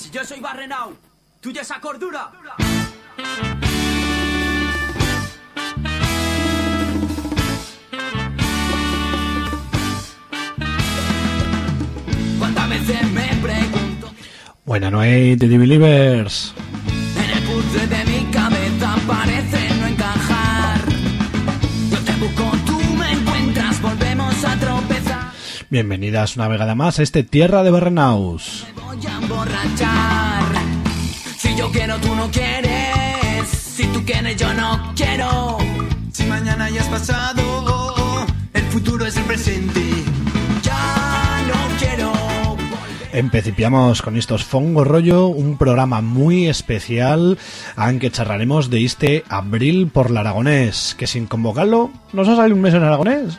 Si yo soy Barrenau, tuya esa cordura. ¿Cuántas veces me pregunto Buena noche, The Believers. en el puzzle de mi cabeza parece no encajar? Yo te busco, tú me encuentras, volvemos a tropezar. Bienvenidas una vegada más a este Tierra de Barrenaus. No quieres. Si tú quieres, yo no quiero. Si mañana ya es pasado, el futuro es el presente. Ya no quiero. Empecipiamos con estos Fongo Rollo, un programa muy especial en que charlaremos de este abril por el Aragonés, que sin convocarlo nos ha salido un mes en Aragonés.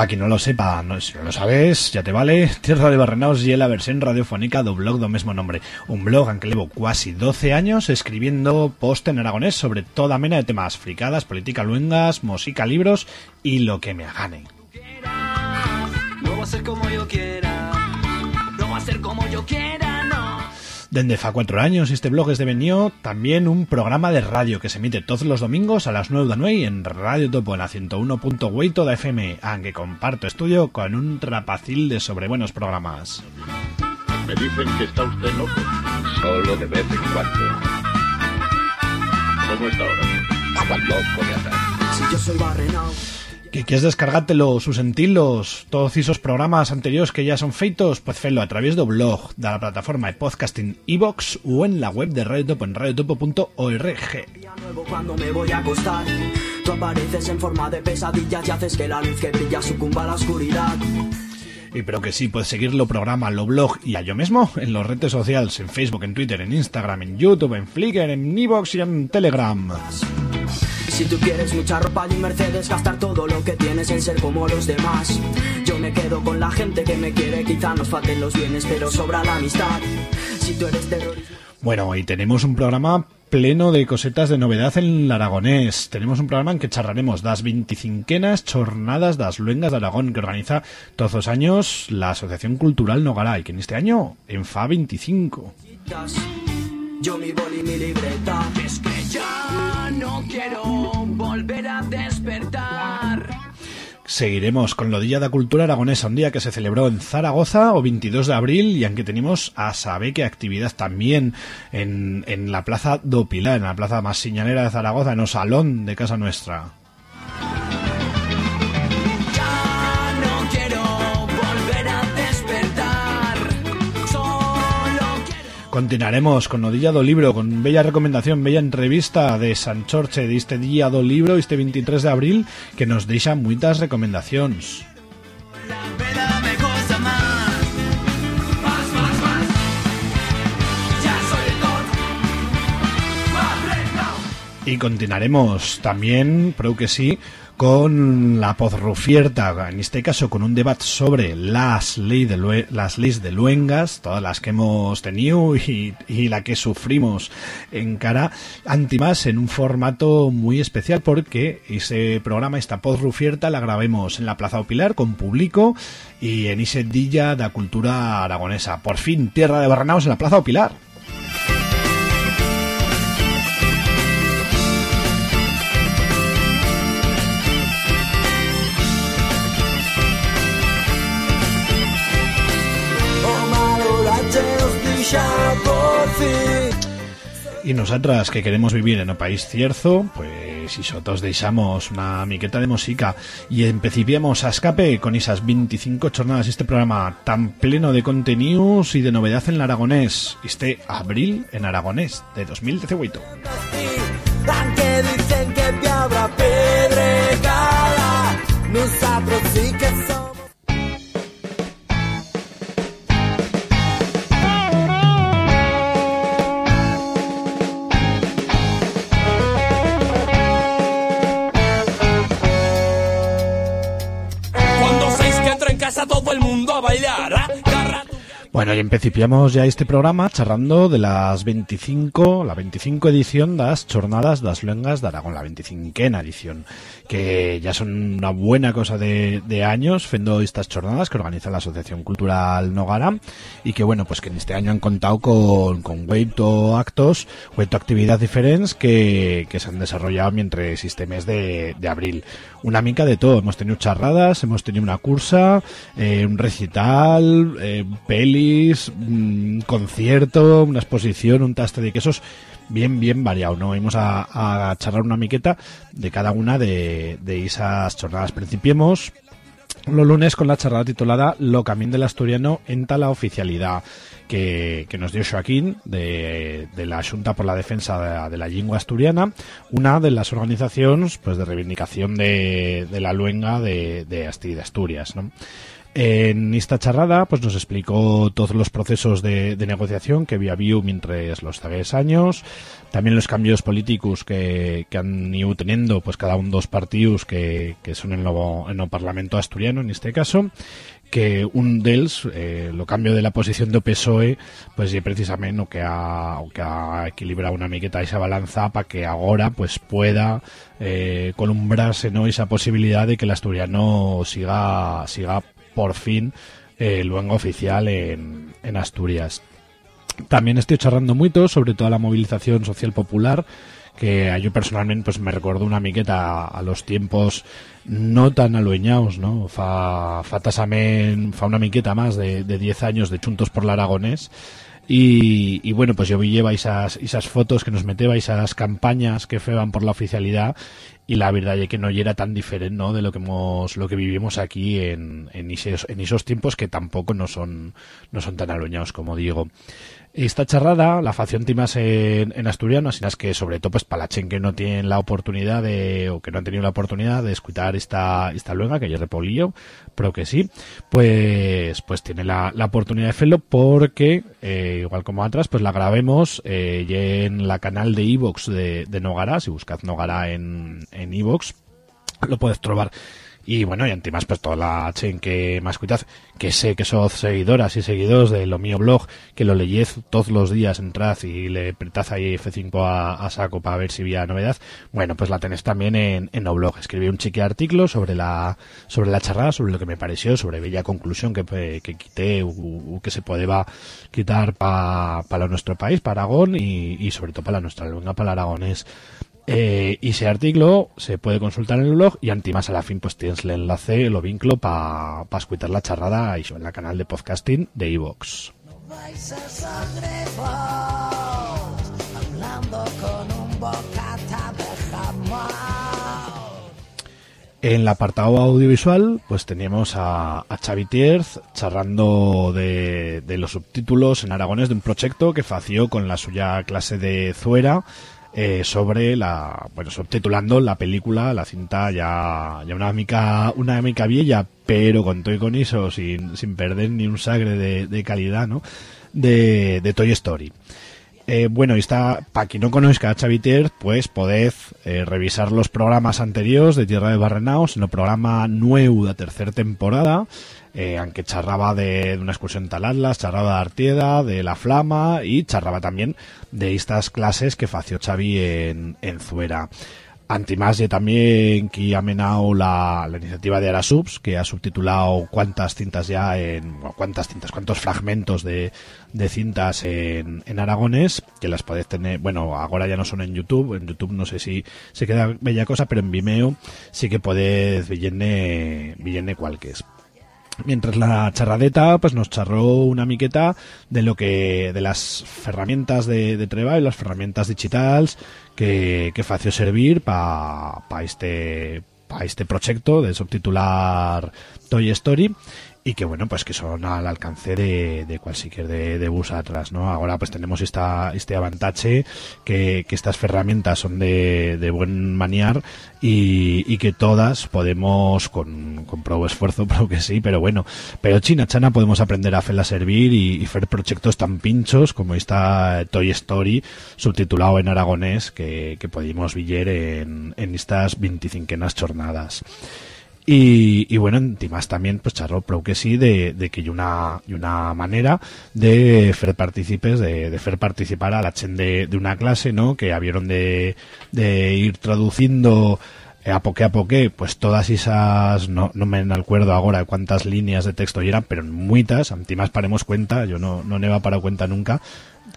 Para quien no lo sepa, no, si no lo sabes, ya te vale, Tierra de Barrenaos y la versión radiofónica do blog do mismo nombre. Un blog en que llevo casi 12 años escribiendo post en aragonés sobre toda mena de temas, fricadas, política luengas, música, libros y lo que me agane. No va a ser como yo quiera. No va a ser como yo quiera. Desde fa cuatro años este blog es devenido también un programa de radio que se emite todos los domingos a las 9 de la noche en Radio Topo en la 101.8 toda FM, aunque comparto estudio con un rapacil de sobrebuenos programas. Me dicen que está usted loco. Solo de vez en cuando. ¿Cómo está ahora? Loco de atrás. Si yo soy Barrenao. ¿Que quieres descargártelo, sus sentilos, todos esos programas anteriores que ya son feitos? Pues felo a través del blog de la plataforma de podcasting iVox o en la web de Radio Topo en radiotopo.org. Cuando me voy a acostar. Tú apareces en forma de pesadillas y haces que la luz que brilla sucumba a la oscuridad. Y pero que sí, puedes seguirlo programa, lo blog y a yo mismo en las redes sociales, en Facebook, en Twitter, en Instagram, en YouTube, en Flickr, en iVoox y en Telegram. Si tú quieres mucha ropa y Mercedes, gastar todo lo que tienes en ser como los demás. Yo me quedo con la gente que me quiere, quizá nos falten los bienes, pero sobra la amistad. Si tú eres terrorista. Bueno, y tenemos un programa pleno de cosetas de novedad en el aragonés. Tenemos un programa en que charlaremos das 25 jornadas das luengas de Aragón que organiza todos los años la Asociación Cultural Nogara y que en este año en FA 25. Yo mi boli y mi libreta. Es que ya no quiero volver a despertar. Seguiremos con lo Día de Cultura Aragonesa, un día que se celebró en Zaragoza o 22 de abril y en que tenemos a saber qué actividad también en, en la Plaza do Pilar, en la plaza más de Zaragoza, en el salón de casa nuestra. Continuaremos con o Día do Libro, con bella recomendación, bella entrevista de San Chorche de este Día do Libro, este 23 de abril, que nos deja muchas recomendaciones. Y continuaremos también, creo que sí, con la pozrufierta, en este caso con un debate sobre las, ley de las leyes de luengas, todas las que hemos tenido y, la que sufrimos en cara antimás en un formato muy especial porque ese programa, esta pozrufierta, la grabemos en la Plaza Pilar con público y en ese día de cultura aragonesa. Por fin, tierra de Barrenaos en la Plaza Pilar. Y nosotras que queremos vivir en un país cierzo, pues nosotros deixamos una miqueta de música y empecipiamos a escape con esas 25 jornadas este programa tan pleno de contenidos y de novedad en el aragonés, este abril en aragonés de 2018. Aunque dicen que Bueno, y empecipiamos ya este programa charrando de las 25, la 25 edición das Jornadas das Luengas de Aragón, la 25 edición, que ya son una buena cosa de, de años, fendo estas jornadas que organiza la Asociación Cultural Nogara y que bueno, pues que en este año han contado con, con ocho actos, ocho actividades diferentes que, que se han desarrollado mientras este mes de, de abril. Una mica de todo, hemos tenido charradas, hemos tenido una cursa, eh, un recital, eh, peli, un concierto, una exposición, un taste de quesos bien, bien variado, ¿no? Vamos a, a charlar una miqueta de cada una de, de esas jornadas. Principiemos los lunes con la charrada titulada Lo camín del asturiano enta la oficialidad que, que nos dio Joaquín de, de, la Junta por la Defensa de, de, la Lengua Asturiana, una de las organizaciones pues de reivindicación de, de la luenga de, de, de Asturias, ¿no? En esta charrada pues nos explicó todos los procesos de, de negociación que había habido mientras los tres años, también los cambios políticos que, han ido teniendo pues cada uno dos partidos que, son en el, en el Parlamento asturiano en este caso, que un dels, eh, lo cambio de la posición de PSOE, pues y precisamente o que ha, o que ha equilibrado una miqueta esa balanza para que ahora pues pueda eh, columbrarse no esa posibilidad de que el asturiano siga siga por fin eh, luengo oficial en, en Asturias. También estoy charlando mucho sobre toda la movilización social popular que yo personalmente pues me recuerdo una miqueta a los tiempos no tan alueñados, ¿no? Fa, fa fa una miqueta más de, de 10 años de Chuntos por el Aragonés y, y, bueno, pues yo vi lleva esas, esas fotos que nos meteba, esas campañas que feban por la oficialidad y la verdad es que no era tan diferente ¿no? de lo que hemos lo que vivimos aquí en, en, esos, en esos tiempos que tampoco no son no son tan aluñados como digo esta charrada la facción timas en, en asturiano así es que sobre todo pues para chen que no tienen la oportunidad de o que no han tenido la oportunidad de escuchar esta esta luenga que yo repolillo pero que sí pues pues tiene la, la oportunidad de hacerlo porque eh, igual como otras pues la grabemos eh, en la canal de iVox de, de Nogara si buscad Nogara en en iVox lo puedes trobar y bueno, y antes pues toda la chen que más cuidad, que sé que sos seguidoras y seguidores de lo mío blog, que lo leyez todos los días, entrad y le apretad ahí F5 a, a, saco para ver si había novedad. Bueno, pues la tenés también en, en no blog. Escribí un chique artículo sobre la, sobre la charrada, sobre lo que me pareció, sobre bella conclusión que, que quité, o, que se podía quitar para pa nuestro país, para Aragón, y, y sobre todo para nuestra lengua, para el aragonés. Eh, y ese artículo se puede consultar en el blog y antimás a la fin pues tienes el enlace, lo vinclo para pa escuchar la charrada y en la canal de podcasting de iVox. En el apartado audiovisual, pues teníamos a, a Xavi Tierz charrando de, de, los subtítulos en aragones de un proyecto que fació con la suya clase de Zuera eh, sobre la, bueno, subtitulando la película, la cinta ya, ya una mica, una mica vieja, pero con todo y sin, sin perder ni un sagre de, de calidad, ¿no? De, de Toy Story. Eh, bueno, está, para quien no conozca a Chaviter, pues podéis eh, revisar los programas anteriores de Tierra de Barrenaos en el programa nuevo de tercera temporada, eh, aunque charraba de, una excursión tal Atlas, charraba de Artieda, de La Flama y charraba también de estas clases que fació Xavi en, en Zuera. Antimás también que ha menado la, iniciativa de Arasubs, que ha subtitulado cuántas cintas ya en, cuántas cintas, cuántos fragmentos de, de cintas en, en aragones, que las podéis tener, bueno, ahora ya no son en YouTube, en YouTube no sé si se queda bella cosa, pero en Vimeo sí que podéis viene, viene cualques mientras la charradeta pues nos charró una miqueta de lo que de las herramientas de, de Treva y las herramientas digitales que, que fació servir para pa este pa este proyecto de subtitular Toy Story y que bueno pues que son al alcance de, de cualquier de, de bus atrás no ahora pues tenemos esta este avantaje que, que estas herramientas son de, de buen maniar y, y, que todas podemos con, con pro esfuerzo creo que sí pero bueno. Pero china chana podemos aprender a hacerla servir y, hacer proyectos tan pinchos como esta Toy Story subtitulado en aragonés que, que podemos ver en, en estas 25 jornadas y, y bueno, más también pues charló prou que sí de, de que hay una, una manera de fer partícipes, de, de fer participar a la chen de, de una clase, ¿no? Que habieron de, de ir traduciendo a poque a poque, pues todas esas, no, no me acuerdo ahora cuántas líneas de texto eran, pero muitas, más paremos cuenta, yo no, no me va para cuenta nunca,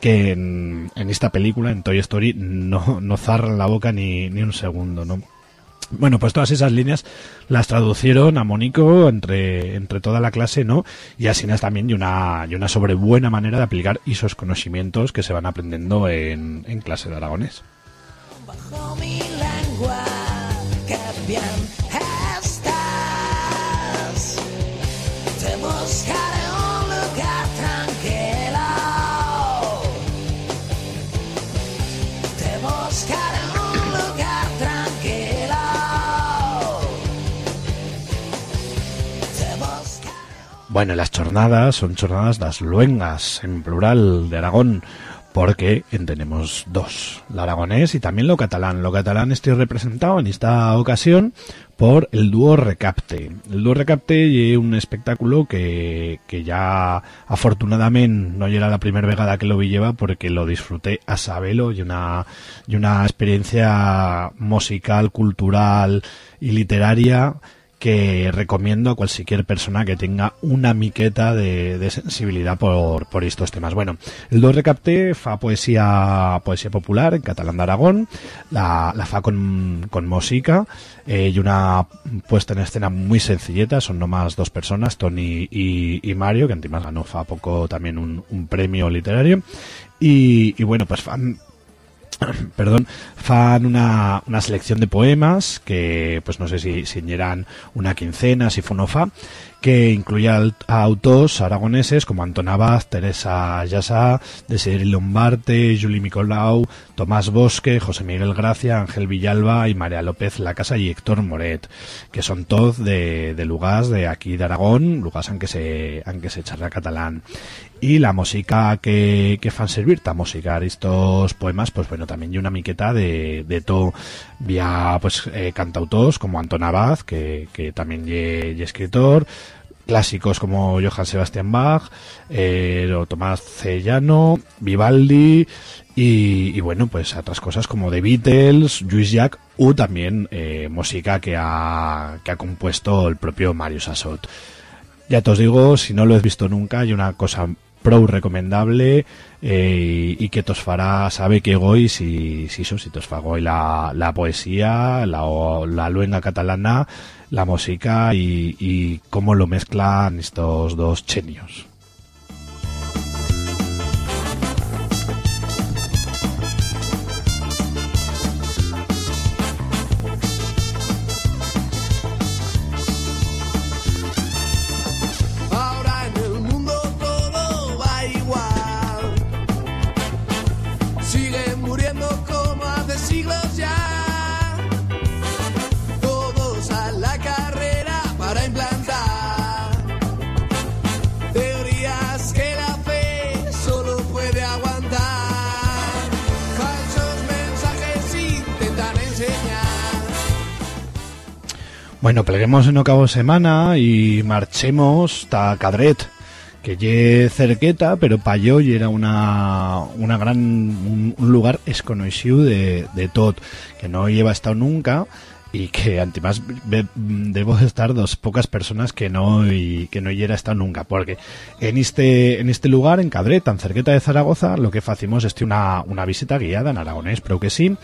que en, en, esta película, en Toy Story, no, no zarran la boca ni, ni un segundo, ¿no? Bueno, pues todas esas líneas las traducieron a Mónico entre, entre toda la clase, ¿no? Y así también y una, y una sobrebuena manera de aplicar esos conocimientos que se van aprendiendo en, en clase de aragonés. Bajo mi lengua, Bueno, las jornadas son jornadas las luengas, en plural, de Aragón, porque tenemos dos, el aragonés y también lo catalán. Lo catalán estoy representado en esta ocasión por el dúo Recapte. El dúo Recapte es un espectáculo que, que ya afortunadamente no era la primera vegada que lo vi lleva porque lo disfruté a sabelo y una, y una experiencia musical, cultural y literaria que recomiendo a cualquier persona que tenga una miqueta de, de sensibilidad por, por, estos temas. Bueno, el dos recapte fa poesía poesía popular en catalán de Aragón, la, fa con, con música eh, y una puesta en escena muy sencilleta, son nomás dos personas, Tony y, Mario, que además ganó fa poco también un, un premio literario. Y, y bueno, pues fan perdón, fan una, una selección de poemas que, pues no sé si, si una quincena, si fue fa, que incluía a autores aragoneses como Antón Abad, Teresa Yasa, Desiderio Lombarte, Juli Nicolau, Tomás Bosque, José Miguel Gracia, Ángel Villalba y María López Lacasa y Héctor Moret, que son todos de, de lugares de aquí de Aragón, lugares en que se, en que se charla catalán. Y la música que, que fan servir, ta música estos poemas, pues bueno, también hay una miqueta de, de todo, vía pues eh, como Antón Abad, que, también es escritor, clásicos como Johann Sebastian Bach, eh, Tomás Cellano, Vivaldi y, y, bueno, pues otras cosas como The Beatles, Luis Jack o también eh, música que ha, que ha compuesto el propio Mario Sassot. Ya te os digo, si no lo he visto nunca, hay una cosa pro recomendable eh, y, y, que tos fará sabe que hoy si si eso si tos fa la, la poesía la, la luenga catalana la música y, y cómo lo mezclan estos dos chenios. Bueno, pleguemos en octavo semana y marchemos ta Cadret, que lle cerqueta, pero pa yo y era una, una gran, un, lugar esconocido de, de tot, que no lleva estado nunca y que además debo de estar dos pocas personas que no y que no hiera estado nunca porque en este en este lugar en Cadret tan cerqueta de Zaragoza lo que facimos es una, una visita guiada en aragonés pero que sí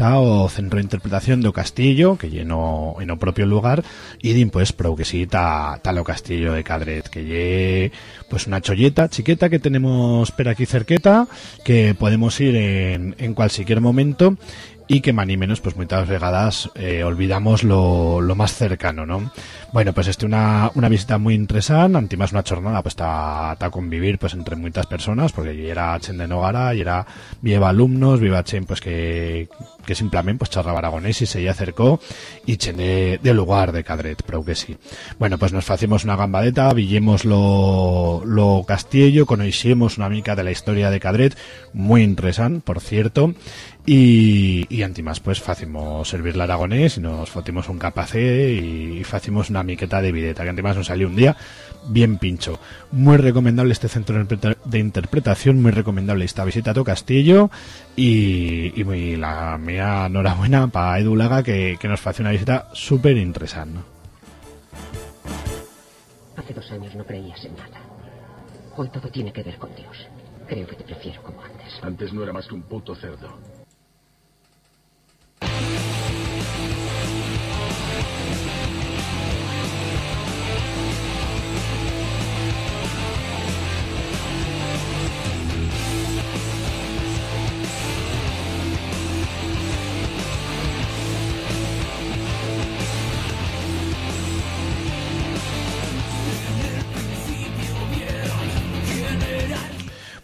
o centro de interpretación do Castillo que lleno en o propio lugar y din pues pro que sí ta, ta lo Castillo de Cadret que lle pues una cholleta chiqueta que tenemos per aquí cerqueta que podemos ir en, en cualquier momento y que más ni menos pues muchas vegadas eh, olvidamos lo, lo más cercano, ¿no? Bueno, pues este una, una visita muy interesante, antimás una jornada pues está a convivir pues entre muchas personas, porque allí era chen de Nogara, y era viva alumnos, viva chen pues que, que simplemente pues charraba aragonés y se acercó y chen de, de lugar de Cadret, pero que sí. Bueno, pues nos hacemos una gambadeta, villemos lo, lo castillo, conocimos una mica de la historia de Cadret, muy interesante, por cierto, y, y antimás pues facimos servir la aragonés y nos fotimos un capacé y facimos una miqueta de videta que antimás nos salió un día bien pincho. Muy recomendable este centro de interpretación, muy recomendable esta visita a tu castillo y, muy la mía enhorabuena para Edu Laga que, que nos hace una visita súper interesante. Hace dos años no creías en nada. Hoy todo tiene que ver con Dios. Creo que te prefiero como antes. Antes no era más que un puto cerdo. Bye.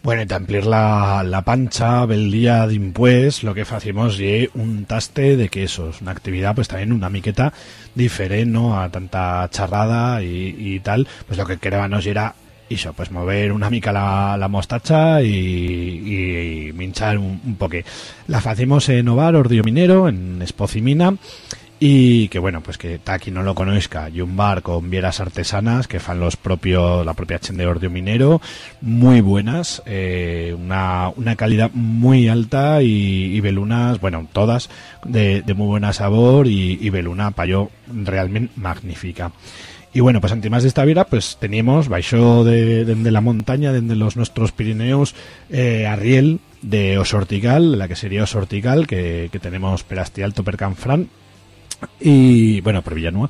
Bueno, y ampliar la, la pancha del día de impuestos, lo que hacemos es un taste de quesos, una actividad pues también una miqueta diferente, ¿no? A tanta charrada y, tal, pues lo que queríamos era eso, pues mover una mica la, la mostacha y, y, minchar un, un poque. La hacemos en Ovar, Ordio Minero, en Espocimina, y que bueno pues que aquí no lo conozca y un bar con vieras artesanas que fan los propios la propia chendedor de minero muy buenas eh, una, una calidad muy alta y, belunas bueno todas de, muy buena sabor y, y beluna yo realmente magnífica. Y bueno, pues ante más de esta viera, pues teníamos, baixo de, de, la montaña, desde los nuestros Pirineos, eh, Arriel de Osortical, la que sería Osortical, que, que tenemos per Alto y bueno, por Villanueva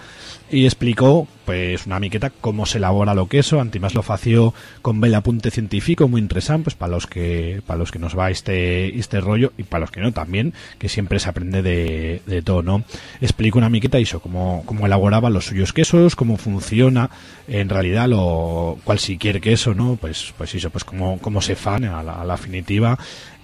y explicó pues una miqueta cómo se elabora lo queso, antimás lo fació con bel apunte científico muy interesante pues para los que para los que nos va este este rollo y para los que no también, que siempre se aprende de, de todo, ¿no? Explicó una miqueta eso, cómo, cómo elaboraba los suyos quesos, cómo funciona en realidad lo cual si quiere queso, ¿no? Pues pues eso, pues cómo, cómo se fan a la, a la definitiva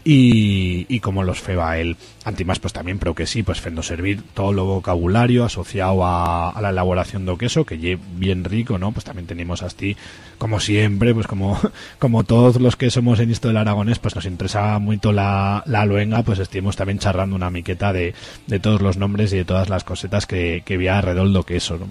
y, como los feba él. Antimás, pues también, pero que sí, pues fendo servir todo lo vocabulario asociado a, a la elaboración do queso, que lle bien rico, ¿no? Pues también tenemos así, como siempre, pues como, como todos los que somos en esto del aragonés, pues nos interesa mucho la, la luenga, pues estuvimos también charrando una miqueta de, de todos los nombres y de todas las cosetas que, que había alrededor do queso, ¿no?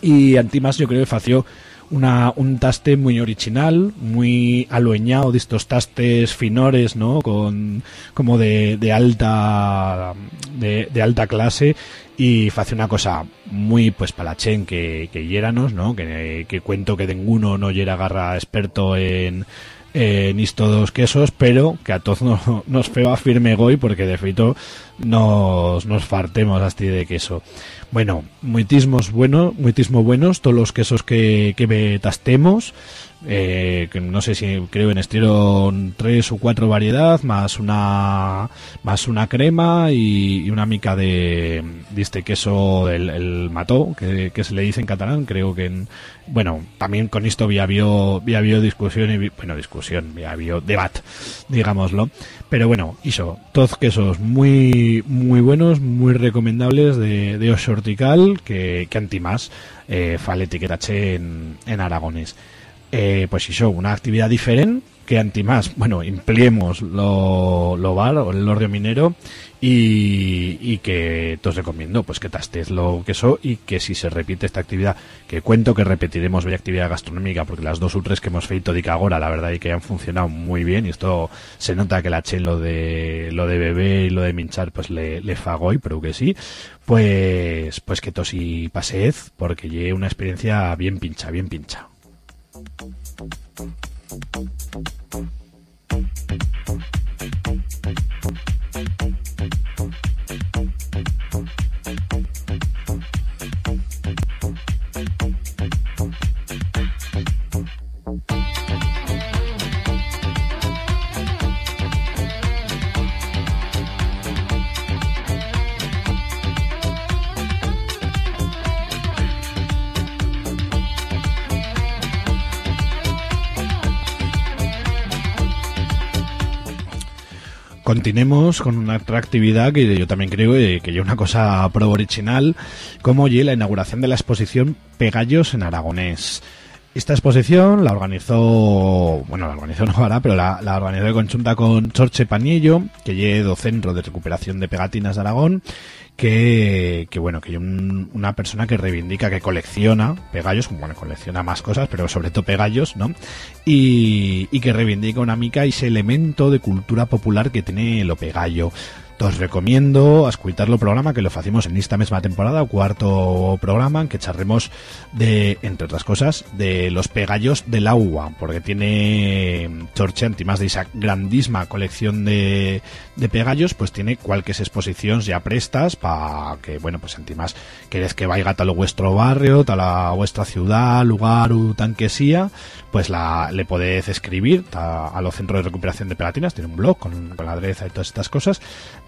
Y antimás yo creo que fació una, un taste muy original, muy aloeñado de estos tastes finores, ¿no? Con, como de, de alta, de, de, alta clase y hace una cosa muy pues palachen que, que hiéranos, ¿no? Que, que cuento que ninguno no yera garra experto en, en estos dos quesos, pero que a todos nos, nos feba firme goy porque de feito nos, nos fartemos así de queso. Bueno, muitismos bueno, muitismo buenos, todos los quesos que, que tastemos, eh, que no sé si creo en estilo tres o cuatro variedad, más una más una crema y, una mica de, de, este queso el, el mató, que, se le dice en catalán, creo que en, bueno, también con esto había habido, había habido discusión y bueno, discusión, había habido debate, digámoslo, pero bueno, hizo todos quesos muy muy buenos, muy recomendables de, de Osortical, que, que antimás eh, etiquetache en, en aragones. Eh, pues hizo una actividad diferente que antimás, bueno, empleemos lo, lo bar o el ordio minero y, y que te os recomiendo pues que tastes lo queso y que si se repite esta actividad, que cuento que repetiremos la actividad gastronómica porque las dos o tres que hemos feito de ahora la verdad y que han funcionado muy bien y esto se nota que la che lo de lo de bebé y lo de minchar pues le, le fagoy, pero que sí, pues pues que tos y pasez porque lleve una experiencia bien pincha, bien pincha. Thank you. Continuemos con una otra actividad que yo también creo que, que es una cosa pro original, como oye, la inauguración de la exposición Pegallos en Aragonés. Esta exposición la organizó, bueno, la organizó no ahora, pero la, la organizó conjunta con Chorche Paniello, que lleva Centro de Recuperación de Pegatinas de Aragón, que, que bueno, que un- una persona que reivindica, que colecciona pegallos, bueno, colecciona más cosas, pero sobre todo pegallos, ¿no? Y, y que reivindica una mica ese elemento de cultura popular que tiene lo pegallo. Os recomiendo escuchar el programa que lo hacemos en esta misma temporada, o cuarto programa, en que charremos de, entre otras cosas, de los pegallos del agua, porque tiene Chorche, más de esa grandísima colección de, de pegallos, pues tiene cualquier exposición ya prestas para que, bueno, pues más queréis que vaya tal vuestro barrio, tal a vuestra ciudad, lugar o tan sea, pues la, le podéis escribir a los centros de recuperación de pegatinas, tiene un blog con, con la adreza y todas estas cosas,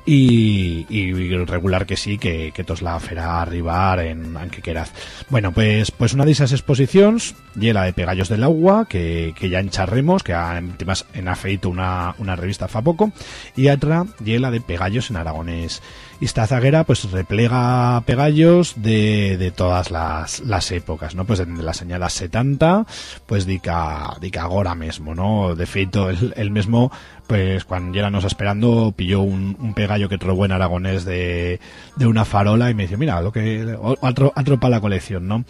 y, y regular que sí, que, que tos la fará arribar en, en que. Bueno, pues, pues una de esas exposiciones, y de Pegallos del Agua, que, que ya encharremos, que además en afeito una, una revista fa poco, y otra, y de Pegallos en Aragonés. Y esta zaguera, pues replega pegallos de, de todas las, las épocas, ¿no? Pues desde las señalas 70, pues dica, dica agora mismo, ¿no? De feito, el, el mismo, pues cuando ya nos esperando, pilló un, un pegallo que trobó en aragonés de, de una farola y me dice, mira, lo que, otro, otro para la colección, ¿no?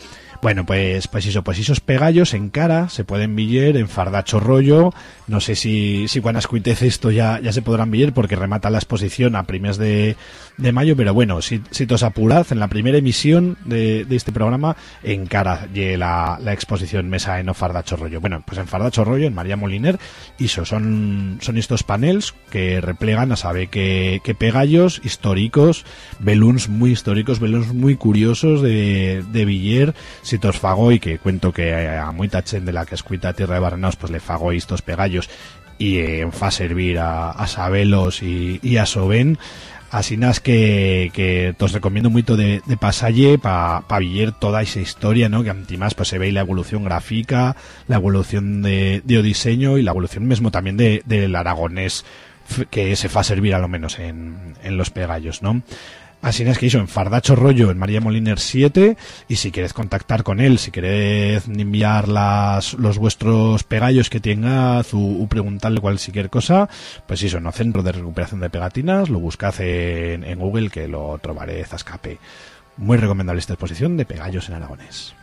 Bueno, pues, pues eso, pues esos pegallos en cara se pueden viller en fardacho rollo. No sé si, si cuando escuitece esto ya, ya se podrán viller porque remata la exposición a primeros de, de mayo, pero bueno, si, si tos apurad, en la primera emisión de, de este programa, en cara lle la, la exposición mesa en o fardacho rollo. Bueno, pues en fardacho rollo, en María Moliner, iso, son, son estos paneles que replegan a saber que, que pegallos históricos, beluns muy históricos, beluns muy curiosos de, de si tos fago y que cuento que a muita chen de la que escuita Tierra de Barrenaos pues le fago estos pegallos y eh, fa servir a, a sabelos y, y a soben Así nas que, que os recomiendo mucho de, de pasalle para pa toda esa historia, ¿no? Que antimás pues se ve la evolución gráfica, la evolución de, de diseño y la evolución mismo también de, del aragonés que se fa servir a lo menos en, en los pegallos, ¿no? Así es que hizo en Fardacho Rollo en María Moliner 7 y si queréis contactar con él, si queréis enviar las, los vuestros pegallos que tengas o, preguntarle cualquier cosa, pues eso, no Centro de Recuperación de Pegatinas, lo buscad en, en Google que lo trobaré zascape. Muy recomendable esta exposición de pegallos en aragonés.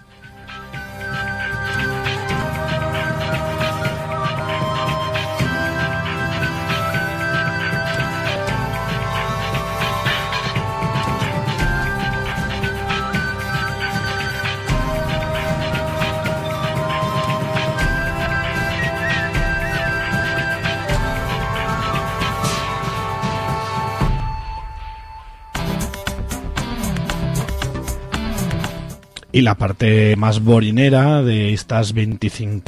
Y la parte más borinera de estas 25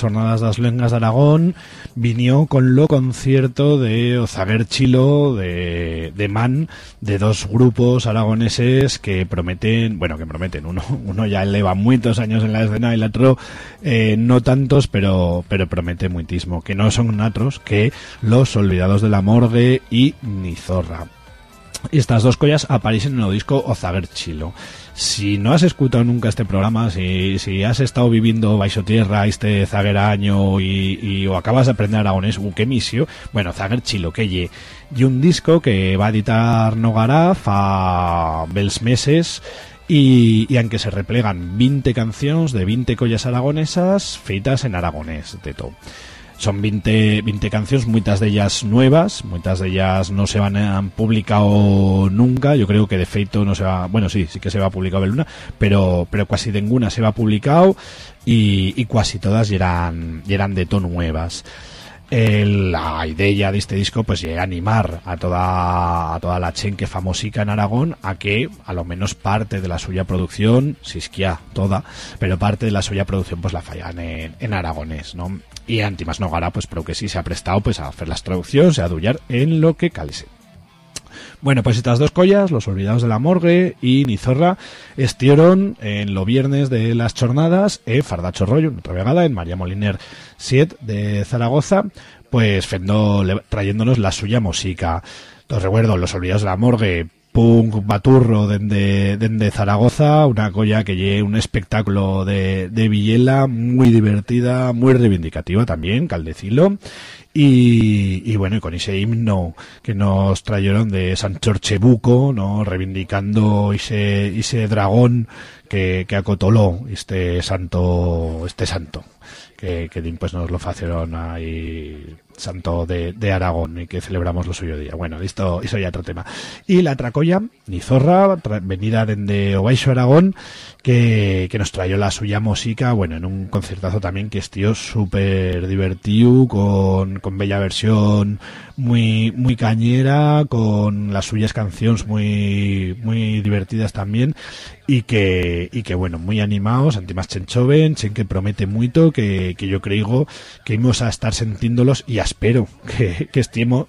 jornadas das lengas de Aragón vinió con lo concierto de Ozaguer Chilo de, de Man, de dos grupos aragoneses que prometen, bueno, que prometen, uno, uno ya eleva muchos años en la escena y el otro eh, no tantos, pero, pero promete muitísimo, que no son otros que Los Olvidados de la Morgue y Nizorra. Estas dos collas aparecen en el disco Ozaguer Chilo. Si no has escuchado nunca este programa, si, si has estado viviendo baixo tierra este Zaguer año y, y o acabas de aprender aragonés, u qué misio, bueno, Zaguer Chilo, que lle, y un disco que va a editar Nogara fa bels meses y, y aunque se replegan 20 canciones de 20 collas aragonesas feitas en aragonés de todo. Son 20, 20 canciones, muchas de ellas nuevas, muchas de ellas no se van han publicado nunca. Yo creo que de feito no se va, bueno, sí, sí que se va a publicar una, pero, pero casi ninguna se va publicado y, y casi todas eran, eran de tono nuevas. El- la idea de este disco pues es animar a toda a toda la chen que famosica en Aragón a que a lo menos parte de la suya producción si es que toda pero parte de la suya producción pues la fallan en, en aragonés ¿no? y Antimas Nogara pues creo que sí se ha prestado pues a hacer las traducciones a adullar en lo que calese bueno, pues estas dos collas, Los Olvidados de la Morgue y Nizorra, estieron en lo viernes de las jornadas en Fardacho Rollo, otra vegada, en María Moliner 7 de Zaragoza, pues fendo, trayéndonos la suya música. Os recuerdo, Los Olvidados de la Morgue, punk baturro dende, dende Zaragoza, una colla que lleve un espectáculo de, de Villela muy divertida, muy reivindicativa también, caldecilo. Y, bueno, y con ese himno que nos trajeron de San Chorchebuco, ¿no? Reivindicando ese, ese dragón que, que acotoló este santo, este santo que, que pues nos lo facieron ahí santo de, Aragón y que celebramos lo suyo día. Bueno, esto, eso ya otro tema. Y la tracoya, ni zorra, venida desde Obaixo Aragón, que, que nos trayó la suya música, bueno, en un concertazo también que es tío súper divertido, con, con bella versión muy, muy cañera, con las suyas canciones muy, muy divertidas también, y que, y que bueno, muy animados, más chenchoven, chen que promete mucho, que, que yo creo que íbamos a estar sintiéndolos y espero que,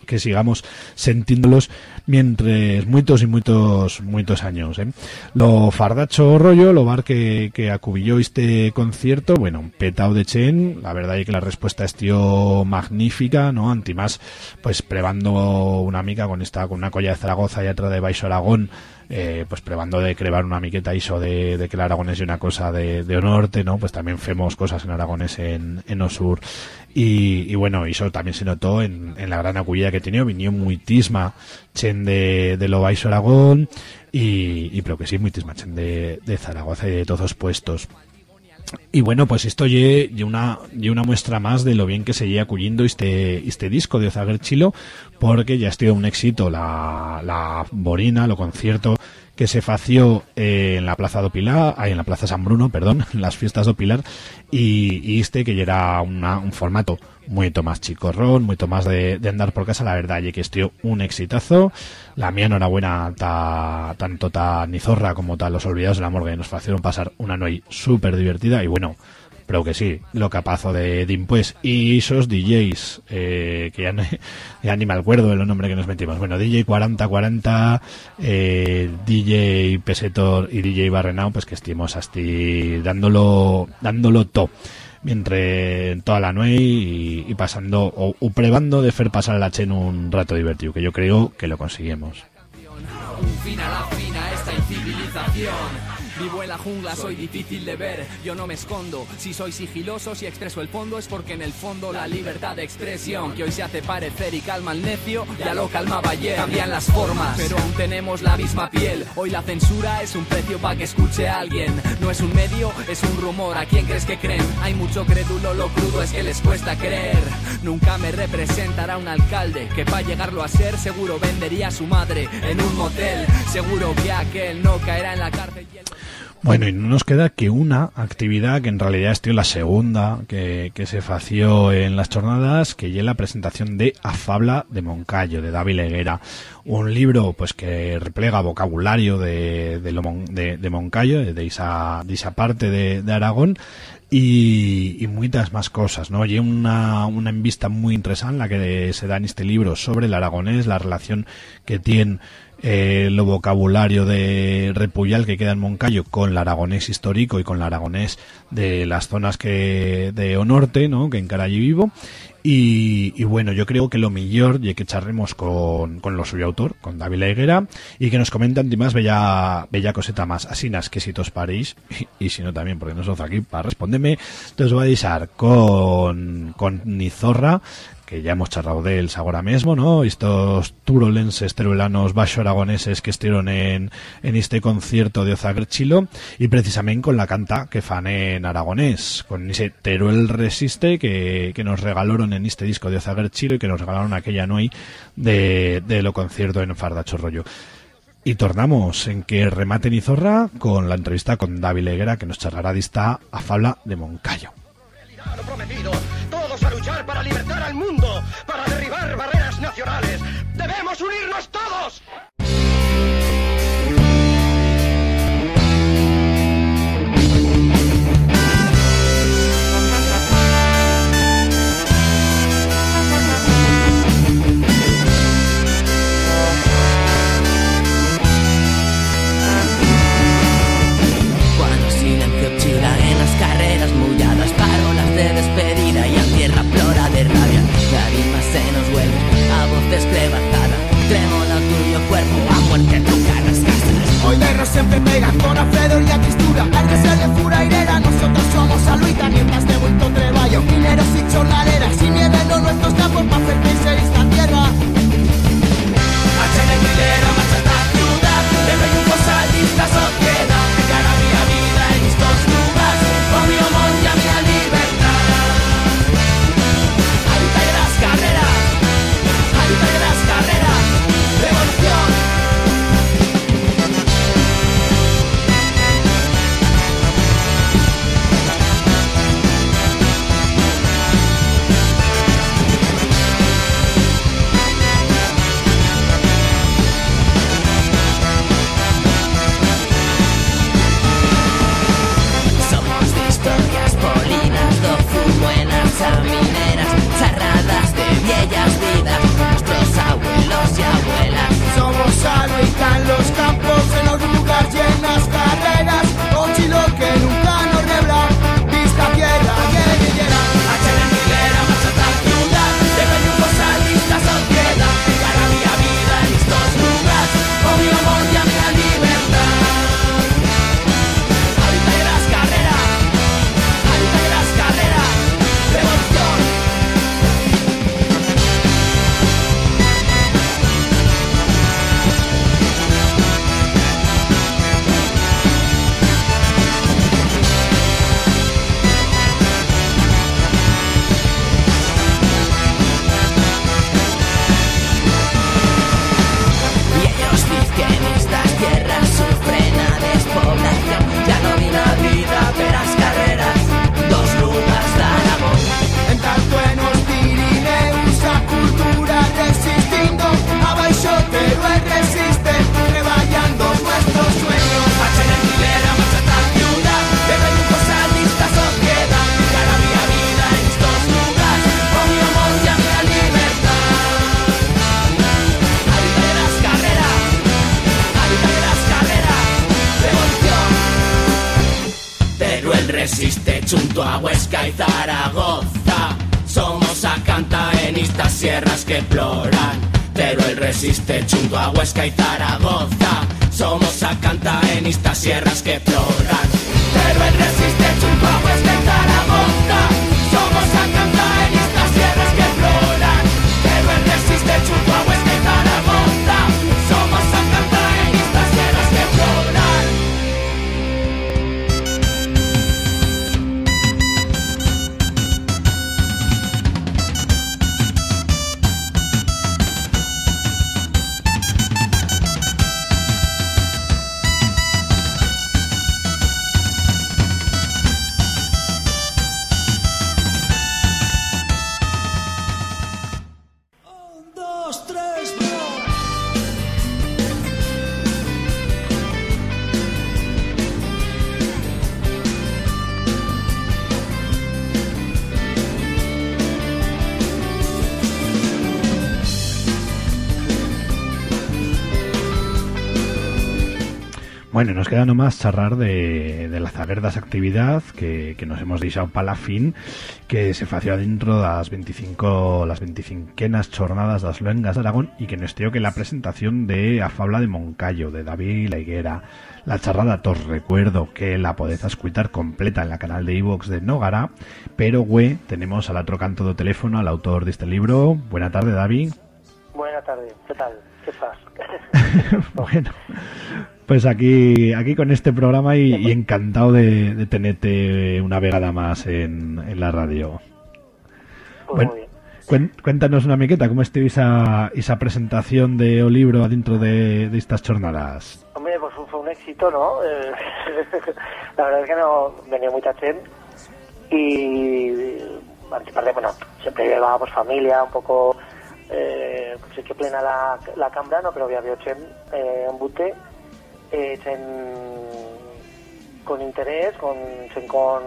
que sigamos sintiéndolos mientras muchos y muchos, muchos años, ¿eh? Lo fardacho rollo, lo bar que, acubilló este concierto, bueno, petao de chen, la verdad es que la respuesta es tío magnífica, ¿no? Antimás, pues prebando una amiga con esta, con una colla de Zaragoza y otra de Baixo Aragón, eh, pues probando de crear una miqueta iso de, de que el aragonés es una cosa de, de norte, ¿no? Pues también femos cosas en aragonés en, en Osur. Y, y bueno, eso también se notó en, en la gran acullida que tenía, vinió muy tisma chen de, de lo Baixo Aragón y, y pero que sí, muy tisma chen de, de Zaragoza y de todos los puestos. Y bueno, pues esto y una, una muestra más de lo bien que se lleva acudiendo este, este disco de Ozager Chilo, porque ya ha sido un éxito la, la Borina, lo concierto que se fació eh, en la Plaza do Pilar, ahí en la Plaza San Bruno, perdón, en las fiestas do Pilar, y, y este que era una, un formato mucho más chicorrón, mucho más de, de, andar por casa, la verdad, y que estuvo un exitazo. La mía enhorabuena ta, tanto ta Nizorra como ta Los Olvidados de la Morgue nos hicieron pasar una noche súper divertida y bueno, pero que sí, lo capazo de Dimpues y esos DJs, eh, que ya, no, ya ni me acuerdo del nombre que nos metimos. Bueno, DJ 4040, eh, DJ Pesetor y DJ Barrenao, pues que estuvimos así dándolo, dándolo todo mientras toda la noche y, y, pasando o, o probando de hacer pasar la chen un rato divertido, que yo creo que lo conseguimos. Un fin a la fina esta incivilización Vivo en la jungla, soy difícil de ver, yo no me escondo. Si soy sigiloso, si expreso el fondo, es porque en el fondo la libertad de expresión que hoy se hace parecer y calma al necio, ya lo calmaba ayer. Cambian las formas, pero aún tenemos la misma piel. Hoy la censura es un precio para que escuche a alguien. No es un medio, es un rumor. ¿A quién crees que creen? Hay mucho crédulo, lo crudo es que les cuesta creer. Nunca me representará un alcalde que para llegarlo a ser seguro vendería a su madre en un motel. Seguro que aquel no caerá en la cárcel. Y el... Bueno, y no nos queda que una actividad que en realidad es la segunda que, que se fació en las jornadas, que es la presentación de A Fabla de Moncayo, de David Leguera. Un libro pues que replega vocabulario de, de, lo, de, Moncayo, de esa, de esa parte de, de Aragón, y, y, muchas más cosas, ¿no? Y una, una en vista muy interesante la que se da en este libro sobre el aragonés, la relación que tiene lo vocabulario de Repuyal que queda en Moncayo con el aragonés histórico y con el aragonés de las zonas que de o norte, ¿no? que encara allí vivo. Y, bueno, yo creo que lo mejor y que charremos con, con lo suyo autor, con David Higuera, y que nos comentan de más bella, bella coseta más, asinas que si tos paréis, y, si no también, porque no sos aquí para responderme, entonces voy a disar con, con Nizorra, que ya hemos charlado de él ahora mismo, ¿no? Estos turolenses, teruelanos, baixo aragoneses que estuvieron en, en este concierto de Ozager Chilo y precisamente con la canta que fan en aragonés, con ese Teruel Resiste que, que nos regalaron en este disco de Ozager Chilo y que nos regalaron aquella noche de, de lo concierto en Fardacho Rollo. Y tornamos en que remate Nizorra con la entrevista con David Leguera que nos charlará de esta a Fabla de Moncayo. Todos a luchar para libertar al mundo, para derribar barreras nacionales. ¡Debemos unirnos todos! se nos vuelve a voces crebajada. Trémola tuyo cuerpo a muerte tu cara. Hoy perros siempre pegan con Alfredo y la tristura. Antes se de fura irera, nosotros somos a Luita, mientras de vuelto treballo. Mineros y chorladeras, sin nieve en los nuestros campos para hacer crecer tierra. El minero, marcha ciudad, de Mineras, cerradas de bellas vidas, nuestros abuelos y abuelas. Somos saloica en los campos, en los lugares llenas. A Huesca y Zaragoza. Somos a canta en estas sierras que ploran. Pero él resiste junto a Huesca y Zaragoza. Somos a canta en estas sierras que ploran. Pero él resiste junto a Huesca y queda nomás charrar de, de la zaguerdas actividad que, que nos hemos deixado para la fin que se fació dentro das 25 las 25 jornadas das Luengas de Aragón y que nos tío que la presentación de A Fabla de Moncayo de David La Higuera la charrada tos recuerdo que la podéis escuchar completa en la canal de iVox de Nogara pero güey tenemos al otro canto do teléfono al autor de este libro buena tarde David Buena tarde, ¿qué tal? ¿Qué fas? bueno, pues aquí, aquí con este programa y, y encantado de, de tenerte una vegada más en, en la radio. Pues Bueno, cuen- cuéntanos una miqueta, ¿cómo estuvo esa, esa presentación de o libro adentro de, de estas jornadas? Hombre, pues fue un éxito, ¿no? Eh, la verdad es que no venía mucha gente y bueno, siempre llevaba pues familia, un poco, eh, sí que plena la, la cambra, ¿no? Pero había había chen eh, en bute, eh, con interés, con chen con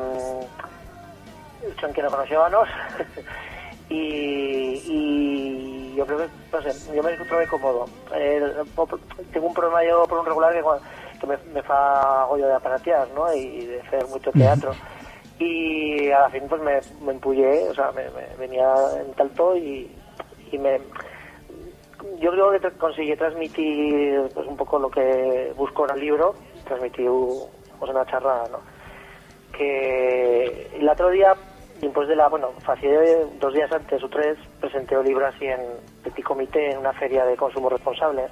chen que no conocíamos y, y yo creo que, no sé, yo me encontré cómodo. Eh, tengo un problema yo por un regular que, me, me fa rollo de aparatear, ¿no? Y de hacer mucho teatro. Y a la fin pues me, me empullé, o sea, me, me venía en talto y, y me... Yo creo que conseguí transmitir pues un poco lo que busco en el libro, transmitir pues, una charla, ¿no? que el otro día, después de la, bueno, hace dos días antes o tres, presenté el libro así en Petit Comité, en una feria de consumo responsable,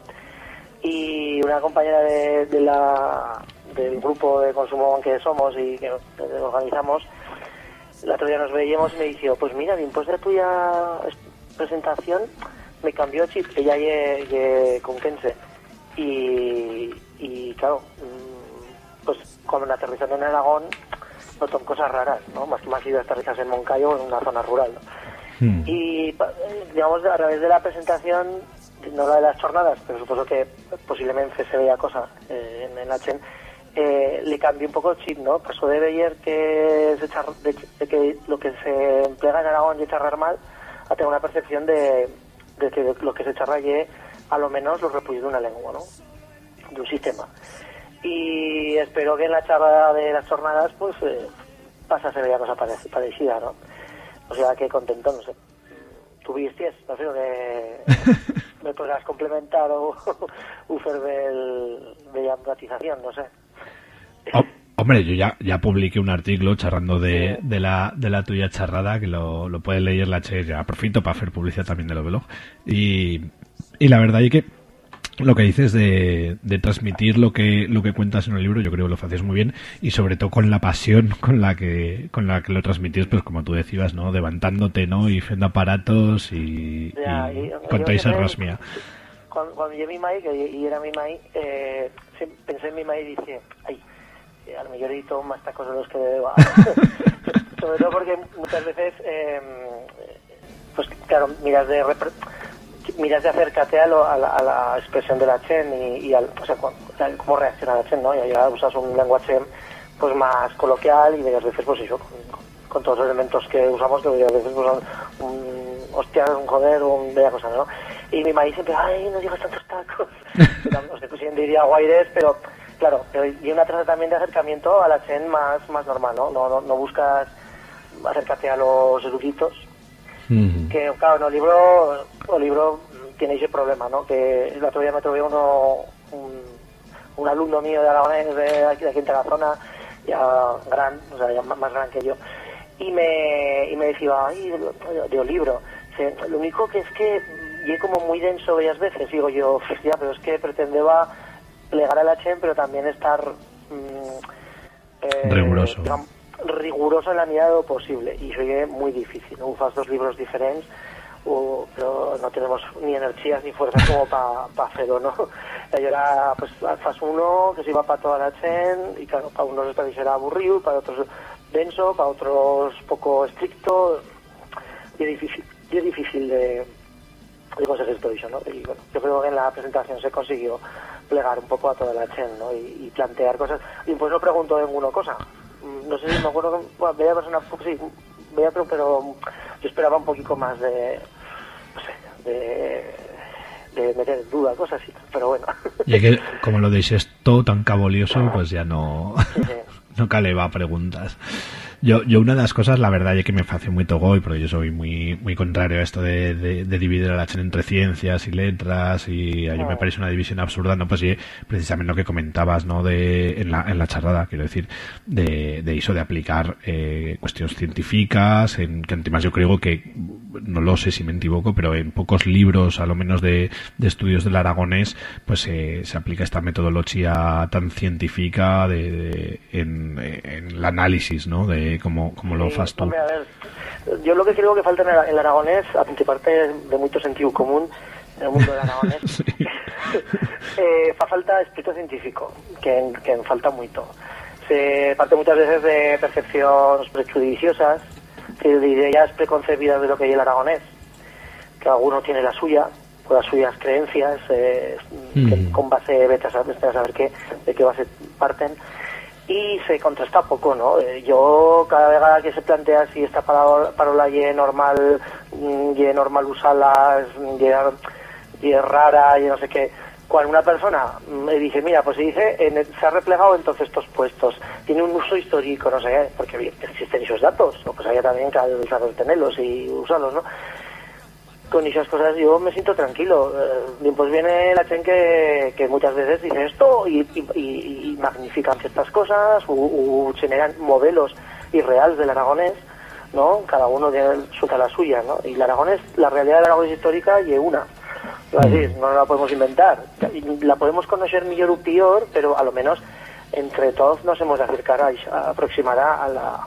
y una compañera de, de la, del grupo de consumo que somos y que organizamos, el otro día nos veíamos y me dijo, pues mira, después de tuya es- presentación, me cambió chip, ella ye, ye conquense, y, y claro, mm, pues cuando aterrizando en Aragón, notan cosas raras, ¿no? Más que más ido a aterrizar en Moncayo, en una zona rural, ¿no? Y, pa- eh, digamos, a través de la presentación, no la de las jornadas, pero supongo que posiblemente se veía cosa eh, en el H, eh, le cambió un poco el chip, ¿no? Pasó de ver que, se de, de que lo que se emplea en Aragón y charrar mal, a tener una percepción de, de que lo que se charra ye, a lo menos los repullos de una lengua, ¿no? De un sistema. Y espero que en la charla de las jornadas, pues, eh, pasa a ser ya cosa parec- parecida, ¿no? O sea, que contento, no sé. Tú viste, no sé, que me podrás complementar o hacer de, de llamatización, no sé. Hombre, yo ya, ya publiqué un artículo charrando de, de, la, de la tuya charrada, que lo, lo puedes leer la Che, ya profito para hacer publicidad también de lo blog. Y, y la verdad es que lo que dices de, de transmitir lo que lo que cuentas en el libro yo creo que lo haces muy bien y sobre todo con la pasión con la que con la que lo transmitís pues como tú decías no levantándote no y haciendo aparatos y, Ya, y y- con yo toda esa siempre- rasmia Cuando, cuando a mi maíz, que y era mi maíz, eh, pensé en mi maíz y dije, ay, a lo mejor edito más tacos de los que debo. Sobre todo porque muchas veces, eh, pues claro, miras de miras de acercarte a, lo- a, la, a la expresión de la Chen y, y al, o sea, cómo reacciona la Chen, ¿no? Y ya usas un lenguaje pues más coloquial y varias veces pues eso, con, con- todos los elementos que usamos que varias veces pues un hostia, un joder, un bella cosa, ¿no? Y mi maíz siempre, ay, no digas tantos tacos. no sé pues, diría guaires, pero claro, y una traza también de acercamiento a la Chen más, más normal, ¿no? No, no, no buscas acercarte a los eruditos, que claro, en el libro, el libro tiene ese problema, ¿no? Que el otro día me trové uno, un, un alumno mío de Aragonés, de aquí, de aquí en Tarazona, ya gran, o sea, ya más gran que yo, y me, y me decía, ay, de, libro. Dice, lo único que es que y como muy denso varias veces, digo yo, hostia, pero es que pretendeba plegar a la Chen, pero también estar mm, eh, Riguroso. digamos, riguroso en la medida de lo posible y soy muy difícil, no fas dos libros diferentes o, pero no tenemos ni energías ni fuerzas como para pa hacerlo, ¿no? Y ahora pues fas uno que se iba para toda la Chen y claro, para unos esta será aburrido, para otros denso, para otros poco estricto y es difícil, y es difícil de, de conseguir todo eso, ¿no? Y bueno, yo creo que en la presentación se consiguió plegar un poco a toda la Chen, ¿no? Y, y plantear cosas. Y pues no pregunto en una cosa. Mm, No sé si me acuerdo, que, bueno, veía persona, sí, veía, pero, pero yo esperaba un poquito más de, no sé, de, de meter en duda cosas, y, pero bueno. Y que, como lo dices todo tan cabolioso, pues ya no, no caleva preguntas. Yo, yo una de las cosas, la verdad, es que me hace muy togoy, porque yo soy muy, muy contrario a esto de, de, de dividir a la Chen entre ciencias y letras, y a mí me parece una división absurda, ¿no? Pues precisamente lo que comentabas, ¿no? De, en la, en la charrada, quiero decir, de, de eso de aplicar, eh, cuestiones científicas, en que además yo creo que, no lo sé si me equivoco, pero en pocos libros, a lo menos de, de estudios del aragonés, pues eh, se aplica esta metodología tan científica de, de- en, en el análisis, ¿no? De cómo, cómo lo Sí, fas tú. hombre, a ver, yo lo que creo que falta en el, aragonés, a parte de mucho sentido común en el mundo del aragonés, eh, fa falta espíritu científico, que, en- que en falta mucho. Se parte muchas veces de percepciones prejudiciosas, de ideas preconcebidas de lo que es el aragonés, que alguno tiene la suya, o las suyas creencias, eh, que con base, vete a saber, vete a saber qué, de qué base parten, y se contrasta poco, ¿no? Eh, yo cada vez que se plantea si esta parola ye normal, mm, ye normal usarla, ye, ye rara, ye no sé qué, cuando una persona me dice, mira, pues se dice, en el- se ha replegado entonces estos puestos, tiene un uso histórico, no sé qué, porque existen esos datos, lo que sabía también que tenerlos y usarlos, ¿no? Con esas cosas yo me siento tranquilo. Eh, pues viene la Chen que, que muchas veces dice esto y, y, magnifican ciertas cosas o, generan modelos irreales del aragonés, ¿no? Cada uno tiene su la suya, ¿no? Y el aragonés, la realidad del aragonés histórica y una. Es decir, no la podemos inventar. La podemos conocer mejor o peor, pero a lo menos entre todos nos hemos de acercar a, a aproximar a la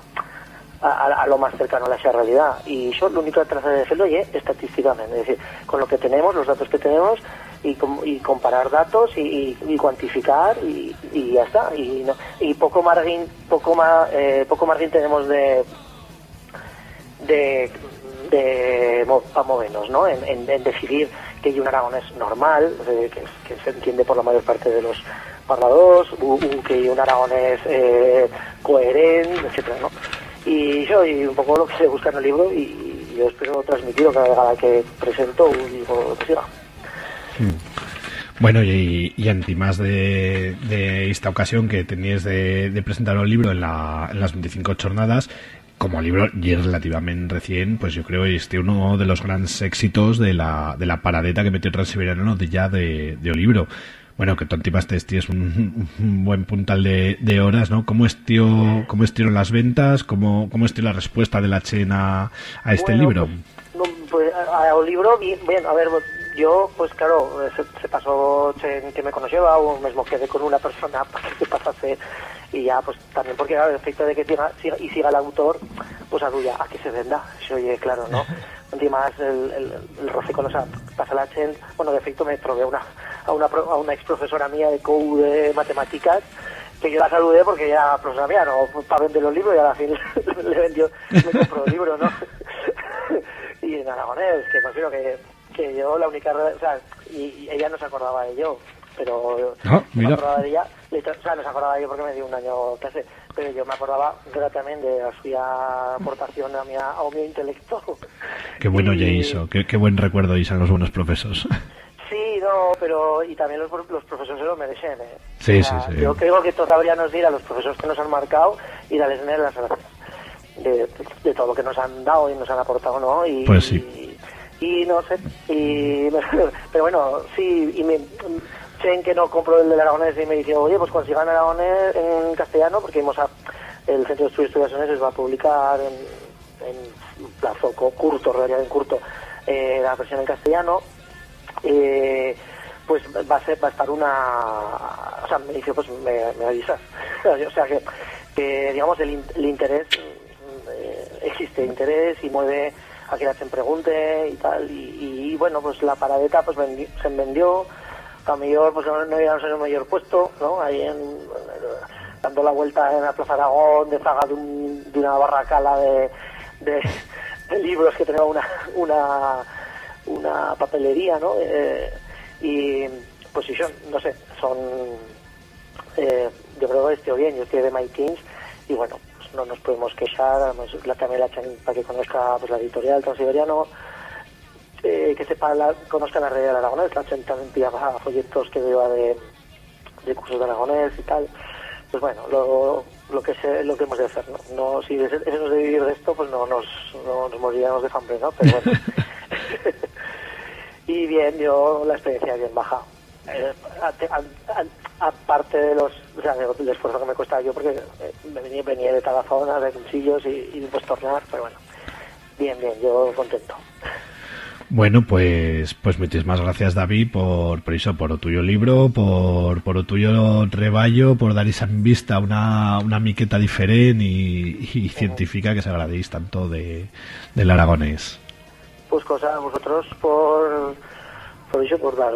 a, a- a lo más cercano a la realidad. Y eso lo único que trata de hacerlo es estadísticamente, es decir, con lo que tenemos, los datos que tenemos, y, com- y comparar datos y, y- y cuantificar y, ya está. Y, no- y poco margen, poco más, eh, poco margen tenemos de de, de para movernos, ¿no? En, en- en decidir que un aragonés normal, eh, que, que se entiende por la mayor parte de los parladores, que un aragonés eh, coherente, etcétera, ¿no? Y eso, y un poco lo que se busca en el libro, y yo espero transmitirlo cada vez que presento, digo, que siga. Bueno, y, y de, de esta ocasión que tenías de, de presentar el libro en, la, en las 25 jornadas, como libro y relativamente recién, pues yo creo que este uno de los grandes éxitos de la, de la paradeta que metió Transiberiano de ya de, de o libro. Bueno, que tú antipaste este es un, un buen puntal de, de horas, ¿no? ¿Cómo estió, cómo estuvieron las ventas? ¿Cómo, cómo estuvo la respuesta de la chena a este Bueno, libro? Pues a- a- o libro, bien, bien, a ver, yo, pues claro, se, se pasó Chen, que me conocía, o mismo quedé con una persona para que pasase, y ya, pues también porque claro, el efecto de que siga, siga- y siga el autor, pues adulla a que se venda, se oye claro, ¿no? Encima el, el, el roce con los pasa la Chen, bueno, de efecto me probé una, a una, a una ex profesora mía de COU de matemáticas, que yo la saludé porque ya profesora mía, no, para vender los libros y a la fin le vendió, me compró el libro, ¿no? y en aragonés, que prefiero que, que yo la única, o sea, y, y ella no se acordaba de yo, pero Ah, no mira. me acordaba de ella, literal- o sea, no se acordaba de yo porque me dio un año clase, pero yo me acordaba gratamente de suya aportación a mi, a mi intelecto. Qué bueno Y- ya hizo, qué, qué buen recuerdo hizo los buenos profesores. Sí, no, pero y también los, los profesores se lo merecen. ¿eh? Sí, O sea, sí, sí. Yo creo que todavía nos ir a los profesores que nos han marcado y darles las gracias de, de todo lo que nos han dado y nos han aportado, ¿no? Y, Pues sí. y, y no sé, y, pero bueno, sí, y me, sé que no compro el del aragonés y me dice, oye, pues consigan aragonés en castellano porque vamos a, el Centro de Estudios Estudiaciones va a publicar en, en plazo co- curto, realidad en curto, eh, la versión en castellano eh, pues va a ser va a estar una o sea me dice pues me, me avisas. O sea que, que, digamos el, in- el interés eh, existe interés y mueve a que la gente pregunte y tal y, y, bueno pues la paradeta pues vendi- se vendió. A mejor pues no, no íbamos en el mayor puesto no ahí en dando la vuelta en la Plaza Aragón de zaga de, un- de una barracala de, de, de libros que tenía una una una papelería, ¿no? Eh, y pues sí, son, no sé, son, eh, yo creo que estoy bien, yo estoy de My Teens y bueno, pues no nos podemos queixar, además la, también la echan para que conozca pues, la editorial Transiberiano, eh, que sepa, la, conozca la realidad del aragonés, la echan también pillaba folletos que lleva de, de cursos de aragonés y tal, pues bueno, lo, lo que se, lo que hemos de hacer, ¿no? no si eso es de vivir de esto, pues no nos, no nos moriríamos de hambre, ¿no? Pero bueno. y bien, yo la experiencia bien baja. Eh, aparte de los, o sea, del esfuerzo que me cuesta yo, porque eh, me venía, venía de tagazonas, de cuchillos y, y pues tornar, pero bueno, bien, bien, yo contento. Bueno, pues pues muchísimas gracias David por, por eso, por o tuyo libro, por, por o tuyo treballo, por dar esa vista una, una miqueta diferente y, y científica que se agradéis tanto de, del aragonés. Pues cosa a vosotros por, por eso, por dar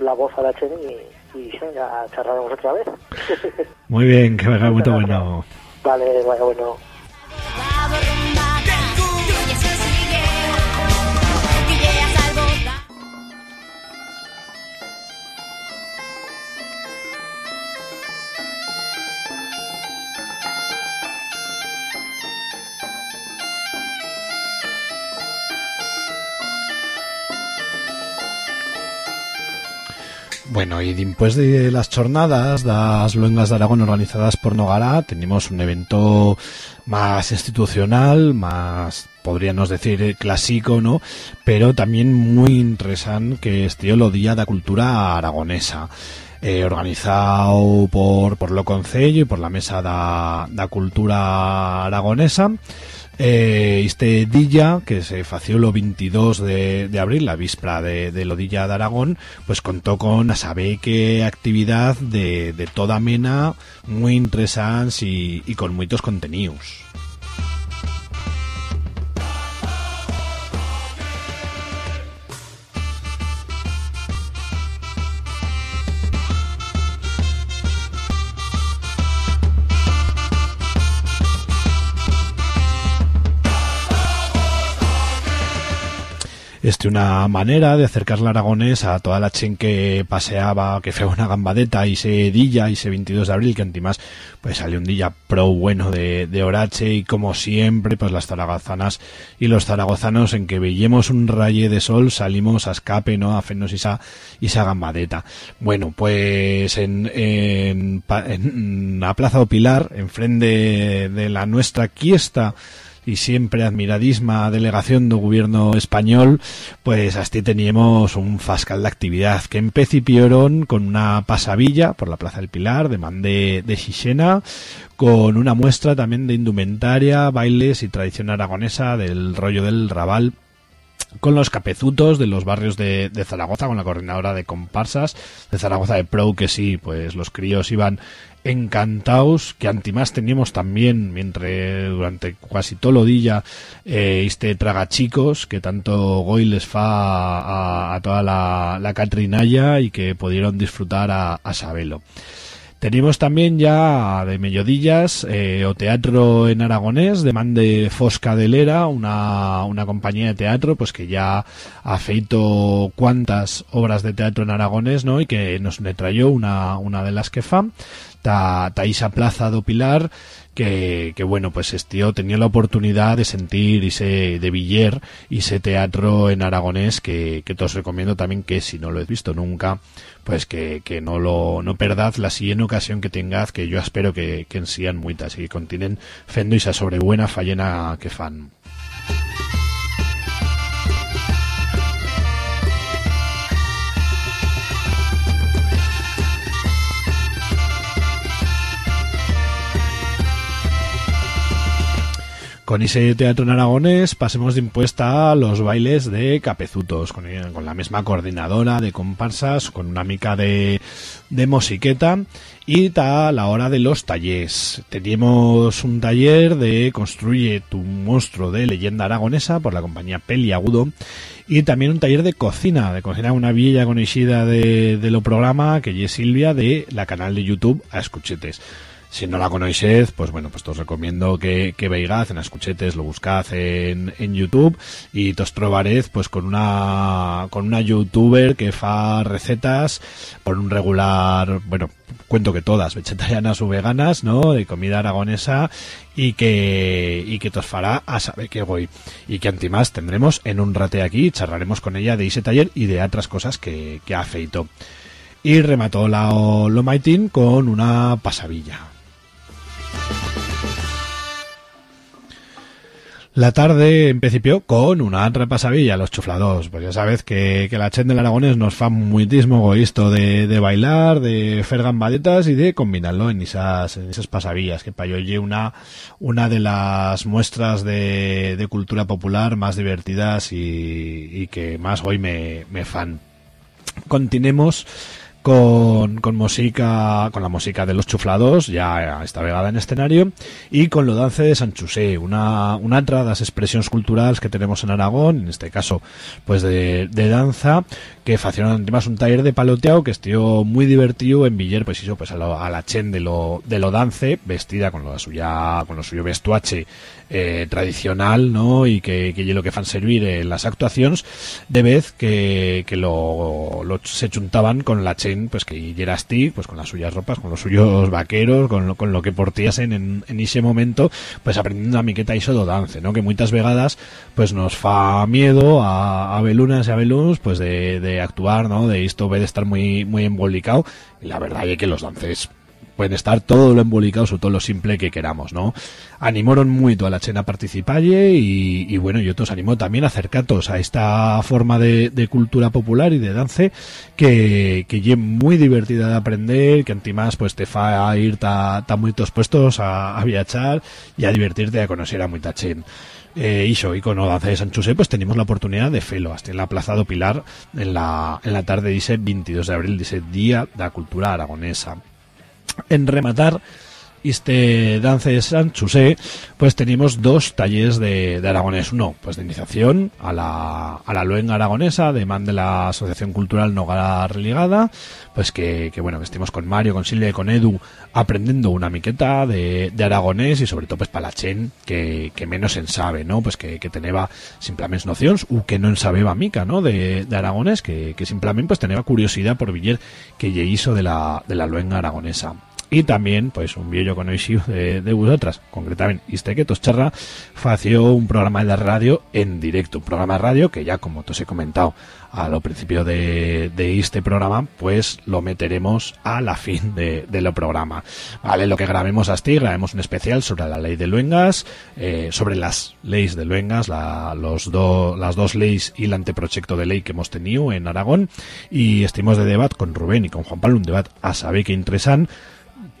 la voz a la Chen y, y ya charlaremos otra vez. Muy bien, que venga muy Muchas bueno. vale, vaya, bueno. Bueno, y después de las jornadas das luengas de Aragón organizadas por Nogará, tenemos un evento más institucional, más, podríamos decir, eh, clásico, ¿no? Pero también muy interesante que es tío, lo Día da Cultura Aragonesa. Eh, organizado por, por lo Concello y por la Mesa da, da Cultura Aragonesa. Eh, este día, que se fació lo 22 de, de abril, la víspera de, de lo Dilla de Aragón, pues contó con a saber qué actividad de, de toda mena, muy interesantes y, y con muchos contenidos. Este una manera de acercar la aragonés a toda la chen que paseaba, que fue una gambadeta y se dilla y se 22 de abril, que antimás pues salió un día pro bueno de, de Orache y como siempre pues las zaragozanas y los zaragozanos en que veíamos un raye de sol salimos a escape, ¿no? A fenos esa, esa gambadeta. Bueno, pues en, en, en la Plaza o Pilar, enfrente de la nuestra quiesta, y siempre admiradísima delegación do gobierno español, pues así teníamos un fascal de actividad que empecé piorón con una pasavilla por la Plaza del Pilar de Mandé de Xixena, con una muestra también de indumentaria, bailes y tradición aragonesa del rollo del Raval con los capezutos de los barrios de, de Zaragoza, con la coordinadora de comparsas de Zaragoza de Pro, que sí, pues los críos iban encantados, que antimás teníamos también, mientras durante casi todo el día, eh, este traga chicos, que tanto Goy les fa a, a toda la, la catrinalla y que pudieron disfrutar a, a sabelo. Tenemos también ya de mediodillas eh, o teatro en aragonés de Mande Fosca de Lera, una, una compañía de teatro pues que ya ha feito cuantas obras de teatro en aragonés, ¿no? Y que nos le trayó una, una de las que fa ta, esa plaza do Pilar que, que bueno, pues este tenía la oportunidad de sentir ese de Villar y ese teatro en aragonés que, que os recomiendo también que si no lo he visto nunca, pues que, que no lo no perdad la siguiente ocasión que tengáis que yo espero que, que en sean muitas y que continen fendo y esa sobre buena fallena que fan. Con ese teatro en aragonés pasemos de impuesta a los bailes de capezutos, con, con la misma coordinadora de comparsas, con una mica de, de musiqueta y a la hora de los talleres. Teníamos un taller de Construye tu monstruo de leyenda aragonesa por la compañía Peliagudo y también un taller de cocina, de cocina una villa conocida de, de lo programa que es Silvia de la canal de YouTube a Escuchetes. Si no la conocéis, pues bueno, pues os recomiendo que, que en Escuchetes, lo buscad en, en YouTube y os trobaréis pues con una con una youtuber que fa recetas por un regular, bueno, cuento que todas, vegetarianas o veganas, ¿no? De comida aragonesa y que y que os fará a saber qué voy y que antimás tendremos en un rate aquí charlaremos con ella de ese taller y de otras cosas que, que ha. Y remató la lo maitín con una pasavilla. La tarde empecipió con una repasavilla los chuflados, pues ya sabes que, que la chen del Aragones nos fa muitísimo esto de, de bailar, de fer gambadetas y de combinarlo en esas, en esas pasavillas, que para yo una, una de las muestras de, de cultura popular más divertidas y, y que más hoy me, me fan. Continuemos con, con música, con la música de los chuflados, ya esta vegada en escenario, y con lo dance de San Chusé, una, una de las expresiones culturales que tenemos en Aragón, en este caso, pues de, de danza, que faccionan además un taller de paloteado que estuvo muy divertido en Villar, pues hizo pues a, lo, a la chen de lo, de lo dance, vestida con lo suya, con lo suyo vestuache eh, tradicional, ¿no? Y que, que lo que fan servir en las actuaciones, de vez que, que lo, lo se chuntaban con la chen, pues que era stick, pues con las suyas ropas, con los suyos vaqueros, con lo, con lo que portiasen en, en ese momento, pues aprendiendo a miqueta y do dance, ¿no? Que muchas vegadas, pues nos fa miedo a, a belunas y a beluns, pues de, de actuar, ¿no? De esto ve de estar muy, muy embolicado, y la verdad es que los dances pueden estar todo lo embolicados o todo lo simple que queramos, ¿no? Animaron mucho a la chena participalle y, bueno, yo os animo también a acercaros a esta forma de, de cultura popular y de dance que, que es muy divertida de aprender, que antimás pues te fa a ir ta muchos puestos a, a viajar y a divertirte a conocer a mucha chen. Eh, y con danza de San Chusé pues tenemos la oportunidad de felo hasta en la Plaza do Pilar en la, en la tarde dice 22 de abril dice Día de la Cultura Aragonesa en rematar este dance San Chusé, pues tenemos dos talleres de, de aragonés. Uno, pues de iniciación a la, a la luenga aragonesa, de man de la Asociación Cultural Nogara Religada, pues que, que bueno, que estemos con Mario, con Silvia y con Edu aprendiendo una miqueta de, de aragonés y sobre todo pues para chen que, que menos en sabe, ¿no? Pues que, que teneva simplemente nociones u que no en sabeba mica, ¿no? De, de aragonés, que, que simplemente pues teneva curiosidad por Villar que ye hizo de la, de la luenga aragonesa y también pues un viejo conocido de, de vosotras concretamente este que charra fació un programa de radio en directo un programa de radio que ya como os he comentado a lo principio de, de este programa pues lo meteremos a la fin de, de lo programa. Vale lo que grabemos hasta grabemos un especial sobre la ley de luengas eh, sobre las leyes de luengas la, los do, las dos leyes y el anteproyecto de ley que hemos tenido en Aragón y estuvimos de debate con Rubén y con Juan Pablo un debate a saber que interesan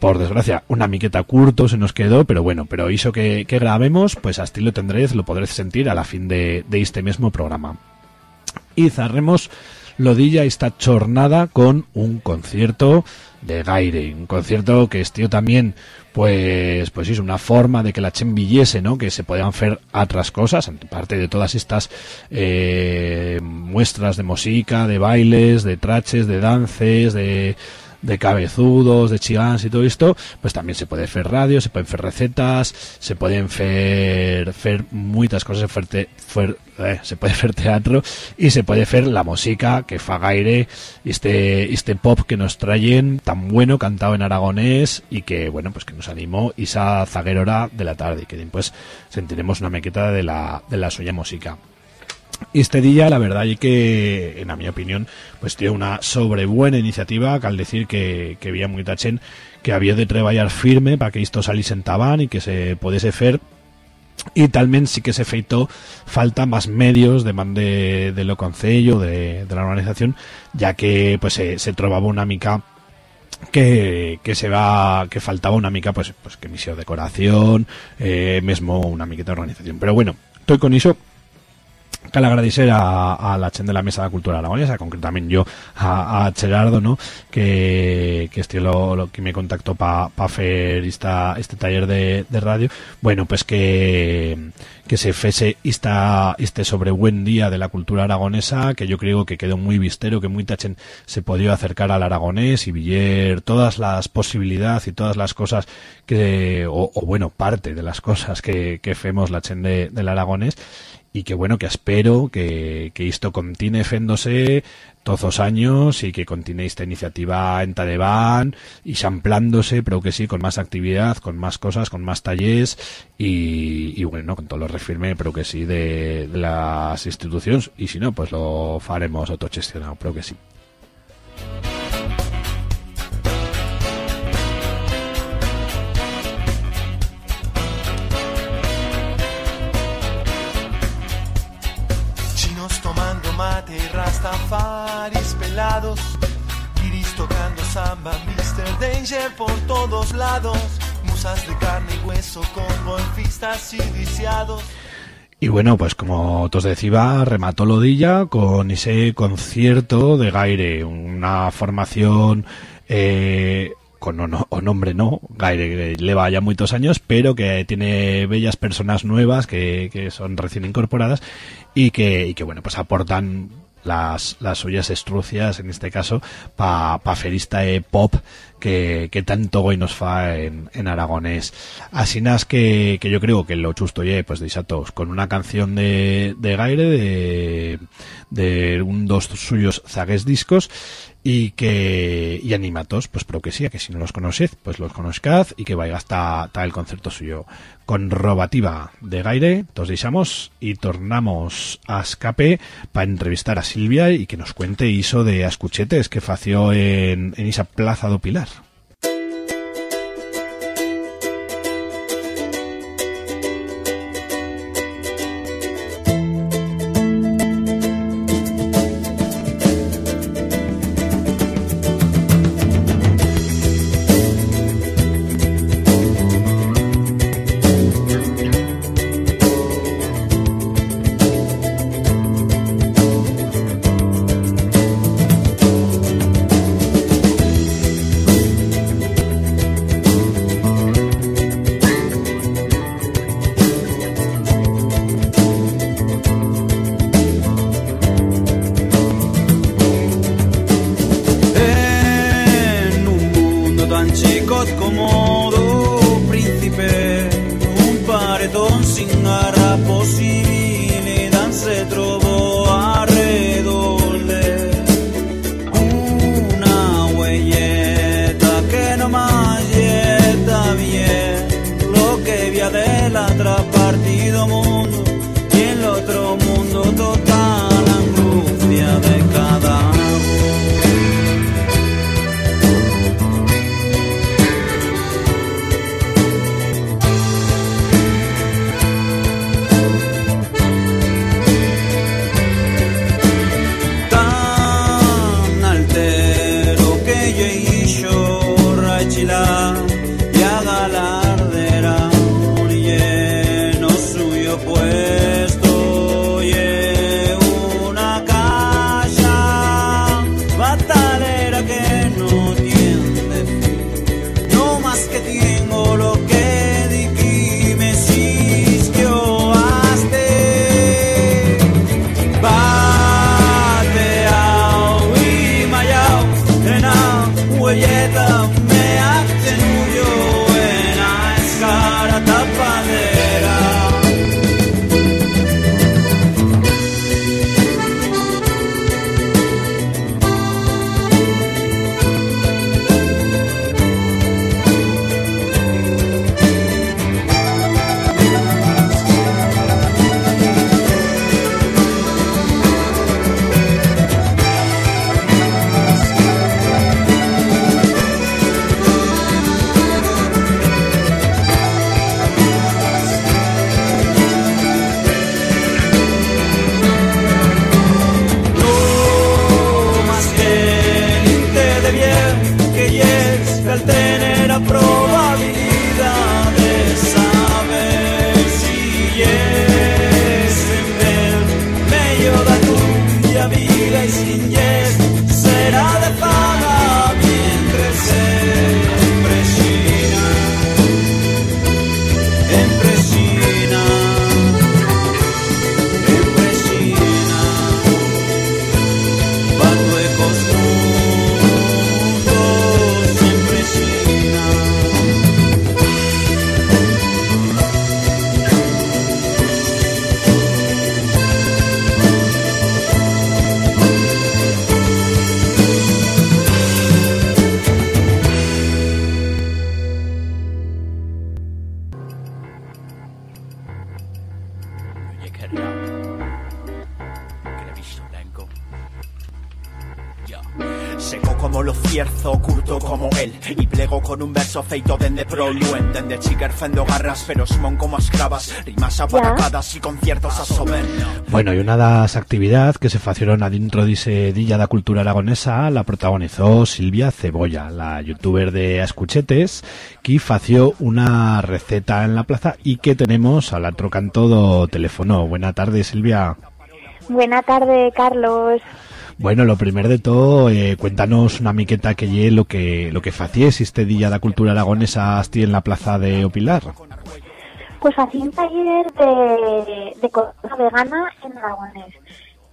por desgracia, una miqueta curto se nos quedó, pero bueno, pero hizo que, grabemos, pues así lo tendréis, lo podréis sentir a la fin de, este mismo programa. Y cerremos Lodilla esta jornada con un concierto de Gaire, un concierto que estío también pues pues es una forma de que la chen ¿no? Que se podían hacer otras cosas, aparte de todas estas eh, muestras de música, de bailes, de traches, de dances, de de cabezudos, de chigans y todo esto, pues también se puede hacer radio, se pueden hacer recetas, se pueden hacer, muchas cosas, hacer, eh, se puede hacer teatro y se puede hacer la música que fa Gaire, este, este pop que nos traen tan bueno, cantado en aragonés y que, bueno, pues que nos animó esa zaguerora de la tarde y que después sentiremos una mequeta de la, de la suya música. Este día, la verdad, y que, en mi opinión, pues tiene una sobre buena iniciativa, que al decir que, que había muy tachen, que había de trabajar firme para que esto saliese en tabán y que se pudiese hacer. Y talmente sí que se feitó falta más medios de man de, lo concello de, la organización ya que pues se, se trovaba una mica que, que se va que faltaba una mica pues pues que misión decoración eh, mismo una miqueta de organización. Pero bueno estoy con eso cal agradecer a, a la chen de la Mesa de Cultura Aragonesa, concretamente yo a, a Gerardo, ¿no? que, que este lo, que me contactó para pa hacer esta, este taller de, de radio. Bueno, pues que, que se fese esta, este sobre buen día de la cultura aragonesa, que yo creo que quedó muy vistero, que muy tachen se podía acercar al aragonés y viller todas las posibilidades y todas las cosas que, o, o bueno, parte de las cosas que, que femos la chen de, del aragonés y que bueno, que espero que, que esto continúe féndose todos los años y que continúe esta iniciativa en Tadeván y samplándose, pero que sí, con más actividad, con más cosas, con más talleres y, bueno, con todo lo refirme, pero que sí, de, de las instituciones y si no, pues lo faremos autogestionado, pero que sí. Y bueno, pues como os decía, remató Lodilla con ese concierto de Gaire, una formación eh, con o, no- o nombre no, Gaire lleva ya muchos años, pero que tiene bellas personas nuevas que, que son recién incorporadas y que, y que bueno, pues aportan las, las suyas estrucias, en este caso, pa, pa hacer este pop que, que tanto hoy nos fa en, en aragonés. Así nas que, que yo creo que lo chusto ye, pues de con una canción de, de Gaire, de, de un dos suyos zagues discos, y que y animatos pues pero que sí, que si no los conoced pues los conozcad y que vaya hasta, hasta el concierto suyo. Con robativa de Gaire nos deixamos y tornamos a escape para entrevistar a Silvia y que nos cuente iso de ascuchetes que fació en, en esa plaza do Pilar con un verso feito dende proluen Dende chigar fendo garras, pero son como escravas Rimas aparacadas y conciertos a soberno Bueno, y una das actividades que se facieron adentro dice Dilla da Cultura Aragonesa la protagonizó Silvia Cebolla, la youtuber de Escuchetes, que fació una receta en la plaza y que tenemos al otro canto do teléfono. Buena tarde, Silvia. Buena tarde, Carlos. Bueno, lo primero de todo, eh, cuéntanos una miqueta que lle lo que lo que facies este día da cultura aragonesa asti en la plaza de Opilar. Pues hacía un taller de, cocina vegana en Aragonés.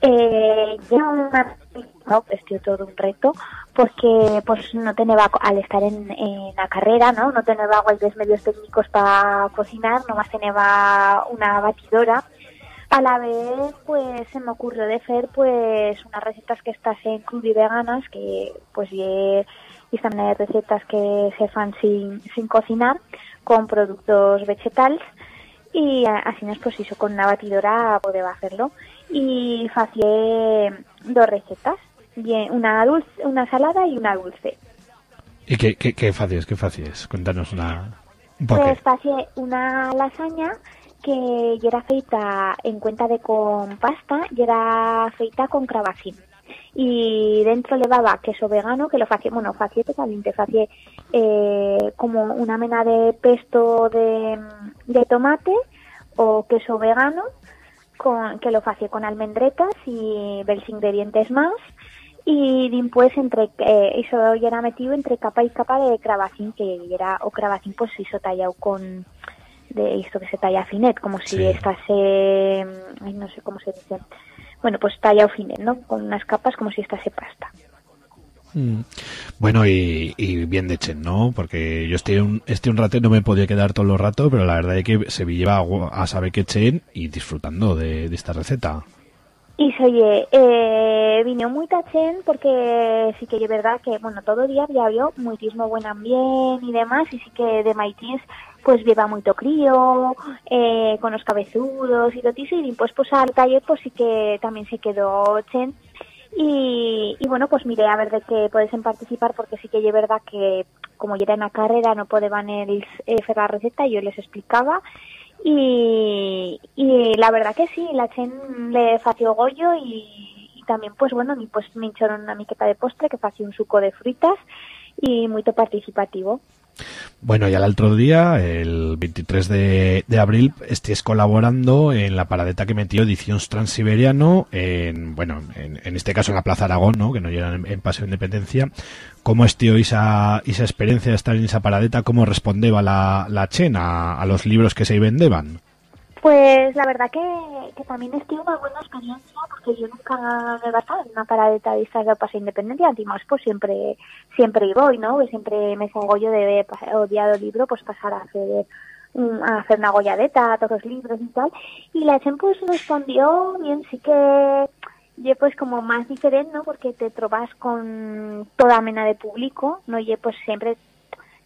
Eh, ya una no, todo un reto porque pues no tenía al estar en, la carrera no no tenía los medios técnicos para cocinar nomás tenía una batidora a la vez pues se me ocurrió de hacer pues unas recetas que estasen crudo y veganas que pues y, y también recetas que se fan sin, sin cocinar con productos vegetales y así nos pues hizo con una batidora podía hacerlo y facié dos recetas bien una dulce una salada y una dulce ¿Y qué, qué, qué facies? ¿Qué facies? Cuéntanos una... Un pues facié una lasaña que ya era feita en cuenta de con pasta y era feita con cravacín y dentro levaba queso vegano que lo facie, bueno, facie totalmente, facie eh, como una mena de pesto de, de tomate o queso vegano con, que lo facie con almendretas y los ingredientes más. Y después entre eh, eso ya era metido entre capa y capa de cravacín que era o cravacín pues hizo tallado con de esto que se talla finet como si Sí. estase ay, no sé cómo se dice bueno pues tallado finet no con unas capas como si estase pasta Mm. Bueno, y, y bien de Chen, ¿no? Porque yo estoy un, este un rato no me podía quedar todo el rato, pero la verdad es que se lleva a, a saber que Chen y disfrutando de, de esta receta. Y se oye, eh, vino muy tachén porque sí que es verdad que, bueno, todo día había habido muchísimo buen ambiente y demás, y sí que de maitins pues lleva mucho crío, eh, con los cabezudos y todo eso, y pues pues al taller pues sí que también se quedó chen. Y, y bueno, pues miré a ver de qué pueden participar porque sí que es verdad que como ya era en la carrera no podían el, eh, hacer la receta, yo les explicaba y, y la verdad que sí, la Chen le fació gollo y, y también pues bueno, pues me hincharon una miqueta de postre que fació un suco de frutas y muy participativo. Bueno, y al otro día, el 23 de, abril, estés colaborando en la paradeta que metió Ediciones Transiberiano, en, bueno, en, este caso en la Plaza Aragón, ¿no? Que no llegan en, en Paseo de Independencia. ¿Cómo estió esa, esa experiencia de estar en esa paradeta? ¿Cómo respondeba la, la Chen a, a los libros que se vendeban? Pues la verdad que, que también es que una buena experiencia porque yo nunca me he gastado en una paradeta de estas de paseo independiente, además pues siempre siempre voy, ¿no? Que siempre me salgo yo de odiado libro, pues pasar a hacer mm, a hacer una golladeta, a todos los libros y tal. Y la Chen pues respondió bien, sí que ye pues como más diferente, ¿no? Porque te trobas con toda mena de público, ¿no? Y pues siempre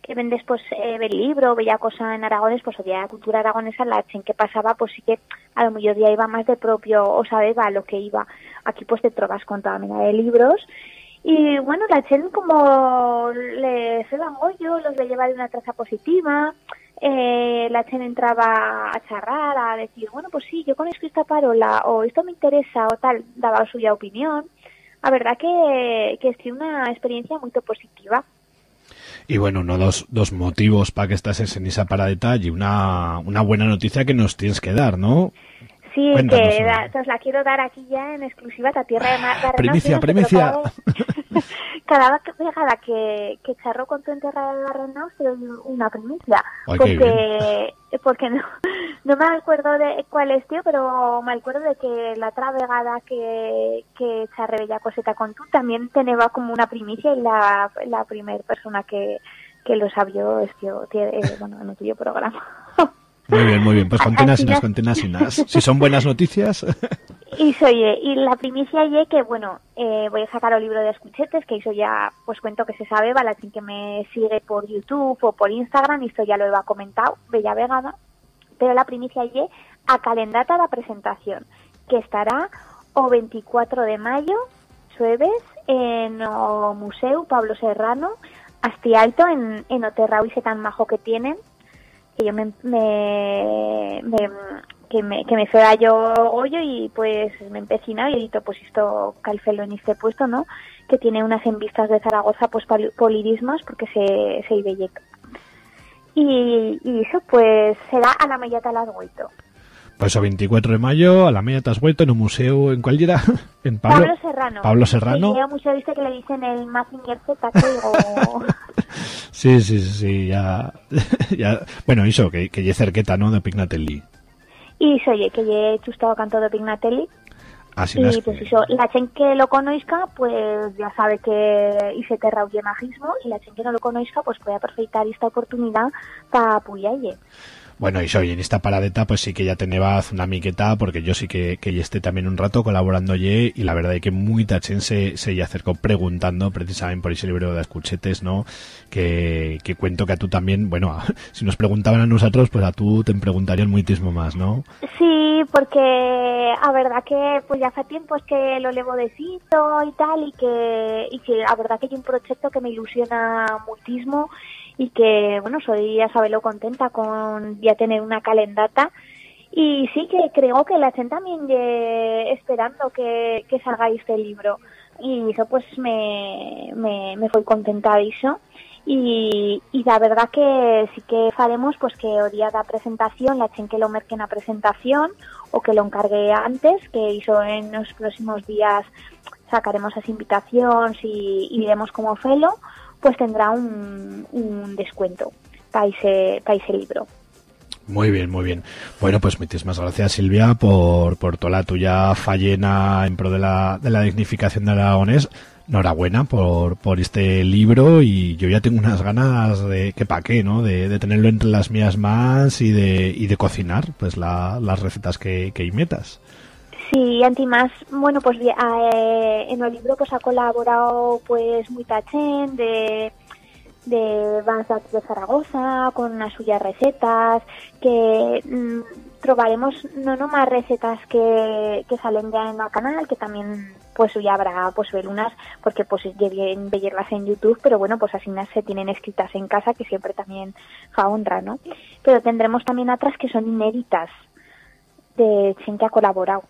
que vendes pues eh, ver libro, veía cosa en aragones, pues había la cultura aragonesa, la en que pasaba, pues sí que a lo mejor ya iba más de propio, o sabes, a lo que iba. Aquí pues te trobas con toda mena de libros. Y bueno, la Chen como le se yo los le lleva de una traza positiva, eh, la Chen entraba a charrar, a decir, bueno, pues sí, yo conozco esta parola, o esto me interesa, o tal, daba suya opinión. La verdad que, que es una experiencia muy positiva. Y bueno, uno dos, dos motivos para que estás en esa paradeta y una, una buena noticia que nos tienes que dar, ¿no? Sí, Cuéntanos, que da- os la quiero dar aquí ya en exclusiva a Tierra de Mar- Primicia, primicia. Cada, vegada que, que charro con tu en Tierra de doy una primicia. Ay, porque porque no, no me acuerdo de cuál es, tío, pero me acuerdo de que la otra vegada que, que charré Bella Coseta con tú también tenía como una primicia y la, la primera persona que, que lo sabió es tío, tío, eh, bueno, en el tuyo programa. Muy bien, muy bien. Pues Al contenas y final- nas, contenas y nas. Si son buenas noticias, Y soy, eh, y la primicia ye que, bueno, eh, voy a sacar el libro de escuchetes, que eso ya, pues cuento que se sabe, vale, que me sigue por YouTube o por Instagram, y esto ya lo he comentado, Bella Vegada, pero la primicia ye a calendata la presentación, que estará o 24 de mayo, jueves, en o Museo Pablo Serrano, hasta alto en, en Oterrao y tan majo que tienen, que yo me, me, me- que me que me fuera yo hoyo y pues me he empecinado y he dicho pues esto calfelo en este puesto no que tiene unas en vistas de Zaragoza pues poli- polirismas porque se se ibe y, y eso pues será a la mellata las vuelto pues a 24 de mayo, a la media te has vuelto en un museo, ¿en cuál era? En Pablo, Pablo, Serrano Pablo Serrano. sí, un museo viste que le dicen el Mazinger Z que digo Sí, sí, sí, ya, ya. Bueno, eso, que, que ya cerqueta, ¿no? De Pignatelli. y oye que ya he chustado canto de Pignatelli Así y pues eso, la chen que lo conozca, pues ya sabe que hice terra magismo y la chen que no lo conozca, pues puede aprovechar esta oportunidad para apoyarle. Bueno, y soy en esta paradeta, pues sí que ya tenebas una miqueta, porque yo sí que, que esté también un rato colaborando ye, y la verdad es que muy tachen se, se acercó preguntando precisamente por ese libro de escuchetes, ¿no? Que, que cuento que a tú también, bueno, si nos preguntaban a nosotros, pues a tú te preguntarían muitísimo más, ¿no? Sí, porque a verdad que pues ya hace tiempo es que lo levo de cito y tal y que y que a verdad que hay un proyecto que me ilusiona muchísimo y que bueno soy ya sabelo contenta con ya tener una calendata. Y sí que creo que la gente también lle esperando que, que salga este libro. Y eso pues me, me, me fue contenta de eso. Y, y la verdad que sí que faremos pues que o día da presentación la chen que lo merque na presentación o que lo encargue antes que hizo en los próximos días sacaremos las invitaciones y, y diremos como felo pues tendrá un, un descuento para ese, pa ese libro Muy bien, muy bien. Bueno, pues muchísimas gracias Silvia por, por toda la tuya fallena en pro de la, de la dignificación de Aragonés. Enhorabuena por, por este libro y yo ya tengo unas ganas de, que pa' qué, ¿no? De, de tenerlo entre las mías más y de, y de cocinar, pues la, las recetas que, que metas. Sí, antimás, bueno, pues eh, en el libro pues ha colaborado pues muy tachen de de de Zaragoza con unas suyas recetas que mm, trobaremos no no más recetas que, que salen ya en el canal que también pues ya habrá pues ver unas porque pues es bien verlas en YouTube pero bueno pues así se tienen escritas en casa que siempre también fa no pero tendremos también otras que son inéditas de gente que ha colaborado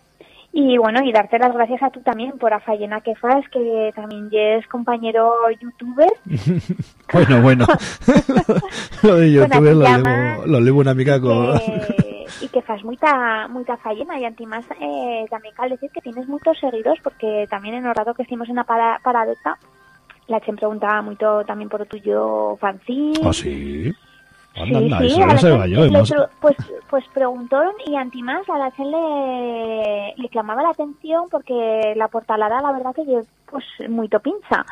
y bueno, y darte las gracias a tú también por a Fallena que fas, que también es compañero youtuber. bueno, bueno. lo de Con YouTube lo llama- levo, lo una amiga con... eh, y que fas mucha mucha fallena y antimás eh, también cal decir que tienes muchos seguidores porque también en el rato que estuvimos en la para, paradeta la Chen preguntaba mucho también por tuyo fanzine ¿Ah, sí? Anda, Sí, anda, sí, eso no se va yo. pues, pues preguntaron y antimás a la Chen le, le clamaba la atención porque la portalada la verdad que lle- pues muy topincha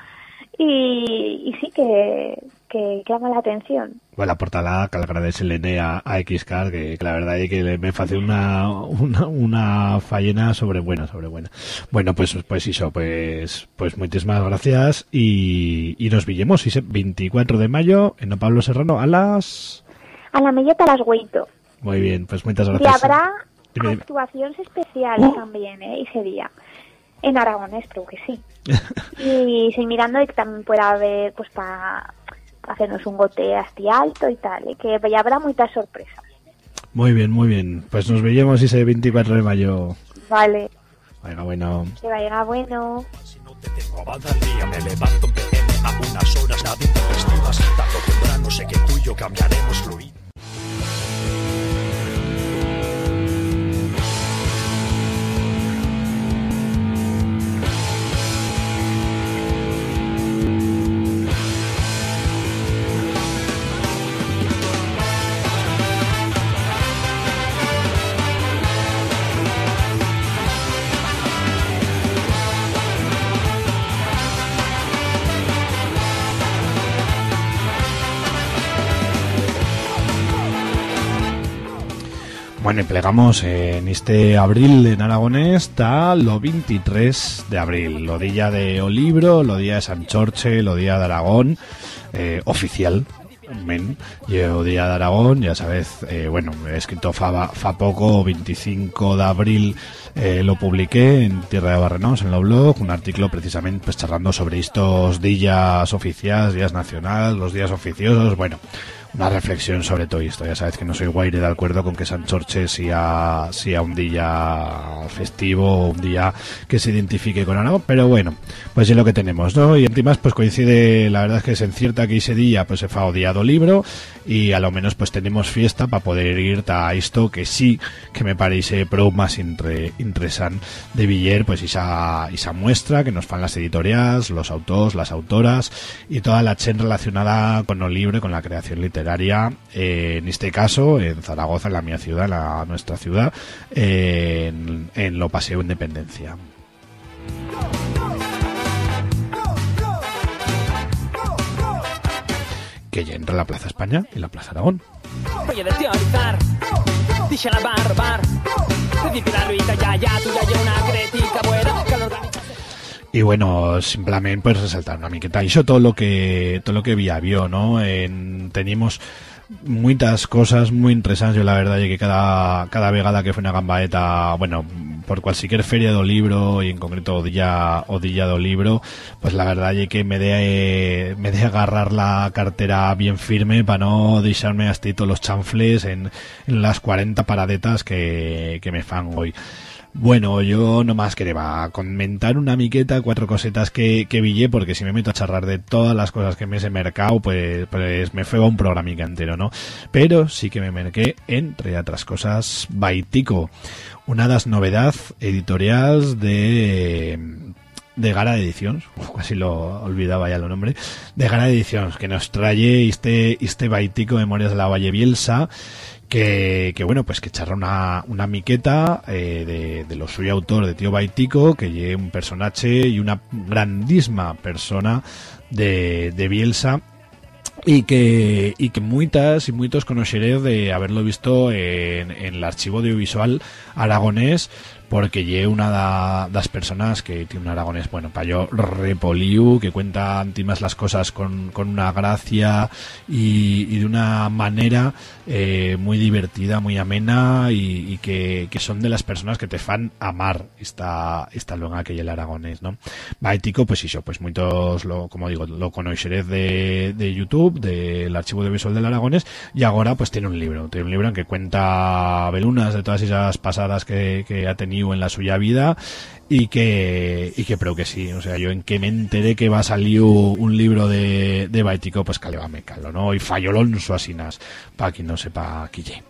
y, y sí que, que llama la atención. Bueno, la portalada que le agradece Lene a, a Xcar, que, que la verdad es que me hace una, una, una fallena sobre buena, sobre buena. Bueno, pues, pues eso, pues, pues muchísimas gracias y, y nos villemos, sí, 24 de mayo en Pablo Serrano a las... A la melleta las hueito. Muy bien, pues muchas Y gracias. habrá Dime, dime. actuaciones especiales también, ¿eh? Ese día. En Aragonés, creo que sí. y estoy mirando y que también pueda haber, pues, para hacernos un gote así alto y tal, ¿eh? que ya habrá muchas sorpresas. Muy bien, muy bien. Pues nos vemos ese 24 de mayo. Vale, Venga, bueno. que vaya bueno. Avanza el día, me levanto PM a unas horas nada intempestivas. Tarde o temprano sé que tú y yo cambiaremos fluido. Bueno, plegamos en este abril en Aragonés está lo 23 de abril, lo día de o libro, lo día de San Chorche, lo día de Aragón, eh, oficial, men, y o día de Aragón, ya sabes, eh, bueno, he escrito fa, fa poco, 25 de abril, eh, lo publiqué en Tierra de Barrenos, en lo blog, un artículo precisamente pues charlando sobre estos días oficiales, días nacionales, los días oficiosos, bueno, una reflexión sobre todo esto. Ya sabes que no soy guaire de acuerdo con que San Chorche sea, sea un día festivo, un día que se identifique con Aragón, pero bueno, pues es lo que tenemos, ¿no? Y encima pues coincide, la verdad es que se encierta que ese día pues se fa odiado libro y a lo menos pues tenemos fiesta para poder ir a esto que sí que me parece pro más interesante de Villar, pues esa, esa muestra que nos fan las editoriales, los autores, las autoras y toda la chen relacionada con el libro y con la creación literaria, eh, en este caso en Zaragoza, en la mía ciudad, en la, nuestra ciudad, en, en lo Paseo Independencia. Que ya entra la Plaza España y la Plaza Aragón. Y bueno, simplemente pues resaltar una miqueta. Hizo todo lo que todo lo que vía vio, ¿no? En, teníamos muchas cosas muy interesantes, yo la verdad es que cada, cada vegada que fue una gambaeta, bueno, por cualquier feria do libro y en concreto Odilla, Odilla do libro, pues la verdad es que me de, me de agarrar la cartera bien firme para no dejarme hasta todos los chanfles en, en las 40 paradetas que, que me fan hoy. Bueno, yo nomás quería comentar una miqueta, cuatro cosetas que, que villé, porque si me meto a charlar de todas las cosas que me he mercado, pues, pues me fue un programica entero, ¿no? Pero sí que me merqué, entre otras cosas, Baitico, una de las novedades editoriales de de Gara Ediciones, casi lo olvidaba ya el nombre, de Gara Ediciones, que nos trae este, este baitico Memorias de la Valle Bielsa, que, que bueno, pues que charra una, una miqueta eh, de, de lo suyo autor de Tío Baitico, que lleve un personaje y una grandísima persona de, de Bielsa, y que, y que muitas y muitos conoceréis de haberlo visto en, en el archivo audiovisual aragonés porque lle una de las personas que tiene un aragonés, bueno, para yo repoliu, que cuenta antimas las cosas con, con una gracia y, de una manera eh, muy divertida, muy amena y, que, que son de las personas que te fan amar esta, esta longa que hay el aragonés, ¿no? Baitico, pues eso, pues muchos, lo, como digo, lo conoceréis de, de YouTube, del archivo de visual del aragonés, y ahora pues tiene un libro, tiene un libro en que cuenta velunas de todas esas pasadas que ha tenido en la suya vida y que y que creo que sí, o sea, yo en que me enteré que va a salir un libro de, de Baitico, pues que le va a ¿no? Y fallolón su asinas, para quien no sepa quille.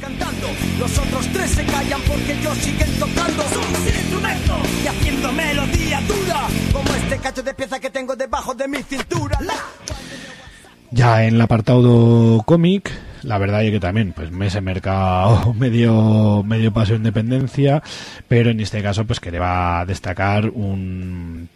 cantando. Los otros tres se callan porque ellos siguen tocando. Son sin instrumento y haciendo melodía dura. Como este cacho de pieza que tengo debajo de mi cintura. La- Ya en el apartado cómic, la verdad es que también pues me he mercado medio medio paso de independencia, pero en este caso pues quería destacar un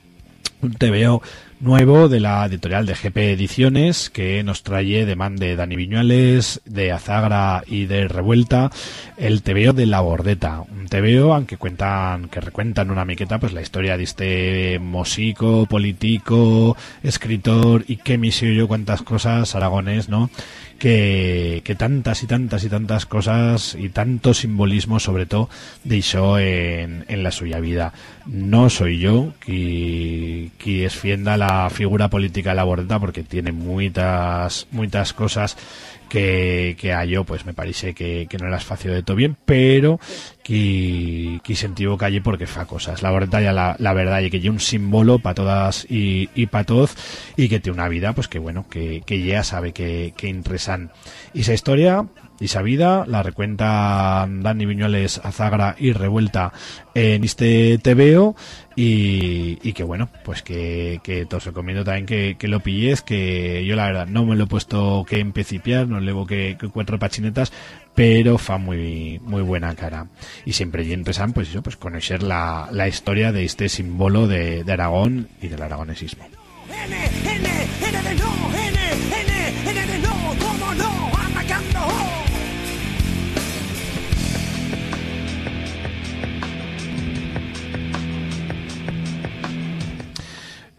un TVO nuevo de la editorial de GP Ediciones que nos trae de man de Dani Viñuales, de Azagra y de Revuelta el TVO de La Bordeta. Un TVO aunque cuentan, que recuentan una miqueta pues la historia de este músico, político, escritor y que me yo cuántas cosas aragones, ¿no? Que, que tantas y tantas y tantas cosas y tanto simbolismo sobre todo deixó en, en la suya vida. No soy yo qui, qui esfienda la figura política de la Bordeta porque tiene muchas muchas cosas que, que a yo pues me parece que, que no las facio de todo bien, pero que, que sentivo calle porque fa cosas. La verdad ya la, la verdad y que lleva un símbolo para todas y, y para todos y que tiene una vida pues que bueno, que, que ya sabe que, que interesan. Y esa historia y esa vida la recuentan Dani Viñuales, Azagra y Revuelta en este TVO y, y que bueno, pues que, te os recomiendo también que, lo pilles, que yo la verdad no me lo he puesto que empecipiar, no levo que, que cuatro pachinetas, pero fa muy muy buena cara. Y siempre y interesante pues eso, pues conocer la, la historia de este símbolo de, de Aragón y del aragonesismo. N, N, N de no,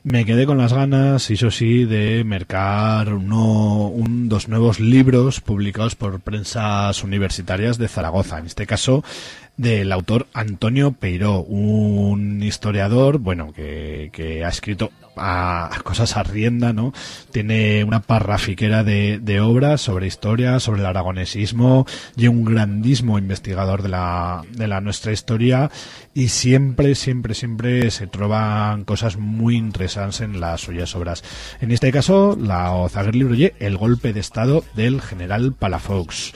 Me quedé con las ganas, eso sí, de mercar uno, un, dos nuevos libros publicados por prensas universitarias de Zaragoza. En este caso, del autor Antonio Peiró, un historiador, bueno, que, que ha escrito a, a cosas a rienda, ¿no? Tiene una parrafiquera de, de obras sobre historia, sobre el aragonesismo, y un grandísimo investigador de la, de la nuestra historia, y siempre, siempre, siempre se troban cosas muy interesantes en las suyas obras. En este caso, la Ozaguer libro ye El golpe de estado del general Palafox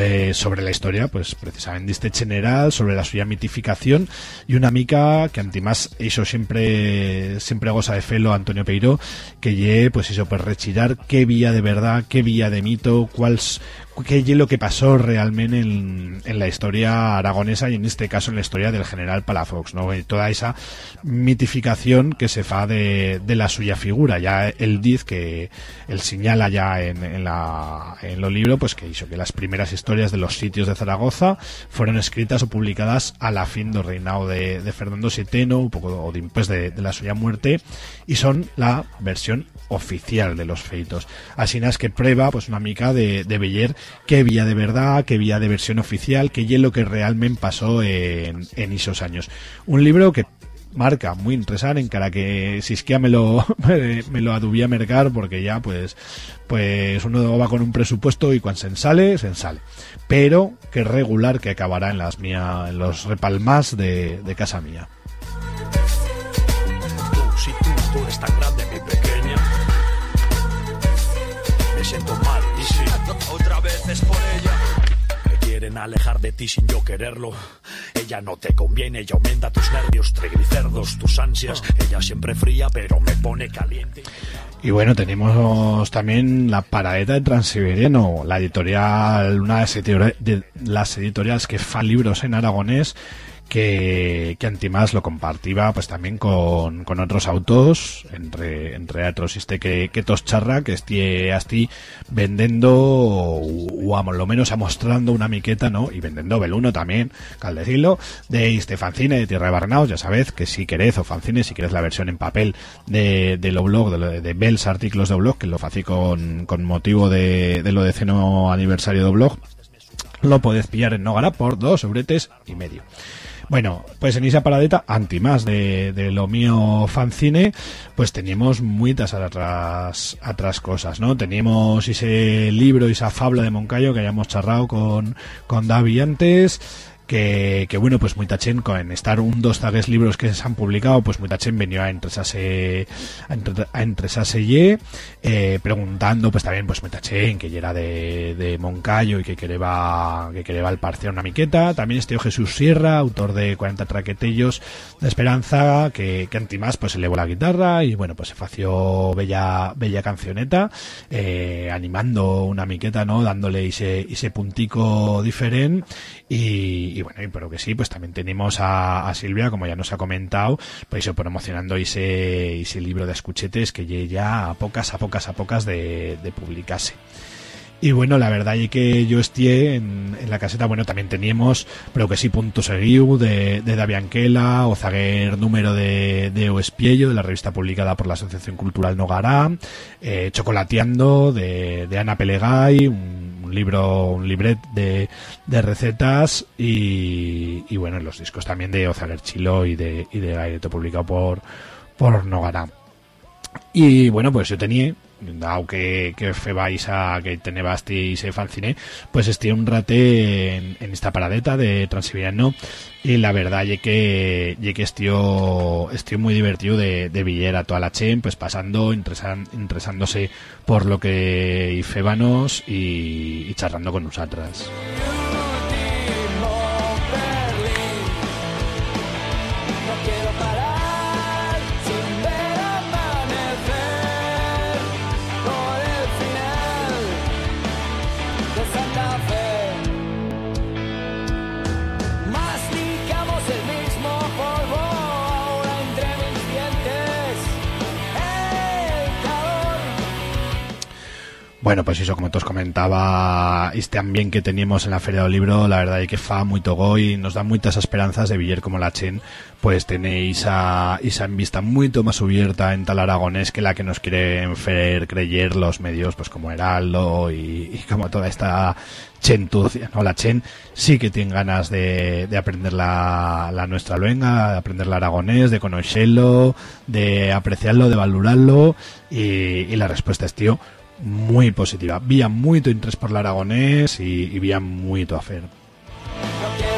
eh, sobre la historia, pues precisamente este general, sobre la suya mitificación y una mica que antimás eso siempre siempre goza de felo Antonio Peiro, que lle pues eso pues rechillar qué vía de verdad, qué vía de mito, cuál qué lle lo que pasó realmente en, en la historia aragonesa y en este caso en la historia del general Palafox, ¿no? Y toda esa mitificación que se fa de, de la suya figura. Ya él dice que él señala ya en, en la en los libros pues que hizo que las primeras historias de los sitios de Zaragoza fueron escritas o publicadas a la fin del reinado de, Fernando VII, un poco o después de, de la suya muerte, y son la versión oficial de los feitos. Así es que prueba pues una mica de, de veller qué vía de verdad, qué vía de versión oficial, qué es lo que realmente pasó en, esos años. Un libro que marca muy interesante en cara que si es me lo me, lo adubía a mercar porque ya pues pues uno va con un presupuesto y cuando se ensale se ensale pero que regular que acabará en las mía en los repalmas de, casa mía Alejar de ti sin yo quererlo. Ella no te conviene y aumenta tus nervios, triglicéridos, tus ansias. Ella siempre fría, pero me pone caliente. Y bueno, tenemos también la paradeta de Transiberiano, la editorial, una de las editoriales, que fan libros en aragonés, que, que Antimás lo compartía pues también con, con otros autores, entre, entre otros este que, que tos charra, que esté así vendendo o, o a lo menos mostrando una miqueta, ¿no? Y vendendo Beluno también, de este fanzine de Tierra de Barnaos, ya sabéis que si queréis o fanzine, si queréis la versión en papel de, de lo blog, de, de, Bells artículos de blog, que lo fací con, con motivo de, lo deceno aniversario de blog, lo podéis pillar en Nogara por dos euretes y medio. Bueno, pues en esa paradeta, antimás de, de lo mío fanzine, pues teníamos muchas otras, otras cosas, ¿no? Teníamos ese libro, esa fabla de Moncayo que hayamos charrado con, con Davi antes, que, bueno, pues muy tachen con estar un dos tagues libros que se han publicado, pues muy tachen venió a entresarse a, entre, a eh, preguntando pues también pues muy tachen que ya era de, de Moncayo y que quería que quería el parcial una miqueta, también este Jesús Sierra, autor de 40 traquetellos de Esperanza, que, que antimás pues elevó la guitarra y bueno, pues se fació bella bella cancioneta, eh, animando una miqueta, ¿no? Dándole ese, ese puntico diferente y, y bueno, y pero que sí, pues también tenemos a, a Silvia, como ya nos ha comentado, pues eso, promocionando ese, ese libro de escuchetes que lle ya a pocas, a pocas, a pocas de, de publicarse. Y bueno, la verdad es que yo esté en, la caseta, bueno, también teníamos, pero que sí, punto seguiu de, de Davianquela, o zaguer número de, de O Espiello, de la revista publicada por la Asociación Cultural Nogará, eh, Chocolateando, de, de Ana Pelegay, un, un libro, un libret de, de recetas, y, y bueno, los discos también de Ozaguer Chilo y de, y de Gaireto, publicado por, por Nogará. Y bueno, pues yo tenía, dado que, que febais a que tenebasti y se fanzine, pues estoy un rate en, en esta paradeta de Transiberiano y la verdad ye que ye que estoy, estoy muy divertido de, de Villera toda la chen, pues pasando, interesan, interesándose por lo que febanos y, y charlando con nosotras. Bueno, pues eso, como te os comentaba, este ambiente que teníamos en la Feria del Libro, la verdad es que fa muy togo y nos da muchas esperanzas de Viller como la Chen, pues tenéis a esa vista mucho más abierta en tal aragonés que la que nos quieren hacer creyer los medios, pues como Heraldo y, como toda esta chentucia, ¿no? La Chen sí que tiene ganas de, de aprender la, nuestra luenga, de aprender el aragonés, de conocerlo, de apreciarlo, de valorarlo y la respuesta es, tío, muy positiva. Vía muy interés por el aragonés y, vía muy a hacer. sin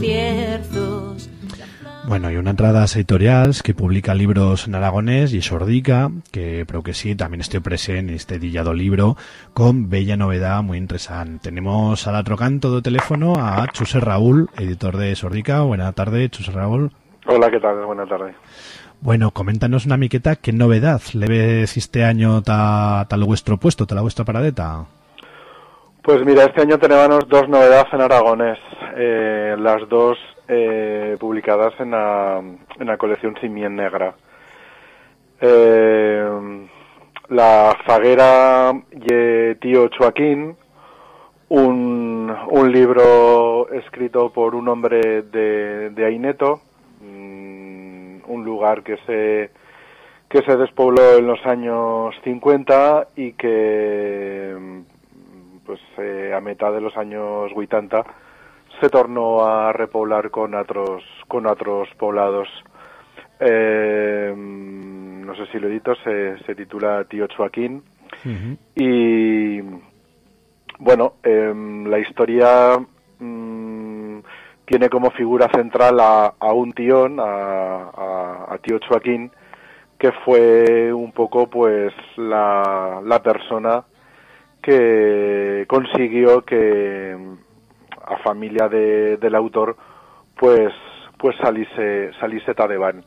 ciertos Bueno, y una entrada editoriales que publica libros en aragonés y sordica, que creo que sí, también estoy presente en este dillado libro con bella novedad muy interesante. Tenemos al otro canto de teléfono a Chuse Raúl, editor de Sordica. Buenas tardes, Chuse Raúl. Hola, ¿qué tal? Buenas tardes. Bueno, coméntanos una miqueta, ¿qué novedad le ves este año ta- tal vuestro puesto, tal vuestra paradeta? Pues mira, este año tenemos dos novedades en aragonés, eh, las dos eh, publicadas en la, en la colección Simien Negra. Eh, la faguera de Tío Joaquín, un, un libro escrito por un hombre de, de Aineto, mm, un lugar que se que se despobló en los años 50 y que pues eh, a mitad de los años 80 se tornó a repoblar con otros con otros poblados. Eh, no sé si lo edito se, se titula Tío Joaquín. Y bueno em, la historia mm, tiene como figura central a, a un tío a, a- a tío Joaquín que fue un poco pues la, la persona que consiguió que a familia de- del autor pues pues salise salise Tadeban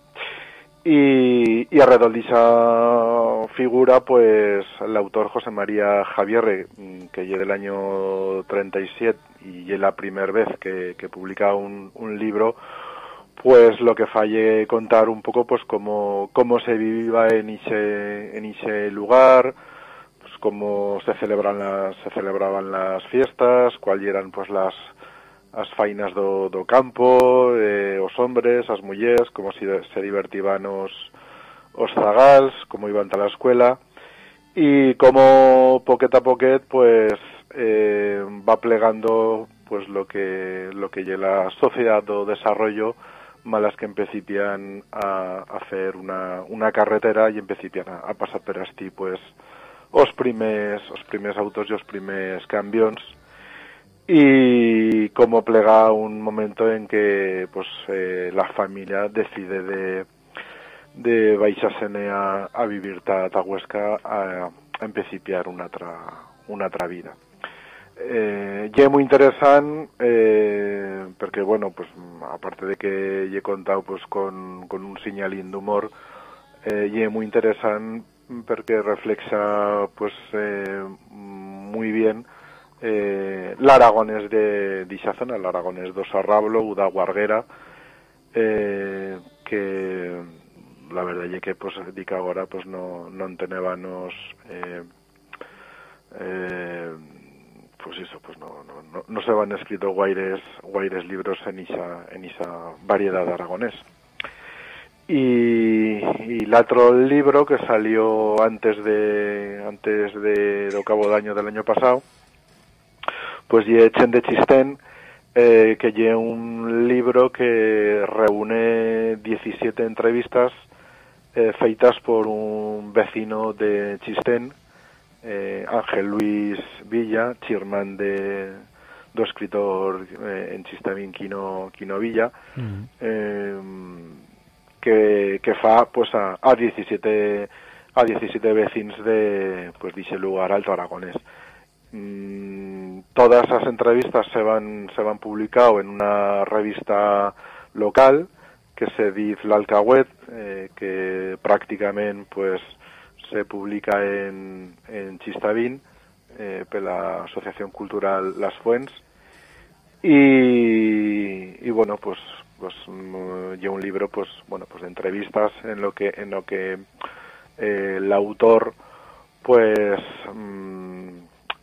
y, y alrededor de esa figura pues el autor José María Javier que llega del año 37 y es la primera vez que, publica un, un libro pues lo que falle contar un poco pues cómo, cómo se vivía en ese, en ese lugar, cómo se celebran las se celebraban las fiestas, cuáles eran pues las as fainas do, do campo, eh, os hombres, as mulleres, como se, se divertiban os, os zagals, como iban a la escuela, y como poquet a poquet, pues, eh, va plegando pues lo que lo que lle la sociedad o desarrollo malas que empecipian a, hacer una, una carretera y empecipian a, pasar per asti pues os primes os primes autos y os primes cambions y como plega un momento en que pues eh, la familia decide de de baixasene a, vivir ta, ta Huesca a, a empecipiar una tra, una tra vida. Eh, ye muy interesante eh, porque bueno pues aparte de que ye contado pues con, con un señalín de humor eh, ye muy interesante porque reflexa pues eh, muy bien eh, de dicha zona, l'Aragonès do Sarrablo, Uda Guarguera, eh, que la verdad es que pues dic agora pues no non tenébanos eh, eh, pues eso, pues no, no, no, no se van escrito guaires, guaires libros en esa, en esa variedad de aragonés. Y, y el otro libro que salió antes de antes de do cabo de año del año pasado, pues ye Chen de Chistén, eh, que lle un libro que reúne 17 entrevistas eh, feitas por un vecino de Chistén, eh, Ángel Luis Villa, chirman de do escritor eh, en Chistamín Quino, Quino Villa, eh, que, fa pues a, a 17 a 17 vecinos de pues dice lugar Alto Aragonés. Mm, todas las entrevistas se van se van publicado en una revista local que se dice l'Alcahuet, eh, que prácticamente pues se publica en, en Chistavín eh, por la Asociación Cultural Las Fuents y, y bueno pues pues mm, lleva un libro pues bueno pues de entrevistas en lo que en lo que eh, el autor pues mm,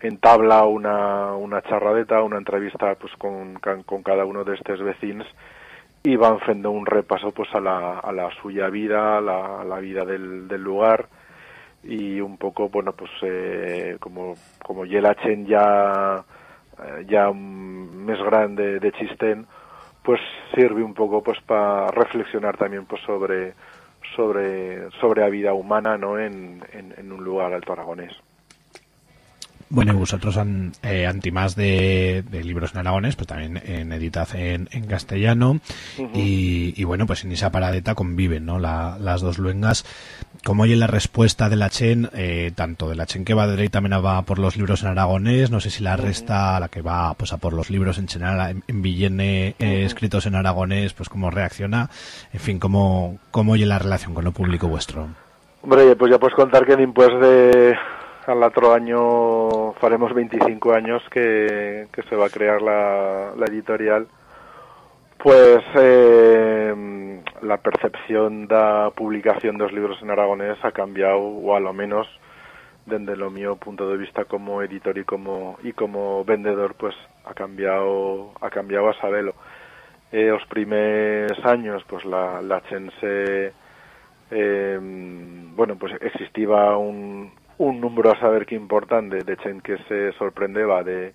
entabla una, una charradeta, una entrevista pues con, con cada uno de estos vecinos y van haciendo un repaso pues a la, a la suya vida, a la, la vida del, del lugar y un poco bueno pues eh, como como Yelachen ya eh, ya un mes grande de Chistén pues sirve un poco pues para reflexionar también pues sobre sobre sobre la vida humana no en, en, en un lugar alto aragonés Bueno, y vosotros han, eh, antimás de, de libros en aragonés, pues también en editad en, en castellano. Y, y bueno, pues en esa paradeta conviven, ¿no? La- las dos luengas. Como oye la respuesta de la Chen, eh, tanto de la Chen que va de también va por los libros en aragonés, no sé si la resta, la que va pues a por los libros en general, en, en Villene, eh, escritos en aragonés, pues cómo reacciona, en fin, cómo, cómo oye la relación con lo público vuestro. Hombre, pues ya puedes contar que después de al otro año faremos 25 años que, que se va a crear la, la editorial pues eh, la percepción da publicación dos libros en aragonés ha cambiado o a lo menos desde lo mío punto de vista como editor y como y como vendedor pues ha cambiado ha cambiado a sabelo. Eh, los primeros años pues la, la Chense eh, bueno pues existía un, un número a saber qué importante de chen que se sorprendeba de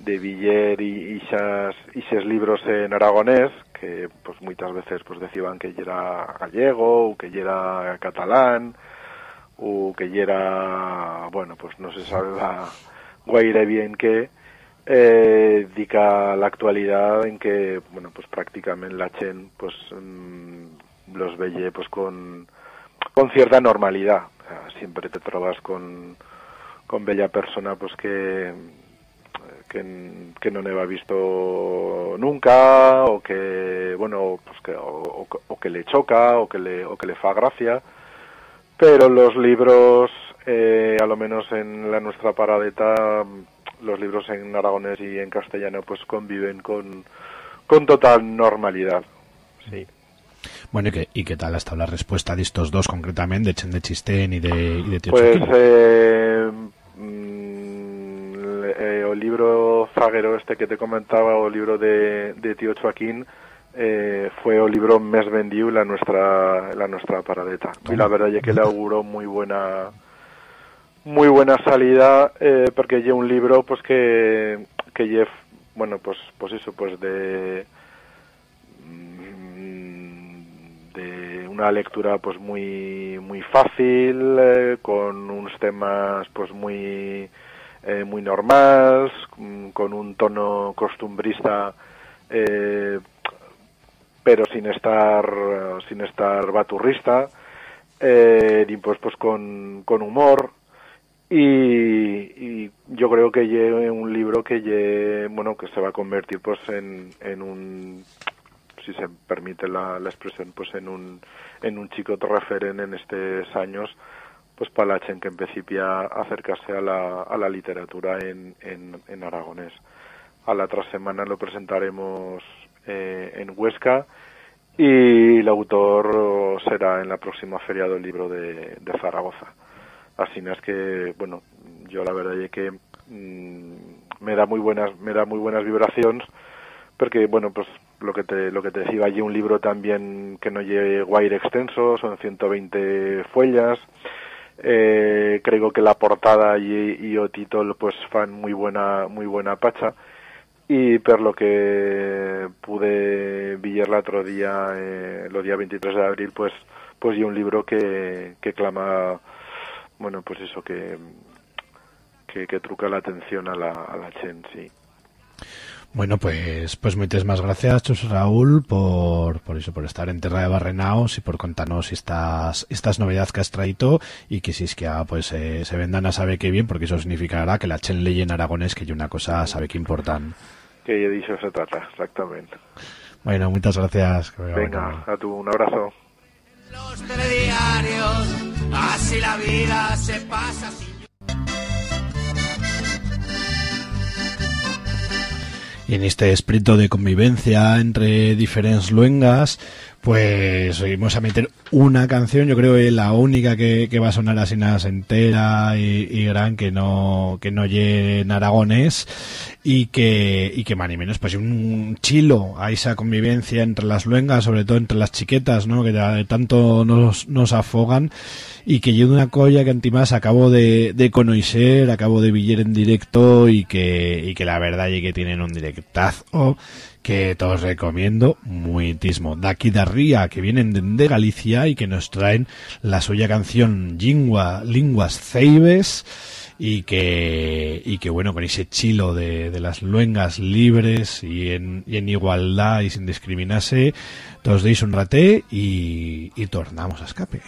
de Villar y esos libros en aragonés que pues muchas veces pues decían que era gallego o que era catalán o que era bueno pues no se sabe la guaire bien que eh, dica la actualidad en que bueno pues prácticamente la chen pues mm, los veye pues con con cierta normalidad. Siempre te trobas con con bella persona pues que que, que no me ha visto nunca o que bueno pues que o, o- o que le choca o que le o que le fa gracia. Pero los libros eh, a lo menos en la nuestra paradeta los libros en aragonés y en castellano pues conviven con con total normalidad. Sí. Bueno, ¿y qué, y qué tal ha estado la respuesta de estos dos concretamente, de Chen de Chistén y de, y de Tío Choquín? eh, zaguero este que te comentaba, o libro de, de tío Joaquín, eh, fue o libro mes vendido la nuestra la nuestra paradeta y la verdad es que le auguró muy buena muy buena salida eh, porque lleva un libro pues que que Jeff bueno pues pues eso pues de mm, de una lectura pues muy muy fácil eh, con unos temas pues muy eh, muy normales mm, con un tono costumbrista eh, pero sin estar sin estar baturrista eh, pues pues con, con humor. Y, y yo creo que lleve un libro que lle, bueno que se va a convertir pues en, en un si se permite la, la expresión pues en un en un chico referente en estos años pues gente que empecé a acercarse a la, a la literatura en, en, en aragonés a la otra semana lo presentaremos eh, en Huesca y el autor será en la próxima feria del libro de, de Zaragoza. Así es que, bueno, yo la verdad es que mm, me da muy buenas me da muy buenas vibraciones porque bueno pues lo que te lo que te decía allí un libro también que no lleve guaire extenso son 120 fuellas eh, creo que la portada y, y o título pues fan muy buena muy buena pacha y por lo que pude villar el otro día eh, el día 23 de abril pues pues y un libro que, que clama bueno pues eso que que, que truca la atención a la, a la chen, sí. Bueno, pues pues muchas más gracias, Chus Raúl, por, por eso, por estar en Terra de Barrenaos y por contarnos estas estas novedades que has traído y que si es que ah, pues eh, se vendan a sabe qué bien, porque eso significará que la chen ley en aragonés, que hay una cosa sabe que importan. Que he dicho se trata, exactamente. Bueno, muchas gracias. que Venga, bueno. a tu un abrazo. Los telediarios, así la vida se pasa sin en este espíritu de convivencia entre diferentes luengas, pues vamos a meter una canción, yo creo que la única que, va a sonar así nada entera y, y gran que no que no llegue en aragones y que y que más ni menos pues un chilo a esa convivencia entre las luengas, sobre todo entre las chiquetas, ¿no? que ya tanto nos, nos afogan y que yo de una colla que antimás acabo de, de conocer, acabo de villar en directo y que, y que la verdad es que tienen un directazo que todos recomiendo muitísimo. De aquí de Ría, que vienen de, de Galicia y que nos traen la suya canción Lingua, Linguas Ceibes y que, y que bueno, con ese chilo de, de las luengas libres y en, y en igualdad y sin discriminarse, todos deis un raté y, y tornamos a escape.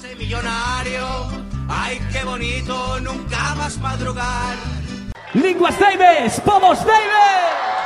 Hacerse millonario. Ay, qué bonito, nunca más madrugar. Linguas Davis, Pomos Davis.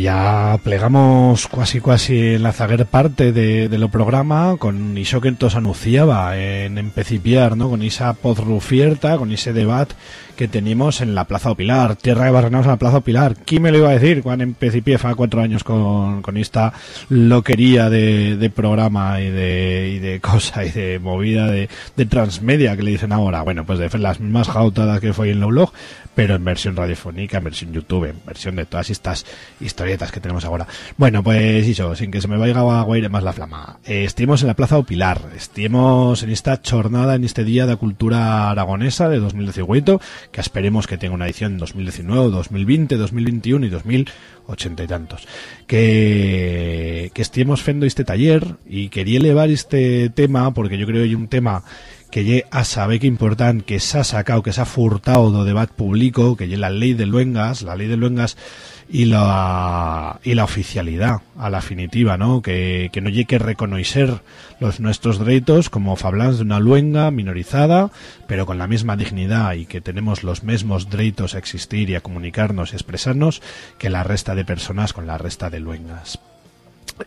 Ya plegamos quasi quasi en la zaguer parte de, lo programa con iso que entonces anunciaba en empecipiar, ¿no? Con esa pozrufierta, con ese debate que teníamos en la Plaza Pilar, Tierra de Barrenaos en la Plaza Pilar. ¿Quién me lo iba a decir cuando empecipié hace cuatro años con, con esta loquería de, programa y de, y de cosa y de movida de, de transmedia que le dicen ahora? Bueno, pues de las mismas jautadas que fue en el blog, pero en versión radiofónica, en versión YouTube, en versión de todas estas historietas que tenemos ahora. Bueno, pues eso, sin que se me vaya a guaire más la flama. Eh, estemos en la Plaza Pilar, estemos en esta jornada, en este Día de Cultura Aragonesa de 2018, que esperemos que tenga una edición en 2019, 2020, 2021 y 2080 y tantos. Que, que estemos fendo este taller y quería elevar este tema porque yo creo que hay un tema que lle a saber que important que s'ha sacado, que s'ha furtado do debat público, que lle la ley de Luengas, la ley de Luengas y la y la oficialidad a la definitiva, ¿no? Que, que no lle que reconocer los nuestros derechos como fablans de una luenga minorizada, pero con la misma dignidad y que tenemos los mismos derechos a existir y a comunicarnos y expresarnos que la resta de personas con la resta de luengas.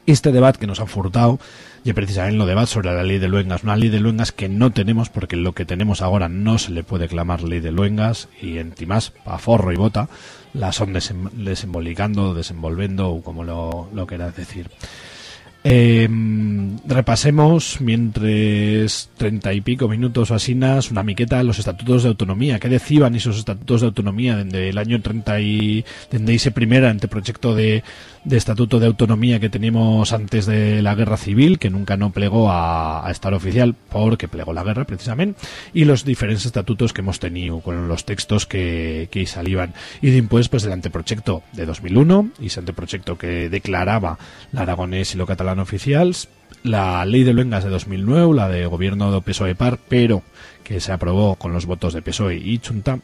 Este debate que nos han furtado y precisamente lo debate sobre la ley de luengas, una ley de luengas que no tenemos porque lo que tenemos ahora no se le puede clamar ley de luengas y en timás pa forro y bota la son desem desembolicando, desenvolviendo o como lo, lo quieras decir. Eh, repasemos, mientras treinta y pico minutos o asinas, una miqueta los estatutos de autonomía. ¿Qué decían esos estatutos de autonomía desde el año 30 y desde ese primer anteproyecto de, de estatuto de autonomía que teníamos antes de la guerra civil, que nunca no plegó a, a estar oficial porque plegó la guerra precisamente, y los diferentes estatutos que hemos tenido con los textos que, que salían. Y después, pues del anteproyecto de 2001, y ese anteproyecto que declaraba la aragonés y lo catalán oficiales, la ley de luengas de 2009, la de gobierno de PSOE par, pero que se aprobó con los votos de PSOE y Chunta,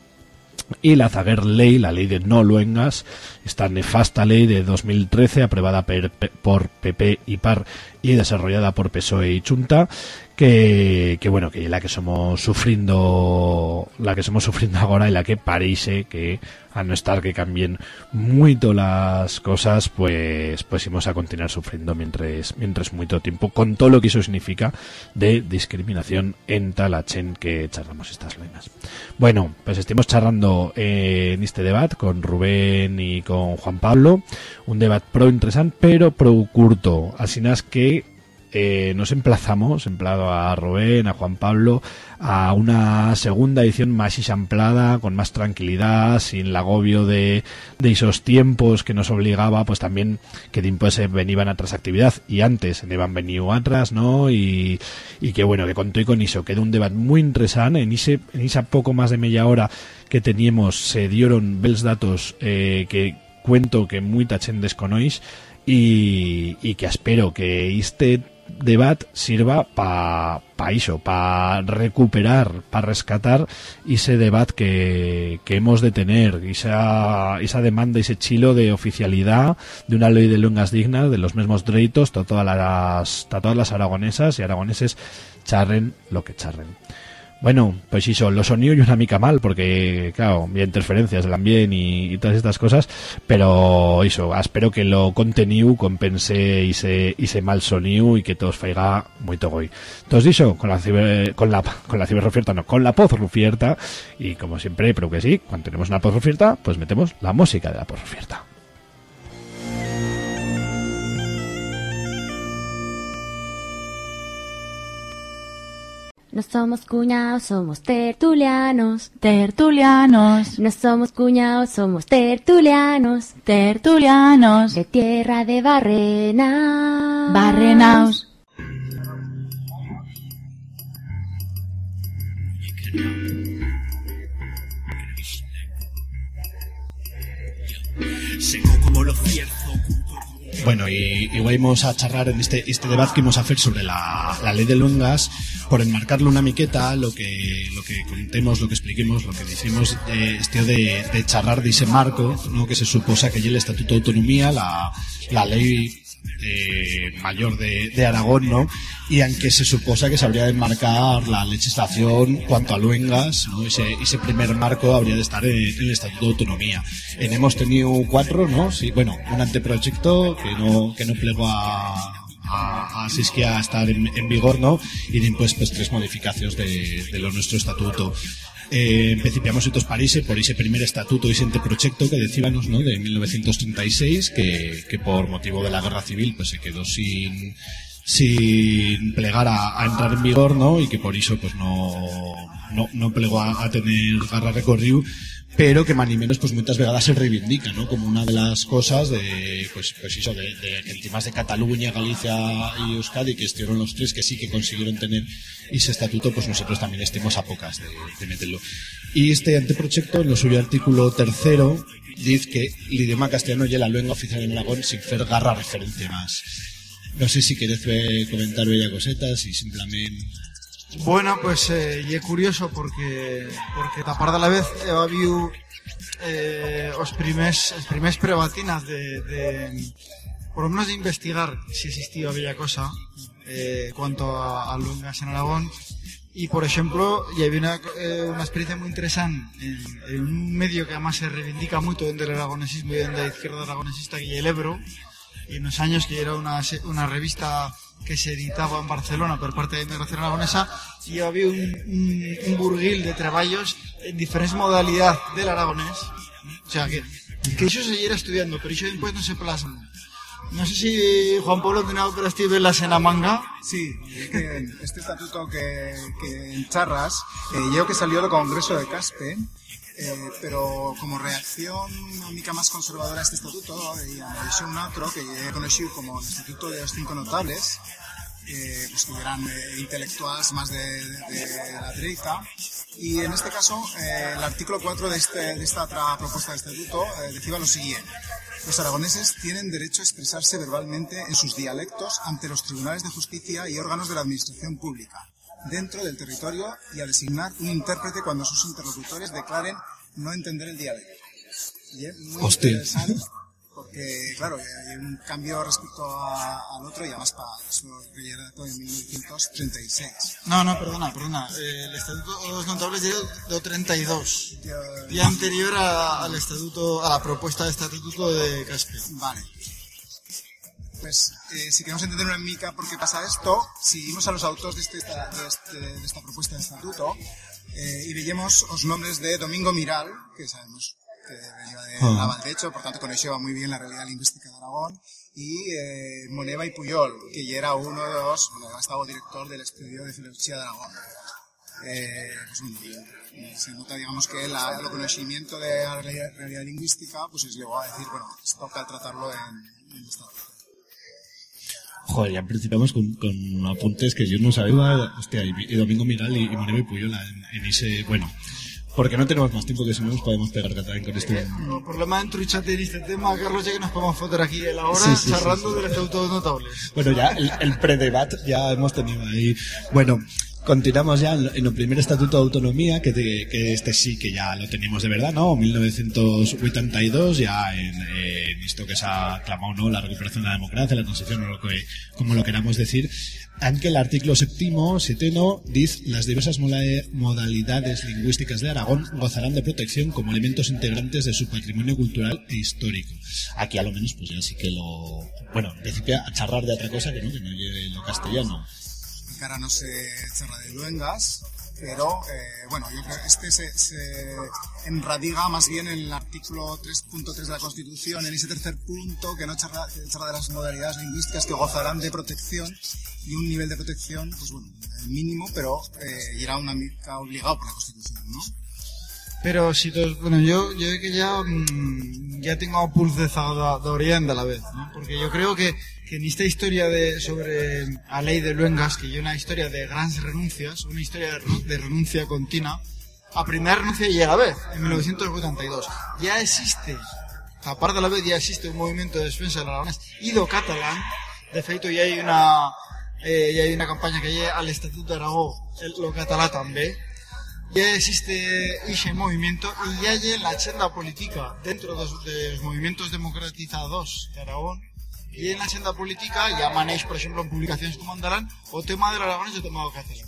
y la Zaguer Ley, la ley de no luengas, esta nefasta ley de 2013 aprobada per- por PP y PAR y desarrollada por PSOE y Chunta, que, bueno, que la que somos sufriendo, la que somos sufriendo ahora y la que parece que a no estar que cambien mucho las cosas, pues pues íbamos a continuar sufriendo mientras mientras mucho tiempo con todo lo que eso significa de discriminación en Talachen que charlamos estas lenguas. Bueno, pues estemos charlando en este debate con Rubén y con Juan Pablo, un debate pro interesante, pero pro curto, así que eh, nos emplazamos, emplado a Rubén, a Juan Pablo, a una segunda edición más isamplada, con más tranquilidad, sin el agobio de, de esos tiempos que nos obligaba, pues también que después se venían otras actividad y antes se iban venido atrás, ¿no? Y, y que bueno, que contó y con eso, quedó un debate muy interesante, en ese, en esa poco más de media hora que teníamos se dieron bels datos eh, que cuento que muy tachen desconois y, y que espero que este debate sirva para pa eso, para recuperar, para rescatar ese debate que, que hemos de tener, esa, esa demanda, ese chilo de oficialidad de una ley de lenguas dignas, de los mismos derechos, todas las, todas las aragonesas y aragoneses charren lo que charren. Bueno, pues eso, lo sonido y una mica mal, porque, claro, había interferencias del ambiente y, y todas estas cosas, pero eso, espero que lo contenido compense ese, ese mal sonido y que todos faiga muy togoy. Entonces, eso, con la ciber, con la, con la ciberrufierta, no, con la pozrufierta, y como siempre, pero que sí, cuando tenemos una pozrufierta, pues metemos la música de la pozrufierta. No somos cuñados, somos tertulianos. Tertulianos. No somos cuñados, somos tertulianos. Tertulianos. De tierra de Barrena. Barrenaos. Seco como lo cierzo. Bueno, y, y vamos a charlar en este, este debate que vamos a hacer sobre la, la ley de lungas, por enmarcarle una miqueta, lo que, lo que contemos, lo que expliquemos, lo que decimos, eh, este de, de charlar de ese marco, ¿no? que se suposa que ya el Estatuto de Autonomía, la, la ley eh, mayor de, de Aragón, ¿no? Y aunque se suposa que se habría de enmarcar la legislación cuanto a luengas, ¿no? Ese, ese primer marco habría de estar en, en el Estatuto de Autonomía. En hemos tenido cuatro, ¿no? Sí, bueno, un anteproyecto que no, que no plegó a, a, a Sisquia a estar en, en vigor, ¿no? Y después, pues, tres modificaciones de, de lo nuestro estatuto. Eh, empecipiamos estos París por ese primer estatuto y ese anteproyecto que decíamos, ¿no? De 1936, que, que por motivo de la guerra civil, pues se quedó sin, sin plegar a, a entrar en vigor, ¿no? Y que por eso, pues no, no, no plegó a, a tener garra recorrido pero que más ni menos pues muchas vegadas se reivindica ¿no? como una de las cosas de pues pues eso de, de que en temas de Cataluña Galicia y Euskadi que estuvieron los tres que sí que consiguieron tener ese estatuto pues nosotros también estemos a pocas de, meterlo y este anteproyecto en lo suyo artículo tercero dice que el idioma castellano ya la lengua oficial en Aragón sin hacer garra referente más no sé si querés eh, comentar bella cosetas y simplemente Bueno, pues eh, y é curioso porque porque tapar de la vez eh, habido eh, os primers primers prebatinas de, de por lo menos de investigar si existía aquella cosa eh, cuanto a, a lungas en Aragón. Y por ejemplo y había una, eh, una experiencia muy interesante en, un medio que además se reivindica mucho dentro del aragonesismo y dentro de la izquierda aragonesista que el Ebro y en los años que era una, una revista que se editaba en Barcelona por parte de Inmigración Aragonesa y había un, un, un burguil de traballos en diferentes modalidades del aragonés o sea que, que eso se llera estudiando pero eso después no se plasma No sé si Juan Pablo tiene operatiu velas en la manga. Sí, este estatuto que, que en Charras, eh, yo que salió del Congreso de Caspe, eh, pero como reacción mica más conservadora a este estatuto, y a un otro que he el Estatuto de los Cinco Notables, eh, pues que eran eh, intelectuales más de, la derecha. Y en este caso, eh, el artículo 4 de, este, de esta otra propuesta de estatuto eh, decía lo siguiente. Los aragoneses tienen derecho a expresarse verbalmente en sus dialectos ante los tribunales de justicia y órganos de la administración pública, dentro del territorio y a designar un intérprete cuando sus interlocutores declaren no entender el dialecto. Y es muy Hostia. interesante porque, claro, hay un cambio respecto a- al otro y además para era todo en 1936. No, no, perdona, perdona. Eh, el Estatuto de los Notables es de 32. Día anterior a- al estatuto, a la propuesta de estatuto de Caspe. Vale. Pues eh, si queremos entender una mica por qué pasa esto, seguimos a los autores de, este, de, este- de esta propuesta de estatuto eh, y veamos los nombres de Domingo Miral, que sabemos que venía de Ah. Navaldecho, por tanto conocía muy bien la realidad lingüística de Aragón, y eh, Moneva y Puyol, que ya era uno de los, bueno, ha estado director del estudio de filosofía de Aragón. Eh, pues bueno, se nota, digamos, que la- el conocimiento de la realidad, realidad lingüística, pues les llevó a decir, bueno, toca tratarlo en, en esta Joder, ya principiamos con, con apuntes que yo no sabía. Hostia, y, y Domingo Miral y, y y Puyola en, en ese. Bueno, porque no tenemos más tiempo que si no nos podemos pegar también con este. El problema en truchate en este tema, Carlos, ya que nos podemos fotar aquí a la hora Sí, sí, charlando sí, sí. del Estatuto de Notables. Bueno, ya el, el pre-debate ya hemos tenido ahí. Bueno, continuamos ya en, el primer estatuto de autonomía, que, te- este sí que ya lo tenemos de verdad, ¿no? 1982, ya en, en esto que se ha clamado, ¿no? La recuperación de la democracia, la transición, o lo que, como lo queramos decir. Aunque el artículo séptimo, seteno, dice las diversas modalidades lingüísticas de Aragón gozarán de protección como elementos integrantes de su patrimonio cultural e histórico. Aquí a lo menos pues ya sí que lo... Bueno, en principio a charlar de otra cosa que no, que no lleve lo castellano. Cara no se charla de luengas, pero eh, bueno, yo creo que este se, enradiga más bien en el artículo 3.3 de la Constitución, en ese tercer punto que no charla, que de las modalidades lingüísticas que gozarán de protección y un nivel de protección, pues bueno, mínimo, pero eh, era una mica obligado por la Constitución, ¿no? Pero si te- bueno, yo, yo que ya, mm, ya tengo pulsezado de Oriente a la vez, ¿no? Porque yo creo que, que en esta historia de, sobre a ley de Luengas, que es una historia de grandes renuncias, una historia de, renu- de renuncia continua, a primera renuncia llega a vez, en 1982. Ya existe, aparte de la vez, ya existe un movimiento de defensa del aragonés ido catalán, de feito ya hay una, eh, ya hay una campaña que llega al Estatuto de Aragón, lo catalá también, ya existe ese movimiento y ya hay la agenda política dentro de los, de los movimientos democratizados de Aragón y en la agenda política ya manéis por ejemplo en publicaciones como andarán o tema del Aragón y o tema del catalán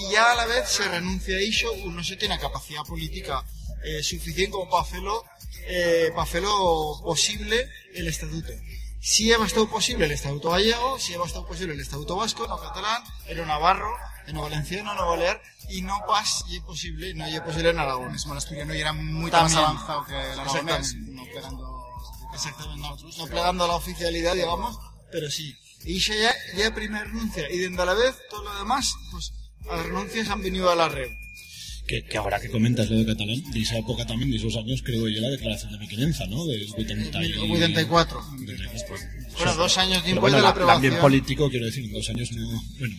y ya a la vez se renuncia a eso uno se tiene capacidad política eh, suficiente como para hacerlo eh, para hacerlo posible el estatuto. Si ha bastado posible el estatuto gallego si ha bastado posible el estatuto vasco no catalán o navarro en valenciano no balear y no pas y es posible no y es posible en Aragón el asturiano ya era También. más avanzado que el aragonés, no pegando... Exactamente, no, no plegando a la oficialidad, digamos, pero sí. Y ya, ya, primera renuncia, y a la vez, todo lo demás, pues, las renuncias han venido a la red. Que, que ahora que comentas lo de catalán, de esa época también, de esos años, creo yo, la declaración de Mequinenza, ¿no? De 80 y- 84. Bueno, dos años después bueno, de la la- También aprobación. político, quiero decir, dos años no... Bueno,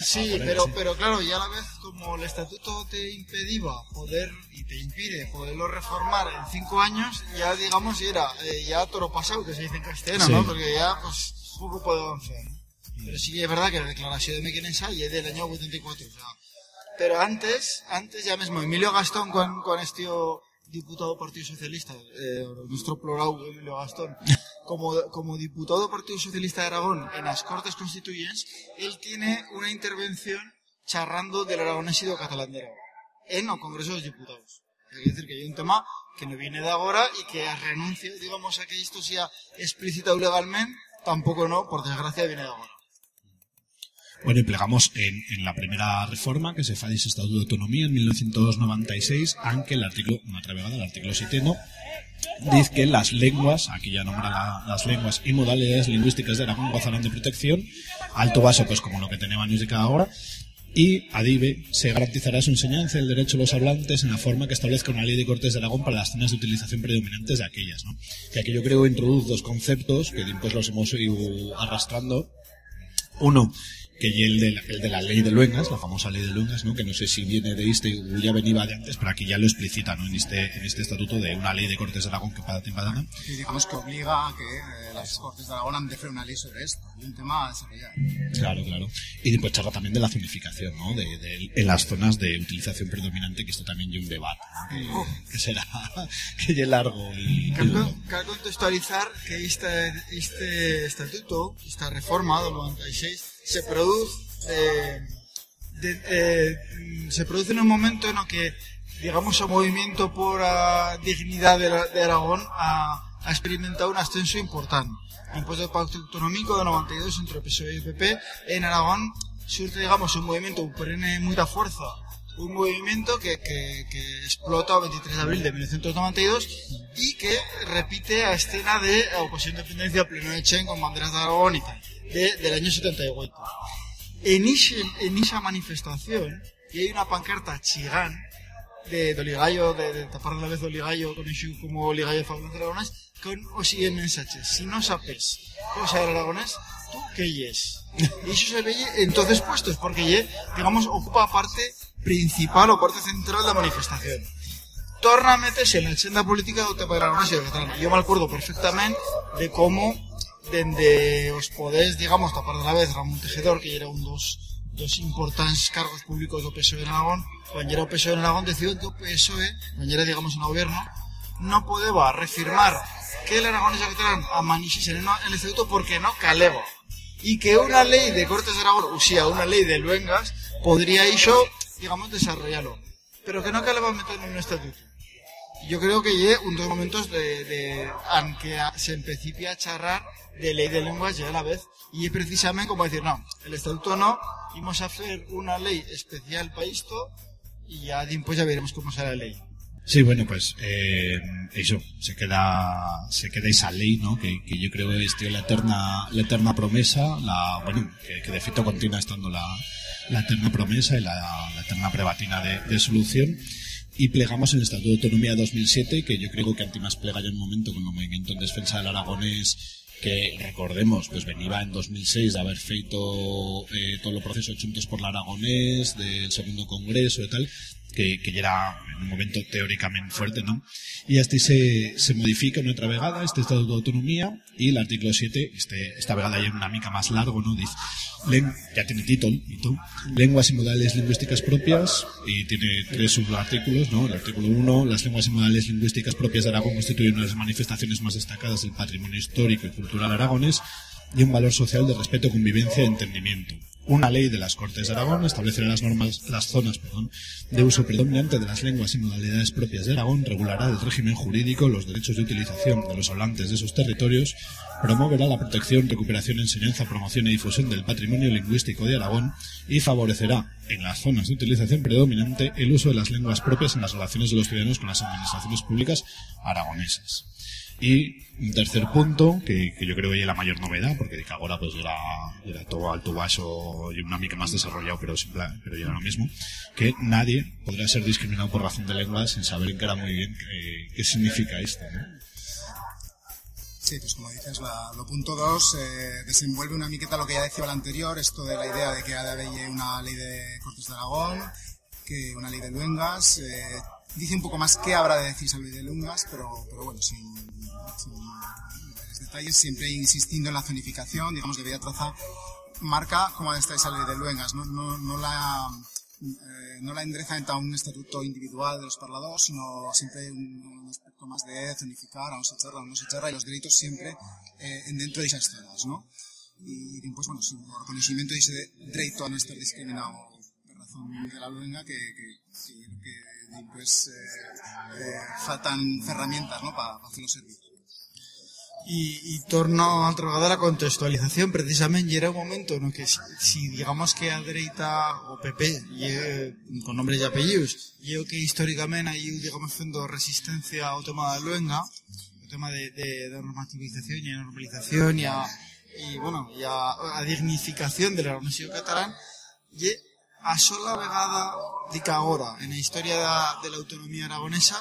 Sí, ahora pero, sí. pero claro, ya a la vez, como el estatuto te impedía poder, y te impide poderlo reformar en cinco años, ya digamos, era eh, ya toro pasado, que se dice en castellano, Sí. ¿no? Porque ya, pues, poco puede avanzar. ¿no? Pero sí que es verdad que la declaración de Mequinensa ya es del año 84, o sea, pero antes, antes ya mismo, Emilio Gastón con, con este diputado do Partido Socialista, eh, nuestro plural Emilio Gastón, como, como diputado do Partido Socialista de Aragón en las Cortes Constituyentes, él tiene una intervención charrando del aragonés y do catalán de Aragón, en el Congreso de los Diputados. Es decir, que hay un tema que no viene de ahora y que a renuncia, digamos, a que esto sea explícito legalmente, tampoco no, por desgracia, viene de ahora. Bueno, y plegamos en, en la primera reforma que se fa ese Estatuto de Autonomía en 1996, aunque el artículo, una altra vegada, el artículo 7 no, dice que las lenguas, aquí ya nombra la- las lenguas y modalidades lingüísticas de Aragón gozarán de protección, alto vaso pues como lo que tenemos cada hora, y ADIVE se garantizará su enseñanza y el derecho de los hablantes en la forma que establezca una ley de Cortes de Aragón para las zonas de utilización predominantes de aquellas. ¿no? Que aquí yo creo introduce dos conceptos que después los hemos ido arrastrando. Uno, que y el de, la, el de la ley de Luengas, la famosa ley de Luengas, ¿no? que no sé si viene de este o ya venía de antes, pero aquí ya lo explicita ¿no? en, este, en este estatuto de una ley de Cortes de Aragón que para timpadana. Y digamos que obliga a que eh, las Cortes de Aragón han de hacer una ley sobre esto. Un tema a desarrollar. Claro, claro. Y después charla también de la zonificación, ¿no? De, de- en las zonas de utilización predominante, que esto también hay un debate, ¿no? que, que será que es largo y, cal contextualizar que este, este estatuto, esta reforma del 96, se produce se produce en un momento en el que digamos el movimiento por la dignidad de, Aragón ha, experimentado un ascenso importante. Después del pacto autonómico de 92 entre PSOE y PP, en Aragón surge digamos un movimiento que prene mucha fuerza un movimiento que, que, explota el 23 de abril de 1992 y que repite a escena de oposición de independencia pleno de Chen con banderas de Aragón y tal, de- del año 78. En, ese- en esa manifestación, y hay una pancarta chigán de, de Oligallo, de, de tapar la vez de Oligallo, con el como Oligallo Fabrón Aragonés, con o siguiente mensaje. Si no sabes cosa del aragonés, tú qué yes. Y eso se ve en todos los puestos, porque ye, digamos, ocupa parte principal o parte central de la manifestación. Torna a en la agenda política de Utapa Aragonés y del catalán. Yo me acuerdo perfectamente de cómo, desde os podés, digamos, tapar de la vez Ramón Tejedor, que era un dos, dos importantes cargos públicos do PSOE en Aragón, cuando era o PSOE en Aragón, decidió que o PSOE, cuando era, digamos, el gobierno, no podía refirmar que el aragonés y el catalán amanixisen en el estatuto porque no caleba. Y que una ley de Cortes de Aragón, o sea, una ley de Luengas, podría eso, digamos, desarrollarlo. Pero que no caleba meterlo en un estatuto. Yo creo que ya un dos momentos de, de aunque se empecipia a charrar de ley de lenguas ya a la vez y es precisamente como decir no el estatuto no vamos a hacer una ley especial para esto y ya después ya veremos cómo será la ley Sí, bueno, pues eh, eso, se queda, se queda esa ley, ¿no? Que, que yo creo es tío, la eterna, la eterna promesa, la, bueno, que, que de fito continúa estando la, la eterna promesa y la, la eterna prebatina de, de solución. Y plegamos el Estatuto de Autonomía 2007, que yo creo que Antimas plega ya en un momento con el movimiento en defensa del aragonés, que recordemos, pues venía en 2006 de haber feito eh, todos los procesos juntos por el aragonés, del segundo congreso y tal, que, que era en un momento teóricamente fuerte, ¿no? Y este se, se modifica una otra vegada, este Estatuto de Autonomía, y el artículo 7, este, esta vegada ya una mica más largo, ¿no? Ya tiene título, y todo, lenguas y modales lingüísticas propias, y tiene tres subartículos, ¿no? El artículo 1, las lenguas y modales lingüísticas propias de Aragón constituyen una de las manifestaciones más destacadas del patrimonio histórico y cultural aragonés, y un valor social de respeto, convivencia y entendimiento. Una ley de las Cortes de Aragón establecerá las normas, las zonas, perdón, de uso predominante de las lenguas y modalidades propias de Aragón, regulará el régimen jurídico, los derechos de utilización de los hablantes de esos territorios, promoverá la protección, recuperación, enseñanza, promoción y difusión del patrimonio lingüístico de Aragón y favorecerá en las zonas de utilización predominante el uso de las lenguas propias en las relaciones de los ciudadanos con las administraciones públicas aragonesas. Y un tercer punto, que, que yo creo que es la mayor novedad, porque de que ahora pues era, era todo alto vaso y una mica más desarrollado, pero, simple, pero ya era lo mismo, que nadie podrá ser discriminado por razón de lengua sin saber en era muy bien qué, qué significa esto, ¿no? Sí, pues como dices, la, lo punto 2 eh, desenvuelve una miqueta lo que ya decía el anterior, esto de la idea de que ha de haber una ley de Cortes de Aragón, que una ley de Luengas, eh, dice un poco más qué habrá de decir ley de Luengas, pero, pero bueno, sin, detalles, siempre insistiendo en la zonificación, digamos, debería trazar, marca cómo está esa ley de Luengas, no, no, la... eh, no la endereza a un estatuto individual de los parladores, sino siempre un, un aspecto más de zonificar, a un se a un se y los delitos siempre eh, en dentro de esas zonas, ¿no? Y, pues bueno, sin reconocimiento de ese derecho a no estar discriminado por razón de la luenga que, que, que, que pues, eh, eh, faltan herramientas, ¿no?, para hacerlo servir. I, i torno vegada a la contextualització precisament i era un moment en què si, si digamos que a dreta o PP con nombres y apellidos yo que históricamente ahí digamos fendo resistencia ao tema da luenga o tema de, de, de normativización e normalización e a, y, bueno, e a, a dignificación de la Universidad catalán y a sola vegada dica agora en a historia da, de la autonomía aragonesa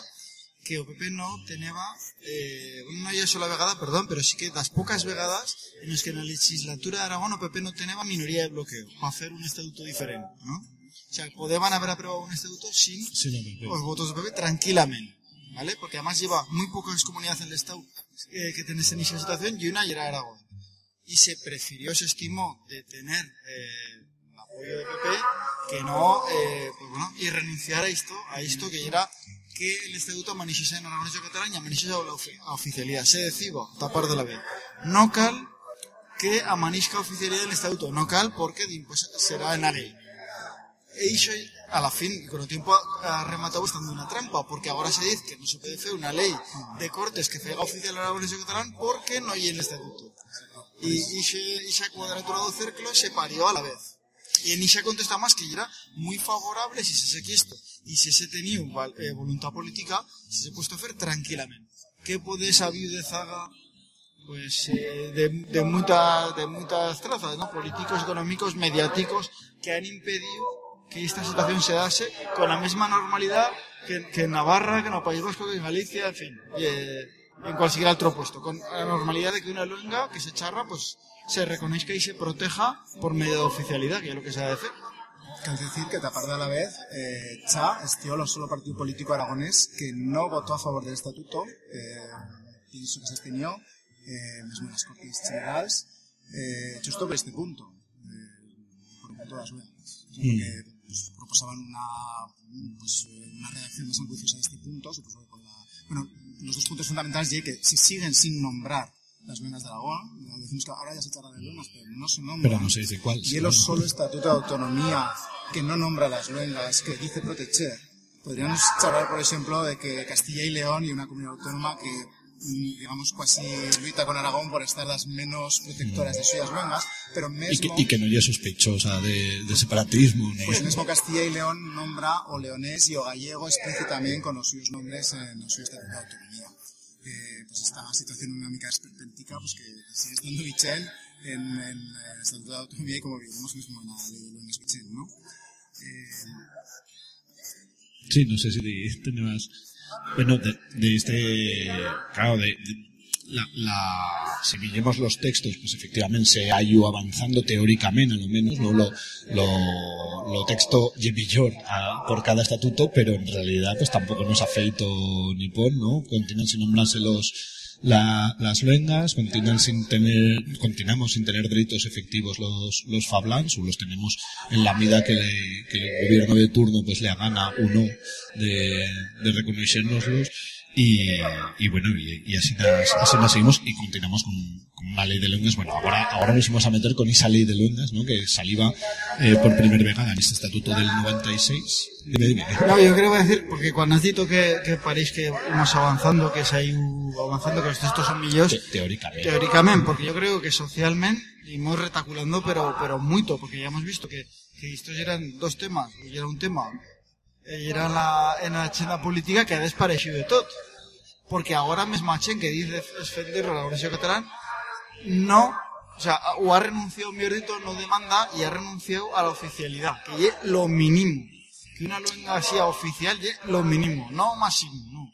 que o PP no teneba eh, non hai a sola vegada, perdón, pero sí que das poucas vegadas en os que na legislatura de Aragón o PP non teneba minoría de bloqueo para hacer un estatuto diferente, ¿no? O sea, podeban haber aprobado un estatuto sin Sí, no, PP. os votos do PP tranquilamente, ¿vale? Porque además lleva muy pocas comunidades en el Estado eh, que tenés en esa situación y una era Aragón. Y se prefirió, se estimó de tener eh, el del PP que no, eh, pues bueno, y renunciar a esto, a esto que era que el estatuto manixese en Aragonés de Cataluña, manixese a ofi- a. Se deciba, tapar de la vez. No cal que a manisca a oficialidad del estatuto. No cal porque pues, será en ley. E iso, a la fin, con o tiempo ha rematado estando una trampa, porque ahora se dice que no se puede hacer una ley de cortes que fega oficial a de Catalán porque no hay en el estatuto. Y ixe- esa cuadratura do círculo se parió a la vez. Esa contesta más que era muy favorable si se se esto y si se tenía eh, voluntad política, si se puesto a hacer tranquilamente. ¿Qué puede esa viudezaga pues eh, de, de, muchas de muchas trazas, ¿no? políticos, económicos, mediáticos, que han impedido que esta situación se dase con la misma normalidad que, que en Navarra, que en el País Vasco, que en Galicia, en fin, y, eh, en cualquier otro puesto, con la normalidad de que una luenga que se charra, pues se reconozca y se proteja por medio de oficialidad, que es lo que se ha de hacer. Cal decir que tapar de a la vez, eh, Cha estió el solo partido político aragonés que no votó a favor del estatuto, eh, pienso que se abstenió, eh, mesmo nas Cortes Generals, eh, justo por este punto, eh, por punto das luengas. O sea, Mm. porque pues, proposaban una, pues, eh, una redacción más ambiciosa de este punto, supongo que con la... Bueno, los dos puntos fundamentales y que si siguen sin nombrar las luengas de Aragón, decimos que ahora ya se trata de luengas, pero no se nombran. Pero no se dice cuál. Y el solo estatuto de autonomía que no nombra las luengas, que dice proteger. Podríamos charlar, por ejemplo, de que Castilla y León y una comunidad autónoma que, mm, digamos, casi luita con Aragón por estar las menos protectoras de suyas luengas, pero Y que, y que no ya sospechosa de, de separatismo. Ni... pues mesmo Castilla y León nombra o leonés y o gallego explícitamente con los suyos nombres en el suyo estatuto de autonomía. Eh, pues esta situación una mica esperpéntica, pues que sigue estando Vichel en, el estatuto de autonomía y como vivimos mismo en la ley de luengas Vichel, ¿no? Eh, Sí, no sé si tenemos... Bueno, de, de este... Claro, de... de- la, la, si miremos los textos, pues efectivamente se ha ido avanzando teóricamente, a menos, ¿no? Lo, lo, lo texto lle millor a- por cada estatuto, pero en realidad pues tampoco nos ha feito ni pon, ¿no? Continúan sin nombrarse los, la, las luengas, continúan sin tener, continuamos sin tener derechos efectivos los, los fablans, o los tenemos en la medida que, le- que el gobierno de turno pues le gana uno de, de reconocernoslos y, y bueno, y, y así, nas, así nos seguimos y continuamos con, con una ley de lenguas. Bueno, ahora, ahora nos vamos a meter con esa ley de lenguas, ¿no? Que saliva eh, por primera vez en este estatuto del 96. Dime, dime. No, yo creo que decir, porque cuando has dicho que, que parece que vamos avanzando, que se ha ido avanzando, que los textos son millos, Te- teóricamente. teóricamente, porque yo creo que socialmente íbamos retaculando, pero, pero mucho, porque ya hemos visto que, que estos eran dos temas, y era un tema, y era la, en la agenda política que ha desaparecido de todo. Porque ahora mismo a que dice defender a la Universidad Catalán, no, o sea, o ha renunciado, mierdito, no demanda, y ha renunciado a la oficialidad, que es lo mínimo. Que una luenga así a oficial es lo mínimo, no máximo, no.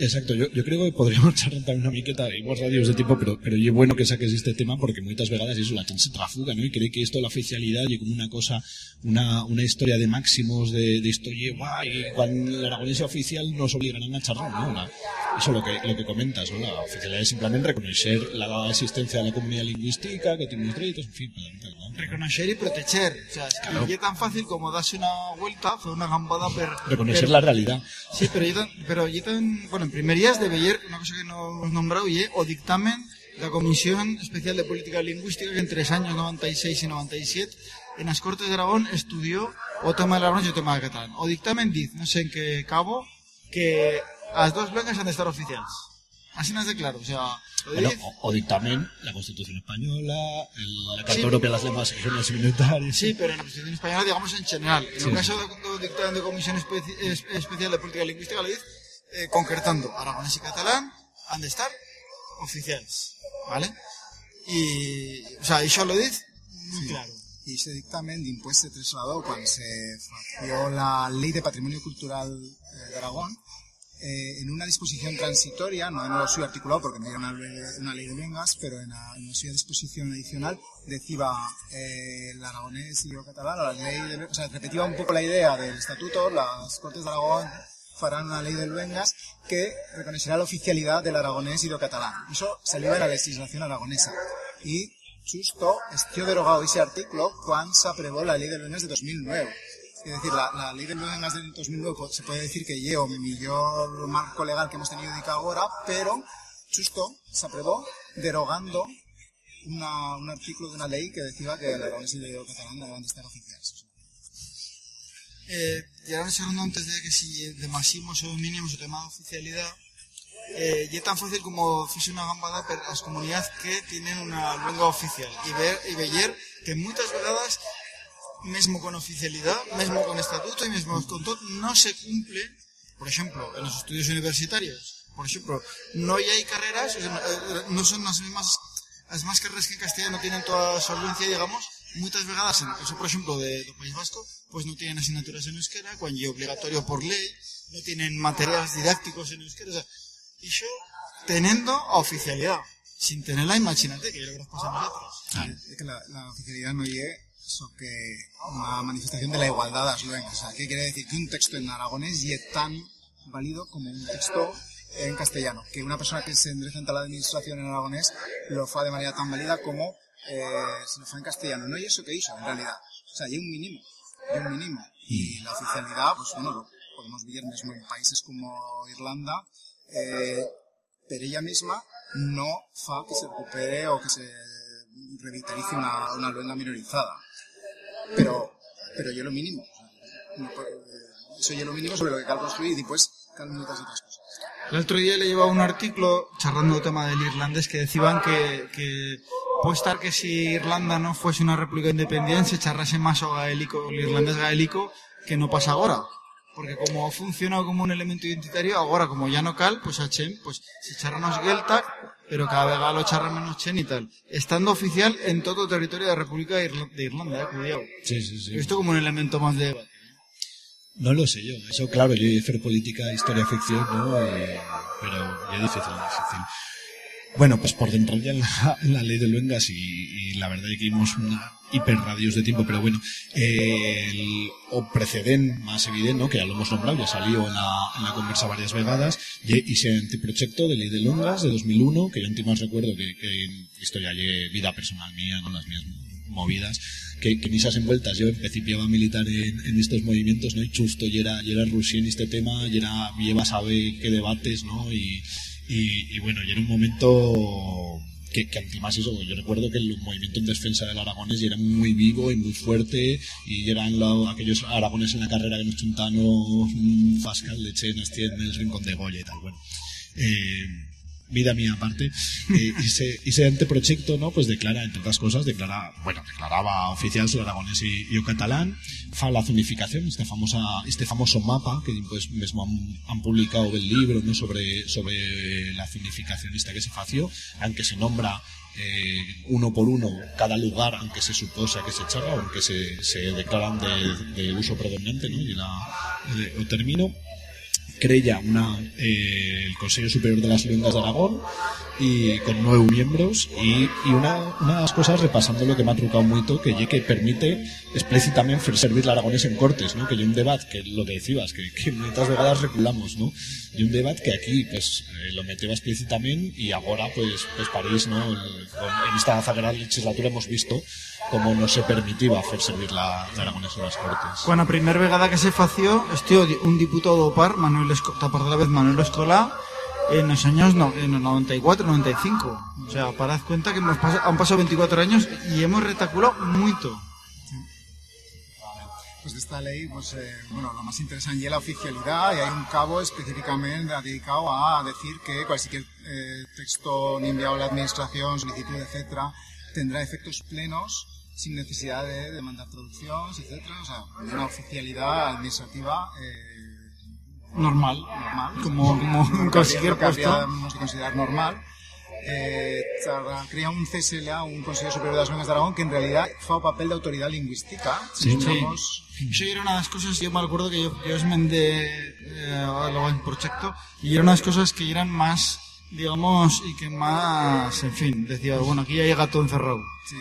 Exacto, yo, yo creo que podríamos charlar también una miqueta igual radios de tipo, pero pero bueno que saques este tema porque muchas vegadas eso la gente se trafuga, ¿no? Y cree que esto la oficialidad y como una cosa, una, una historia de máximos de, de esto, y guay, cuando la aragonesa oficial nos obligarán a charlar, ¿no? La- eso lo que, lo que comentas, ¿no? La oficialidad es simplemente reconocer la existencia de la comunidad lingüística, que tiene unos derechos, en fin, para- para- Reconocer y proteger. O sea, es que Claro. tan fácil como darse una vuelta, fue una gambada per... reconocer la realidad. Sí, pero yo tan, pero yo tan, bueno, en primerías de Beller, una cosa que no hemos nombrado, y es o dictamen de la Comisión Especial de Política Lingüística que entre los años 96 y 97 en las Cortes de Aragón estudió o tema de Aragón y o tema de catalán. O dictamen dice, no sé en qué cabo, que las dos lenguas han de estar oficiales. Así no es de claro, o sea, Bueno, diz, o, o dictamen, la Constitución Española, el- la Carta Sí. Europea de las Lenguas Regionales Minoritarias. Sí, pero en la Constitución española, digamos en general. En Sí. el caso de, do dictamen de Comisión Especi- es- Especial de Política Lingüística, lo dice, eh, concretando aragonés y catalán han de estar oficiales, ¿vale? Y, o sea, això lo dice muy claro. Y ese dictamen de impuesto se trasladó cuando se fació la Ley de Patrimonio Cultural eh, de Aragón eh, en una disposición transitoria, no en lo suyo articulado porque no era una, ley- una ley de lenguas, pero en la, en la suya disposición adicional decía eh, el aragonés y el catalán, o la ley de, o sea, repetía un poco la idea del estatuto, las Cortes de Aragón farán una ley de luengas que reconocerá la oficialidad del aragonés y del catalán. Eso salió de la legislación aragonesa. Y justo estiu derogado ese artículo cuando se aprobó la ley de luengas de 2009. Es decir, la, la ley de luengas del 2009 pues, se puede decir que lleva el mejor marco legal que hemos tenido de ahora, pero justo se aprobó derogando una- un artículo de una ley que decía que el aragonés y el catalán deben de estar oficiales. Eh, segundo antes de que si de máximos o mínimos o de oficialidad, eh, y es tan fácil como fuese una gambada para las comunidades que tienen una lengua oficial y ver y ver que muchas vegadas mesmo con oficialidad, mesmo con estatuto y mesmo con todo, no se cumple, por ejemplo, en los estudios universitarios. Por ejemplo, no hay carreras, no, eh, no son las mismas, las más carreras que en castellano tienen toda solvencia, digamos, muchas vegadas, en el caso, por ejemplo, de, do País Vasco, pues no tienen asignaturas en euskera, cuando es obligatorio por ley, no tienen materiales didácticos en euskera, o sea, y yo, teniendo oficialidad, sin tenerla, imagínate, que yo lo que nos pasa a nosotros. Es que la, la oficialidad no eso que una manifestación de la igualdad de las lenguas. O sea, ¿qué quiere decir? Que un texto en aragonés y es tan válido como un texto en castellano. Que una persona que se endereza ante la administración en aragonés lo fa de manera tan válida como eh, se lo fa en castellano. No hay eso que hizo, en realidad. O sea, hay un mínimo. Un mínimo. Y la oficialidad, pues bueno, lo podemos ver en países como Irlanda, eh, pero ella misma no fa que se recupere o que se revitalice una, una minorizada. Pero, pero yo lo mínimo. Eh, eso yo lo mínimo sobre lo que cal construir y después cal muchas otras cosas. El otro día le llevaba un artículo charlando del tema del irlandés que decían que, que puede estar que si Irlanda no fuese una república independiente se charrase más o gaélico, el irlandés gaélico que no pasa ahora. Porque como ha funcionado como un elemento identitario, ahora como ya no cal, pues a Chen, pues se charranos Geltac, pero cada vez lo charra menos Chen y tal. Estando oficial en todo el territorio de la República de, Irla- de Irlanda, eh, cuidado. Sí, sí, sí. Esto como un elemento más de debate. No lo sé yo. Eso, claro, yo hacer política, historia, ficción, ¿no? Eh, pero ya es difícil, es difícil. Bueno, pues por dentro ya en la, en la ley de luengas y, y la verdad es que vimos una hiperradios de tiempo, pero bueno, eh, el o precedente más evidente, ¿no? que ya lo hemos nombrado, ya salió en la, en la conversa varias vegadas, y, ese anteproyecto de ley de luengas de 2001, que yo antes más recuerdo que, que esto ya lle vida personal mía, ¿no? las mías movidas, que, que en esas envueltas yo empecipiaba a militar en, en estos movimientos, ¿no? Y justo y era, y era Russia en este tema, y era, lleva sabe qué debates, ¿no? Y, y, y bueno, y era un momento que, que además eso, yo recuerdo que el movimiento en defensa del aragonés y era muy vivo y muy fuerte, y eran lo- aquellos aragones en la carrera que nos chuntanos mm, Fascal de Chenas en el rincón de Goya y tal, bueno. Eh, vida mía aparte, eh, ese, ese anteproyecto, ¿no? Pues declara, entre otras cosas, declara, bueno, declaraba oficial el aragonés y, y o catalán, fa la zonificación, este famosa, este famoso mapa, que pues mismo han, han publicado el libro, ¿no? Sobre, sobre la zonificación esta que se fació, aunque se nombra eh, uno por uno cada lugar, aunque se suposa que se charra, aunque se, se declaran de, de uso predominante, ¿no? Y la, eh, o término, creía una, eh, el Consejo Superior de las Lenguas de Aragón y con nueve miembros y, y una, una de las cosas repasando lo que me ha trucado mucho que ye que permite explícitamente servir el aragonés en cortes ¿no? que hay un debate que lo decías que, que muchas veces reculamos ¿no? y un debate que aquí pues eh, lo meteba explícitamente y ahora pues, pues París ¿no? En esta sagrada legislatura hemos visto cómo no se permitía hacer servir la, la aragonés en las cortes Cuando a primer vegada que se fació, este un diputado do par, Manuel Esco, tapar de la vez Manuel Escola, en los años no, en el 94, 95. O sea, parad cuenta que hemos pas- han pasado 24 años y hemos retaculado mucho. pues, de esta ley, pues, eh, bueno, lo más interesante es la oficialidad y hay un cabo específicamente dedicado a decir que cualquier eh, texto enviado a la administración, solicitud, etcétera, tendrá efectos plenos sin necesidad de demandar traducciones, etcétera. O sea, una oficialidad administrativa eh, Normal. normal, Como- como que cualquier que puesto. de considerar normal. Eh, crea un CSLA, un Consejo Superior de las Lenguas de Aragón, que en realidad fa o papel de autoridad lingüística. Sí, Digamos, Eso era una de las cosas, yo me acuerdo que yo, yo esmendé eh, luego en proyecto y era una de las cosas que eran más, digamos, y que más, en fin, decía, bueno, aquí ya hay gato encerrado. Sí.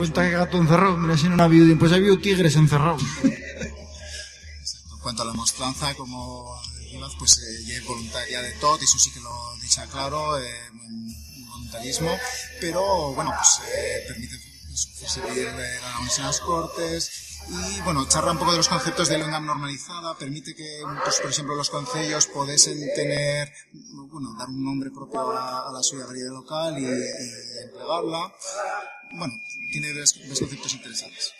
Cuenta que gato encerrado, mira si no ha habido, pues ha habido tigres encerrados. En cuanto a la mostranza, como decías, pues eh, es voluntaria de todo, eso sí que lo dicha claro, eh, un voluntarismo, pero bueno, pues eh, permite pues, servir eh, en las cortes y bueno, charla un poco de los conceptos de lengua normalizada, permite que, pues, por ejemplo, los concellos podesen tener, bueno, dar un nombre propio a, a la suya variedad local y, y emplearla. Bueno, tiene dos, dos conceptos interesantes.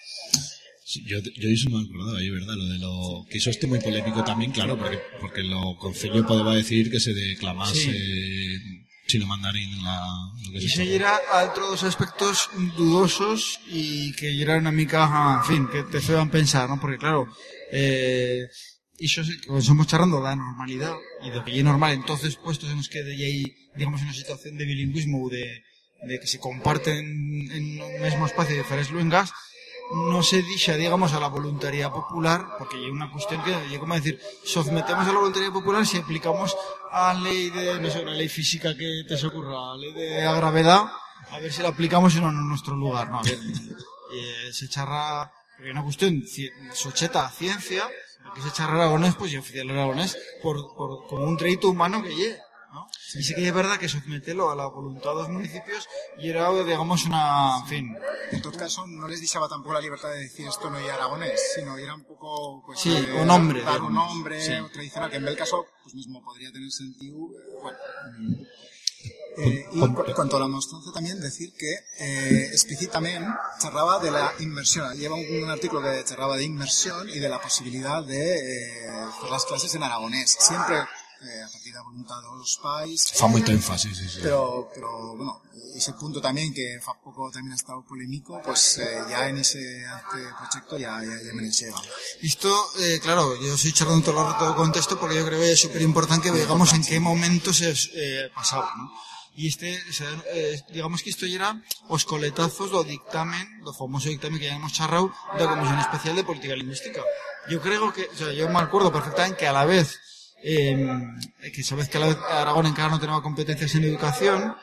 Sí, yo, yo eso me acordaba, yo, ¿verdad? Lo de lo, que eso esté muy polémico también, claro, porque, porque lo concello podía decir que se declamase Sí. Chino mandarín la, lo que Y se se era otros aspectos dudosos y que era una mica, en fin, que te feban pensar, ¿no? Porque claro, eh, iso sí, que somos charrando da normalidad y de que é normal entonces puestos en los que de aí, digamos, en una situación de bilingüismo ou de, de que se comparten en un mesmo espacio diferentes luengas, no se dixa, digamos, a la voluntariedad popular, porque hay una cuestión que, é como decir, sometemos a la voluntariedad popular si aplicamos a ley de, no sé, una ley física que te se ocurra, a ley de la gravedad, a ver si la aplicamos en nuestro lugar, no, a ver, eh, se charra, porque hay una cuestión socheta a ciencia, que se charra aragonés, pues y oficial aragonés, por, por, como un treito humano que lleve. ¿No? Y sí que es verdad que sometelo a la voluntad de los municipios y era, digamos, una, en fin, En todo caso, no les dejaba tampoco la libertad de decir esto no es aragonés, sino era un poco, pues, Sí, eh, un nombre, dar un nombre Sí. tradicional, que en el caso, pues mismo podría tener sentido, eh, bueno. Eh, y en cuanto a la mostranza también decir que eh, explícitamente charraba de la inmersión. Lleva un, un artículo que charraba de inmersión y de la posibilidad de eh, hacer las clases en aragonés. Siempre eh, a partir de la voluntad de los pais. Fa moito énfasis, sí, sí. Pero, pero bueno, ese punto también que fa poco también ha estado polémico, pues eh, ya en ese arte proyecto ya, ya, ya me lo lleva. Esto, eh, claro, yo estoy charlando todo el rato de contexto porque yo creo que es súper importante que veamos en qué momento se eh, pasaba, ¿no? Y este, eh, digamos que esto ya era os coletazos do dictamen, do famoso dictamen que ya hemos charrado da Comisión Especial de Política Lingüística. Yo creo que, o sea, yo me acuerdo perfectamente que a la vez, eh, que sabes que Aragón en cada no tenía competencias en educación,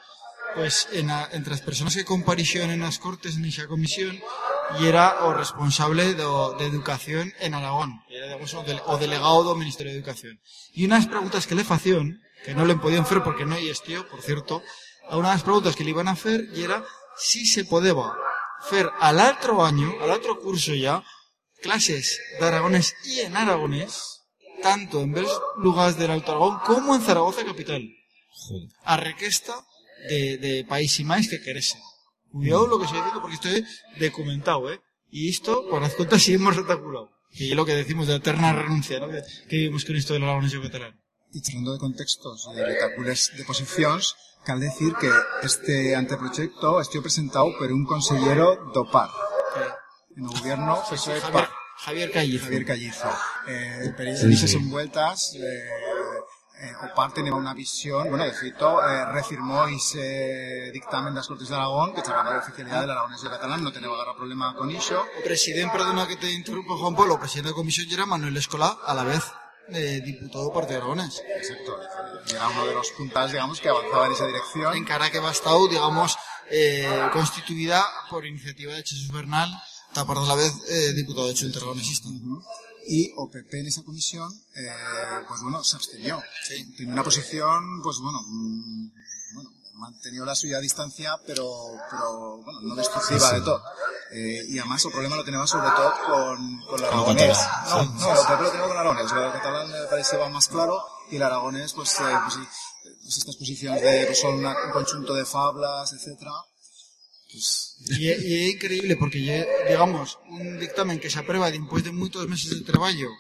pues en a, entre as persoas que comparixeron en as Cortes esa comisión e era o responsable do, de educación en Aragón era digamos, o, del, o delegado do Ministerio de Educación. E unhas preguntas que le facían que non le podían fer porque non hai estío, por cierto a unha das preguntas que le iban a fer e era si se podeba fer al outro año, al outro curso ya clases de aragonés e en aragonés tanto en varios lugares del Alto Aragón como en Zaragoza capital. Joder. A requesta de, de país y máis que querese. Cuidado lo que estoy diciendo porque isto é documentado, eh? Y isto, por as contas, sí hemos retaculado. Que lo que decimos de eterna renuncia, ¿no? que, que vivimos con esto del aragonesio catalán. Y falando de contextos e de retacules de posicións, cal decir que este anteproyecto estuvo presentado por un consellero do PAR. En No gobierno, PSOE PAR. Javier Callizo. Javier Callizo. Eh, pero Sí, sí. envueltas, eh, eh, o PAR tenía una visión, bueno, de feito, eh, refirmó ese dictamen das Cortes de Aragón que chamaba de oficialidad del aragonesio catalán, no tenía agarra problema con iso. O presidente, perdona que te interrumpa, Juan Pablo, presidente de comisión era Manuel Escolá, a la vez eh, diputado do Partido Aragonés. Exacto. Y era uno de los puntas, digamos, que avanzaba en esa dirección. En cara que va estado, digamos, eh, constituida por iniciativa de Jesús Bernal, tapar a la vez eh, diputado de Xunta Aragonesista. y OPP en esa comisión, eh, pues bueno, se abstenió. Tenía una posición, pues bueno, mm, bueno, mantenió la suya a distancia, pero, pero bueno, no destructiva Sí, sí. de todo. Eh, y además el problema lo tenía sobre todo con, con el aragonés. catalán, No, sí. no, el OPP lo tenía con el aragonés. Lo del catalán me parecía más claro y el aragonés, pues, eh, pues, sí, pues estas posiciones de, pues son una- un conjunto de fablas, etcétera E, e é increíble porque lle, digamos, un dictamen que se aprueba despois de moitos meses de traballo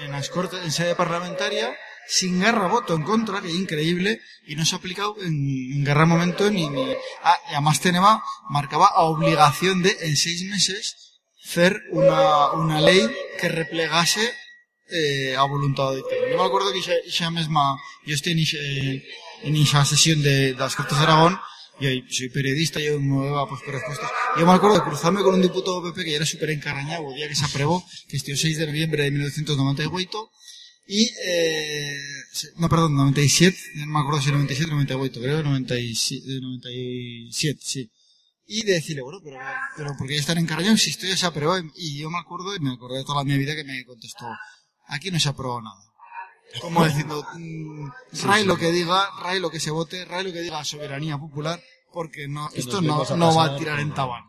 en as cortes, en sede parlamentaria, sin garra voto en contra, que é increíble, e non se ha aplicado en, en garra momento ni... ni ah, e además teneba, marcaba a obligación de, en seis meses, fer unha, unha lei que replegase eh, a voluntad do dictador. Eu me acordo que xa, xa mesma, eu este en, en, nixa sesión de, das Cortes de Aragón, aí soy periodista, eu me moveba pues, por respuestas. Eu me acordo de cruzarme con un diputado do PP que era super encarañado o día que se aprobó, que este o 6 de noviembre de 1998, y, eh, no, perdón, 97, non me acuerdo se 97 o 98, creo que 97, eh, 97, sí. Y de decirle, bueno, pero, pero porque ya están encargados si esto ya se aprobó. Y yo me acuerdo, y me acordé de toda mi vida que me contestó, aquí no se aprobó nada. Como diciendo, mm, Sí, ray lo que diga, ray lo que se vote, ray lo que diga soberanía popular, porque no, esto no, no va a tirar en tabán.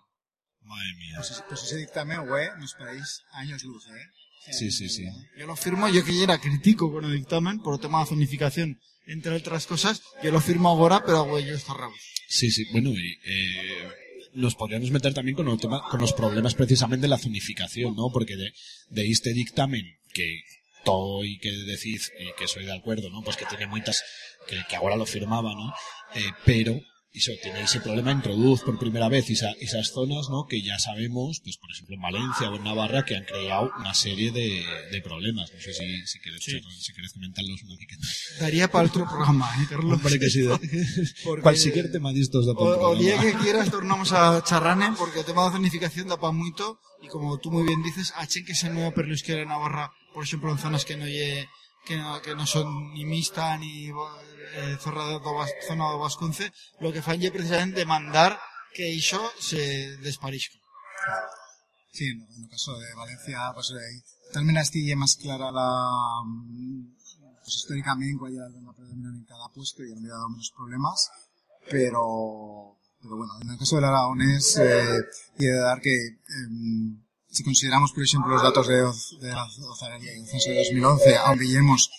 Madre mía. Pues, ese- pues ese dictamen, güey, nos esperáis años luz, ¿eh? Sí, sí, sí. Yo lo firmo, yo que ya era crítico con el dictamen, por el tema de zonificación, entre otras cosas, yo lo firmo ahora, pero güey, yo está rabo. Sí, sí, bueno, y eh, nos podríamos meter también con, el tema, con los problemas precisamente de la zonificación, ¿no? Porque de, de este dictamen que todo y que decís y que soy de acuerdo, ¿no? Pues que tiene muchas, que, que ahora lo firmaba, ¿no? Eh, pero, eso, tiene ese problema, introduz por primera vez esa- esas zonas, ¿no? Que ya sabemos, pues por ejemplo en Valencia o en Navarra, que han creado una serie de, de problemas. No sé si, si quieres, charlar- si quieres comentarlos una miqueta. Daría para otro programa, ¿eh, Carlos? Hombre, que sí. de- Porque- Cualquier tema distos da pa' un O, día que quieras tornamos a charrane, porque o tema da zonificación da pa moito, e como tú moi ben dices, a chen que se mueva per Euskera en Navarra, por exemplo, en zonas que no lle, que no, que no son ni mixta ni eh, do, zona do Vasconce, lo que fan lle precisamente demandar que iso se desparisca. Sí, en el caso de Valencia, pues eh, también estigui más clara la, pues históricamente cuál era la predominante en cada puesto y han dado menos problemas, pero, pero bueno, en el caso del Aragonés, eh, y de dar que, em, si consideramos, por ejemplo, los datos de, de la Ozarería y el censo de 2011, aunque vemos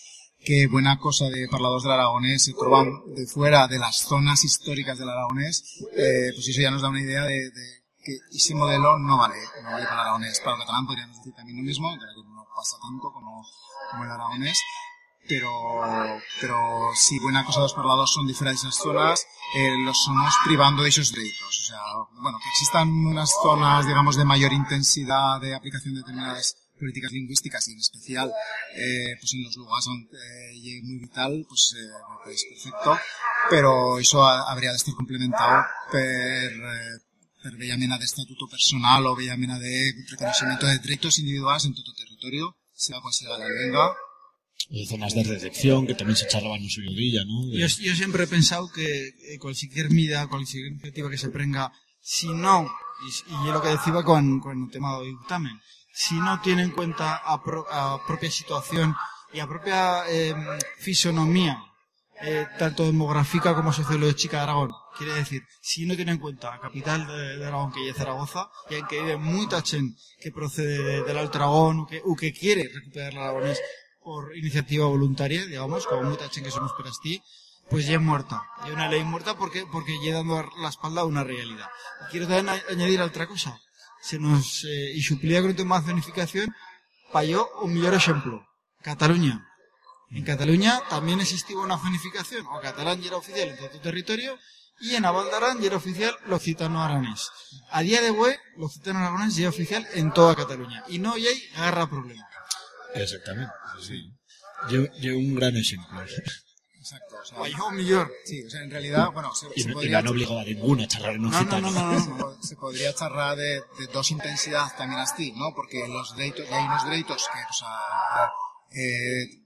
que buena cosa de parlados del aragonés se troban de fuera de las zonas históricas del aragonés, eh, pues eso ya nos da una idea de, de que ese modelo no vale, no vale para el aragonés. Para el catalán podríamos decir también lo mismo, aunque no pasa tanto como, el aragonés, pero, pero si buena cosa los parlados son de fuera de zonas, eh, los somos privando de esos derechos. O sea, bueno, que existan unas zonas, digamos, de mayor intensidad de aplicación de determinadas políticas lingüísticas y en especial eh, pues en los lugares donde eh, llegue muy vital pues eh, pues perfecto pero eso ha- habría de estar complementado per, eh, per bella mena de estatuto personal o bella mena de reconocimiento de derechos individuales en todo territorio sea cual sea la lengua de zonas de recepción que también se charlaban en su día, ¿no? De- Yo, yo siempre he pensado que eh, cualquier medida, cualquier iniciativa que se prenga, si no, y, y es lo que decía con, con el tema del dictamen, si no tiene en cuenta a, pro- a propia situación y a propia eh, fisonomía, eh, tanto demográfica como sociológica de Aragón, quiere decir, si no tiene en cuenta a capital de, de Aragón, que es Zaragoza, y en que vive mucha gente que procede de- del Aragón o que, que quiere recuperar el aragonés por iniciativa voluntaria, digamos, como mucha gente que somos perastí, pues ya es muerta. Y una ley muerta porque, porque ya dando la espalda a una realidad. Y quiero también añadir otra cosa. Se nos, eh, y el tema de zonificación, falló un mejor ejemplo. Cataluña. En Cataluña también existía una zonificación. O catalán ya era oficial en todo territorio, y en Avaldarán ya era oficial lo occitano aranés. A día de hoy, lo occitano aranés ya oficial en toda Cataluña. Y no hay agarra problema. Exactamente. Sí. Yo, yo un gran ejemplo. Exacto. O sea, un millón. Sí, o sea, en realidad, bueno, se, Y se no, y podría... no han obligado a ninguna a charlar en No, no, occitano. no, no, no, no. Se podría charlar de, de dos intensidades también así, ¿no? Porque los derechos, hay unos derechos que, o sea, eh,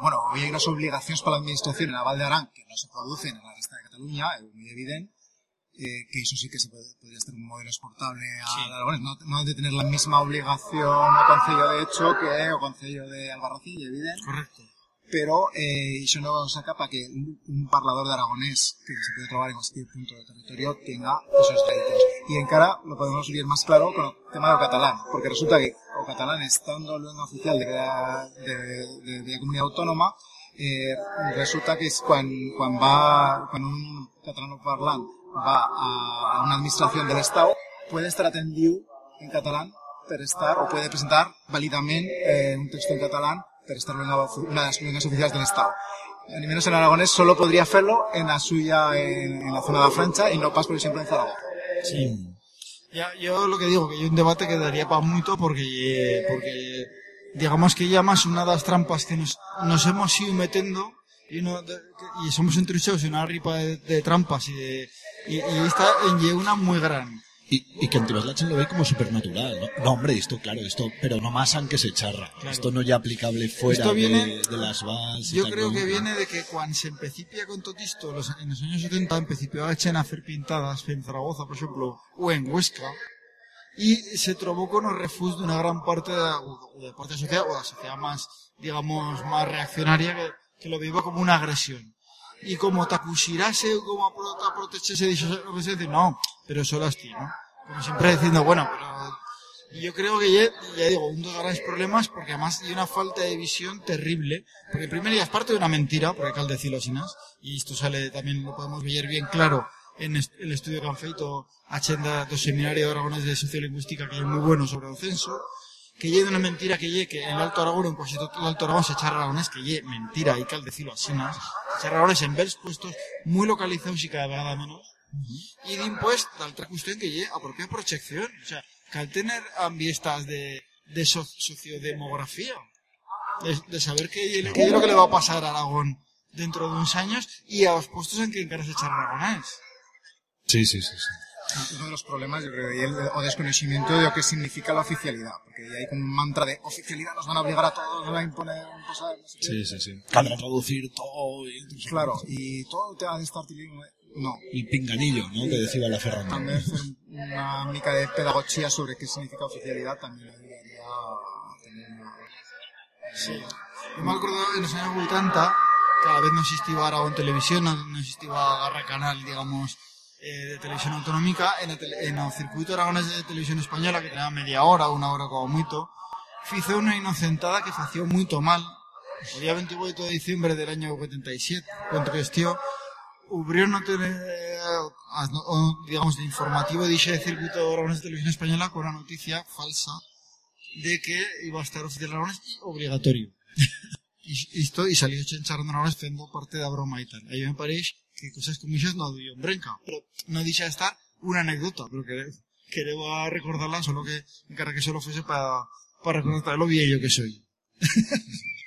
bueno, hoy hay unas obligaciones para la administración en la Val de Arán que no se producen en la resta de Cataluña, es muy evidente, eh, que eso sí que se puede- podría ser un modelo exportable a Aragones, no, no han de tener la misma obligación o Concello de Hecho que o Concello de Albarracín, evidente. Correcto. Pero eh, no saca para que un, un parlador de aragonés que se puede trabajar en cualquier punto del territorio tenga esos derechos. Y en cara lo podemos ver más claro con el tema del catalán, porque resulta que o catalán estando lengua oficial de la comunidad autónoma, eh, resulta que es cuando, cuando va, un catalano parlant va a una administración del Estado, puede estar atendido en catalán per estar, o puede presentar válidament eh, un texto en catalán per estar en una, una de las lenguas oficiales del Estado. Ni menos en aragonés solo podría hacerlo en la suya, en, en la zona de la Francha y no pas, por ejemplo, en Zaragoza. Sí. Ya, yo lo que digo, que hay un debate que daría para mucho porque, porque digamos que ya más una de las trampas que nos, nos hemos ido metiendo y, no, de- y somos entruchados en una ripa de, de trampas y de, y, y está en una muy gran. Y, y que en la lo ve como supernatural, ¿no? No, hombre, esto, claro, esto, pero no más aunque se charra. Esto no ya aplicable fuera viene- de, de las VAS Yo creo que viene de que cuando se empecipia con todo esto, los, en los años 70 empecipia a echar a hacer pintadas en Zaragoza, por ejemplo, o en Huesca, y se trobó con los refus de una gran parte de, o de parte de la sociedad, o de la sociedad más, digamos, más reaccionaria, que, que lo viva como una agresión. Y como tacushirase o como pro- ta protegerse de esa agresión, no, pero solo así, ¿no? Como siempre diciendo, bueno, pero yo creo que ya, ya digo, un dos grandes problemas porque además hay una falta de visión terrible. Porque primero ya es parte de una mentira, porque cal decirlo así más, y esto sale también, lo podemos ver bien claro en el estudio que han feito a Chenda Seminario de Aragones de Sociolingüística, que es muy bueno sobre el censo, que lleve una mentira que lleve que en el Alto Aragón, en casi todo el Alto Aragón se echa aragonés, que lleve mentira, y cal decirlo así más, se echa aragonés en vers puestos muy localizados y cada vez menos, y de impuesto d'altra cuestión que lleve a propia proyección, o sea, que al tener ambiestas de, de so- sociodemografía, de, de saber qué, qué es lo que le va a pasar a Aragón dentro de unos años y a los puestos en que encaras echar aragonés. Sí, sí, sí. sí. Uno de los problemas, yo creo, y el o desconocimiento de lo que significa la oficialidad, porque hay como un mantra de oficialidad, nos van a obligar a todos, nos van a imponer cosas, no sé. Sí, sí, sí. Caldrá traducir todo y... Claro, y todo te ha de estar trilingüe. No. El pinganillo, ¿no? Que decía la Ferranda. También hacer una mica de pedagogía sobre qué significa oficialidad también ayudaría a tener una... Sí. Yo me acuerdo en los años 80, cada vez no existía Aragón Televisión, no, no existía Garra Canal, digamos, eh, de televisión autonómica, en el, en el circuito aragonés de televisión española, que tenía media hora, una hora como mucho, hizo una inocentada que fació muito mal. El día 28 de diciembre del año 87, cuando que estío, Ubrió no tener, o, digamos, de informativo de ese circuito aragonés de televisión española con una noticia falsa de que iba a estar oficial aragonés y obligatorio. y, esto, y salió chencharando aragonés fendo parte de la broma y tal. Ahí me parece que cosas como esas no dio brenca. Pero no dicha estar una anécdota, pero que, que debo a recordarla, solo que, encara que solo fuese para, para recordar lo viejo que soy.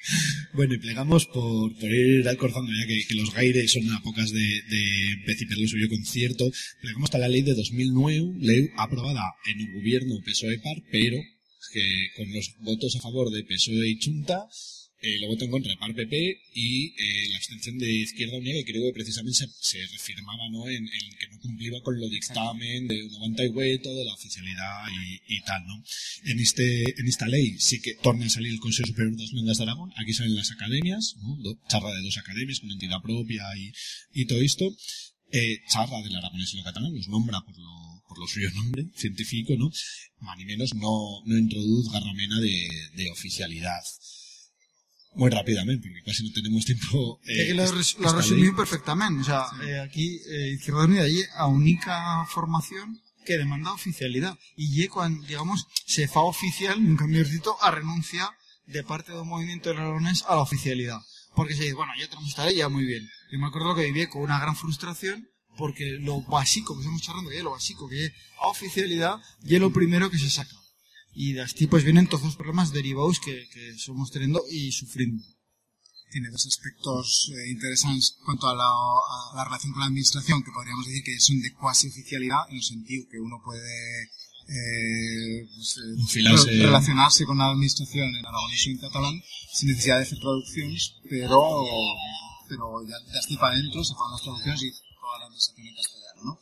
Bueno, y plegamos por, por ir acordando ya que, los gaires son a pocas de, de empeciper el suyo concierto. Plegamos hasta la ley de 2009, ley aprobada en un gobierno PSOE-PAR, pero que con los votos a favor de PSOE y Chunta, eh, lo voto en contra de PAR PP y eh, la abstención de Izquierda Unida, que creo que precisamente se, se reafirmaba ¿no? en, en que no cumplía con lo dictamen de un aguanta y hueto, de la oficialidad y, y tal, ¿no? En este, en esta ley sí que torna a salir el Consejo Superior de las Lenguas de Aragón, aquí salen las academias, charla de dos academias con entidad propia y, y todo esto, eh, charla del aragonés y lo catalán, los nombra por lo, por lo suyo nombre científico, ¿no? Más ni menos no, no introduce garramena de, de oficialidad. Muy rápidamente, porque casi no tenemos tiempo. Eh, que lo, res, lo resumí perfectamente. O sea, eh, aquí eh, Izquierda Unida é a única formación que demanda oficialidad. Y lle cuando, digamos, se fa oficial, nunca me dito, a renuncia de parte del movimiento de Aragonés a la oficialidad. Porque se dice, bueno, ya tenemos esta ley, ya muy bien. Yo me acuerdo que viví con una gran frustración porque lo básico que estamos charlando, que es lo básico, que es a oficialidad, y es lo primero que se saca. Y de así pues vienen todos los problemas derivados que, que somos teniendo y sufriendo. tiene dos aspectos eh, interesantes en cuanto a la, a la relación con la administración, que podríamos decir que son de cuasi oficialidad, en el sentido que uno puede eh, pues, eh, relacionarse con la administración en aragonés o en catalán sin necesidad de hacer traducciones, pero, pero ya, ya estoy para adentro, se fan las traducciones y toda la administración en castellano, ¿no?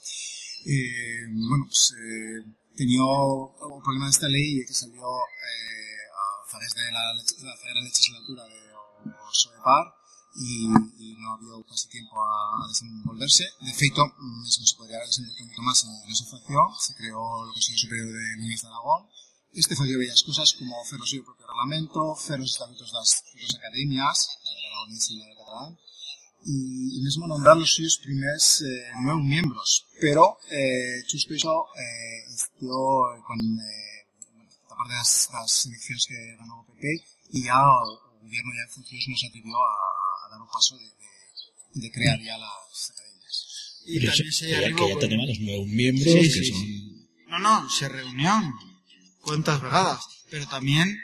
Eh, bueno, pues eh, tenía o problema de esta ley que salió eh, a través de la, la primera legislatura de SOEPAR y, y no había casi tiempo a, desenvolverse. De feito, mesmo se podría haber desenvolto moito máis en esa facción, se creou o Consello Superior de Niños de Aragón, este facía bellas cosas como fer o propio reglamento, fer os estatutos das, das academias, a de aragonés e a de catalán, y, mesmo nombrar los suyos primeros eh, nueve miembros. Pero, eh, justo eso, eh, estuvo con, eh, a parte de las, las elecciones que ganó el PP, y ya el gobierno ya en funciones nos atrevió a, a dar un paso de, de, de crear ya las academias. Y Pero también se que ya- que ya con- tenemos los nuevos miembros, Sí, que sí, son... sí. No, no, se reunió. ¿Cuántas vegadas? Pero también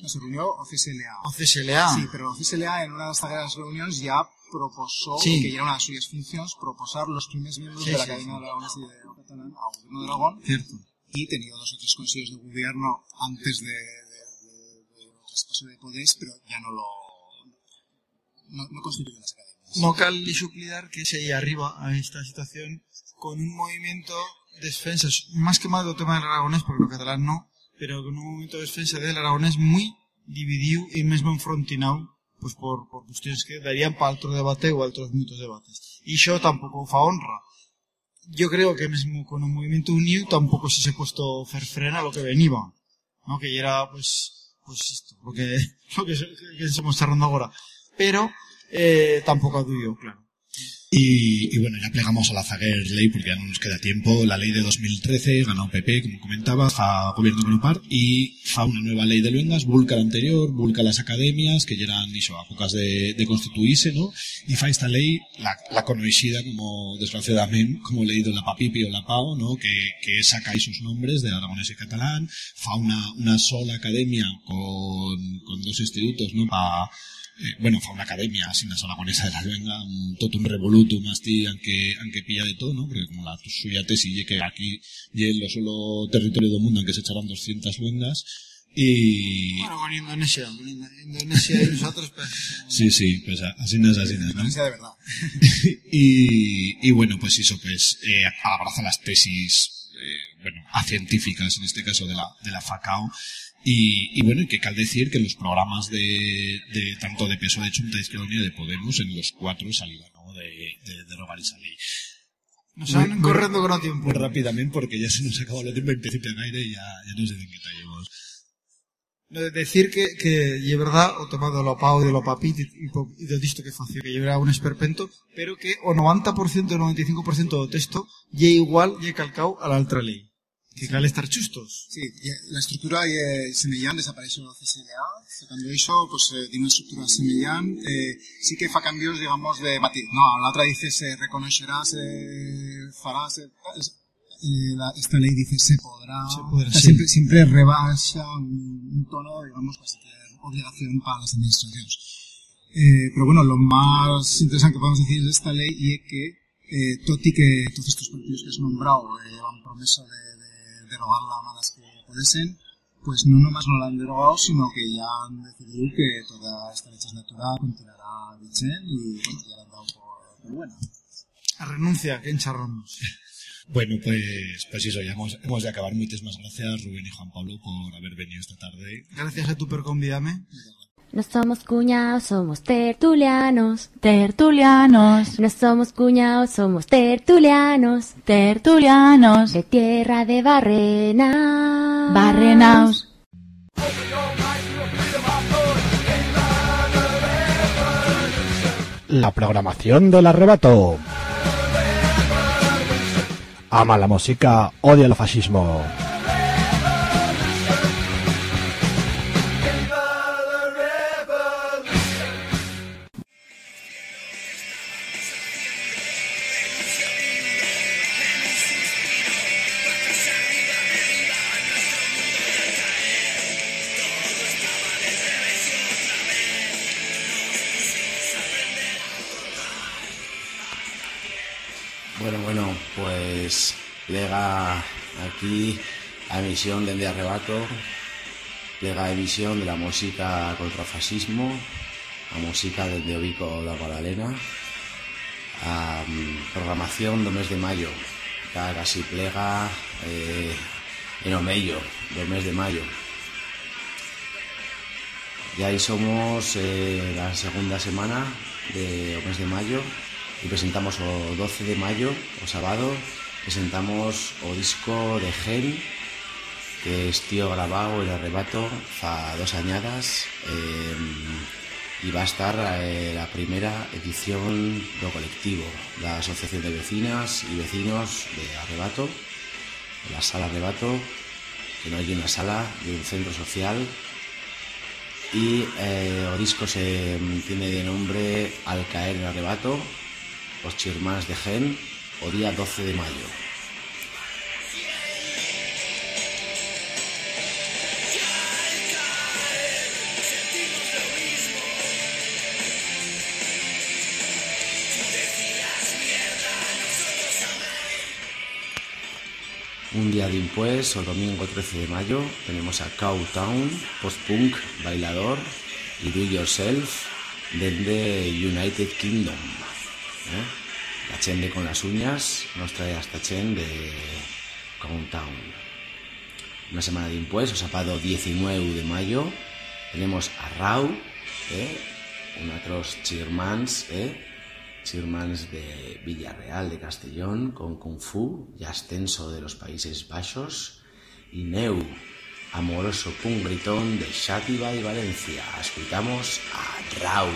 No, se reunió o CSLA. O CSLA. Sí, pero o CSLA en una de estas reuniones ya proposó, Sí. que era una de sus funciones, proposar los primeros miembros Sí, de la sí, Academia sí. de Aragones y de Catalán al gobierno de Aragón. Cierto. Y tenía dos o tres consejos de gobierno antes de, de, de, de traspaso de poderes, pero ya no lo, no, no constituye las academias. no cal xuplir que se arriba a esta situación con un movimiento de defensa, más que más do tema del aragonés, porque no catalán no, pero con un movimiento de defensa del aragonés muy dividido y mesmo enfrontinado pues por, por cuestiones que darían para otro debate o otros muchos debates. Y yo tampoco fa honra. Yo creo que mesmo con un movimiento unido tampoco se se ha puesto fer frena a lo que venía, ¿no? Que era pues pues esto, lo que lo que, se- que estamos charlando ahora. Pero eh, tampoco duyo, claro. Y, y bueno, ya plegamos a la Zaguer ley porque ya no nos queda tiempo. La ley de 2013 ganó PP, como comentaba, fa gobierno con par y fa una nueva ley de luengas, vulca la anterior, vulca las academias, que ya eran iso, a pocas de, de constituirse, ¿no? Y fa esta ley, la, la conocida como desgraciadamente, como leído la Papipi o la PAO, ¿no? Que, que ahí sus nombres del aragonés y catalán, fa una, una sola academia con, con dos institutos, ¿no? Eh, bueno, fa una academia sin las aragonesa de la luenga, un totum revolutum asti, aunque, aunque pilla de todo, ¿no? Porque como la suya tesis que aquí ye lo solo territorio del mundo en que se echarán 200 luengas, y... Bueno, con Indonesia, con Indo- Indonesia y nosotros, pues, Sí, sí, pues así no es, así no es, ¿no? Indonesia de verdad. y, y bueno, pues eso, pues eh, abraza las tesis, eh, bueno, a científicas, en este caso de la, de la FACAO, y, y bueno, y que cal decir que los programas de, de tanto de peso de Junta de Izquierda Unida y de Podemos, en los cuatro salía, ¿no? De, de derogar esa ley. Nos van corriendo con el tiempo. Muy rápidamente, porque ya se nos acabó el tiempo en principio en aire y ya, ya no sé de qué tallemos. No, de decir que, que é verdad o tema do lopao e do lopapit e, e po- e do disto que facía que llevará un esperpento pero que o 90% o 95% do texto lle igual lle calcao a la outra lei que cal estar chustos Sí, y la estructura eh, semellante desapareció el CSLA, sacando eso, pues eh, tiene una estructura semellante, eh, sí que fa cambios, digamos, de matiz, no, la otra dice se reconocerá, se fará, se, eh, la- esta ley dice se podrá, podrá, O sea, sí. siempre, siempre rebaja un, un tono, digamos, pues, de obligación para las administraciones. Eh, pero bueno, lo más interesante que podemos decir de esta ley es que, eh, tot i que todos estos partidos que has nombrado eh, van promesa de, de derogar-la malas que podesen, pues no nomás no la han derogado, sino que ya han decidido que toda esta legislatura continuará vigente y bueno, ya la han dado por, por buena. a renuncia que encharramos Bueno, pues, pues eso, ya hemos, hemos de acabar. Muchas más gracias, Rubén y Juan Pablo, por haber venido esta tarde. gracias a tu per convidame No somos cuñados, somos tertulianos. Tertulianos. No somos cuñados, somos tertulianos. Tertulianos. De tierra de Barrena. Barrenaos. La programación del arrebato. Ama la música, odia el fascismo. Aquí a emisión dende Arrebato, llega a emisión de la música contra o fascismo, a música dende o Bico da Guadalena, a mm, programación do mes de maio, que casi plega eh, en o meio do mes de maio. E aí somos eh, la segunda semana de o mes de maio e presentamos o 12 de maio, o sábado, presentamos o disco de Gen que estío grabado en arrebato fa dos añadas eh, y va a estar eh, la primera edición do colectivo, la Asociación de Vecinas y Vecinos de Arrebato, de la Sala Arrebato, que no hay una sala de un centro social. Y eh, disco se mm, tiene de nombre Al caer en arrebato, os chirmás de Gen, o día 12 de mayo. Un día de impues, o domingo 13 de mayo, tenemos a Cowtown, post-punk, bailador y do yourself desde United Kingdom. ¿eh? La Chende con las uñas nos trae hasta Chen de Cowtown. Una semana de impues, o sábado 19 de mayo, tenemos a Rau, ¿eh? un otros chirmans, ¿eh? Chirmans de Villarreal de Castellón con Kung Fu y Ascenso de los Países Bajos y Neu, amoroso punk gritón de Xàtiva y Valencia. Escuchamos a Rau.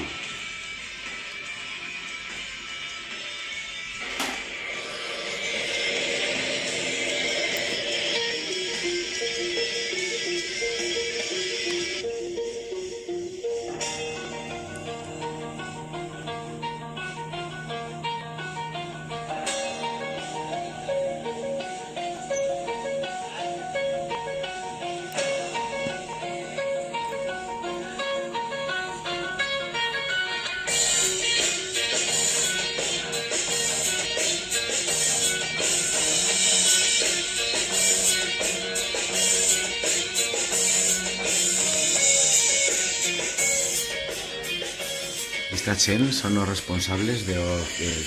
Chen son los responsables del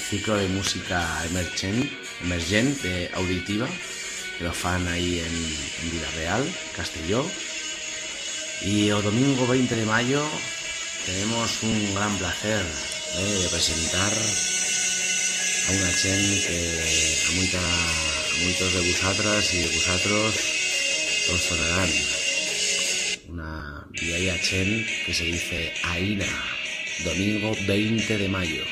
ciclo de música emergent, emergente auditiva que lo fan ahí en, en Villarreal, Castelló. Y el domingo 20 de mayo tenemos un gran placer eh, de presentar a una Chen que a muchos de vosotras y de vosotros os sonarán. Una vieja Chen que se dice Aina domingo 20 de mayo.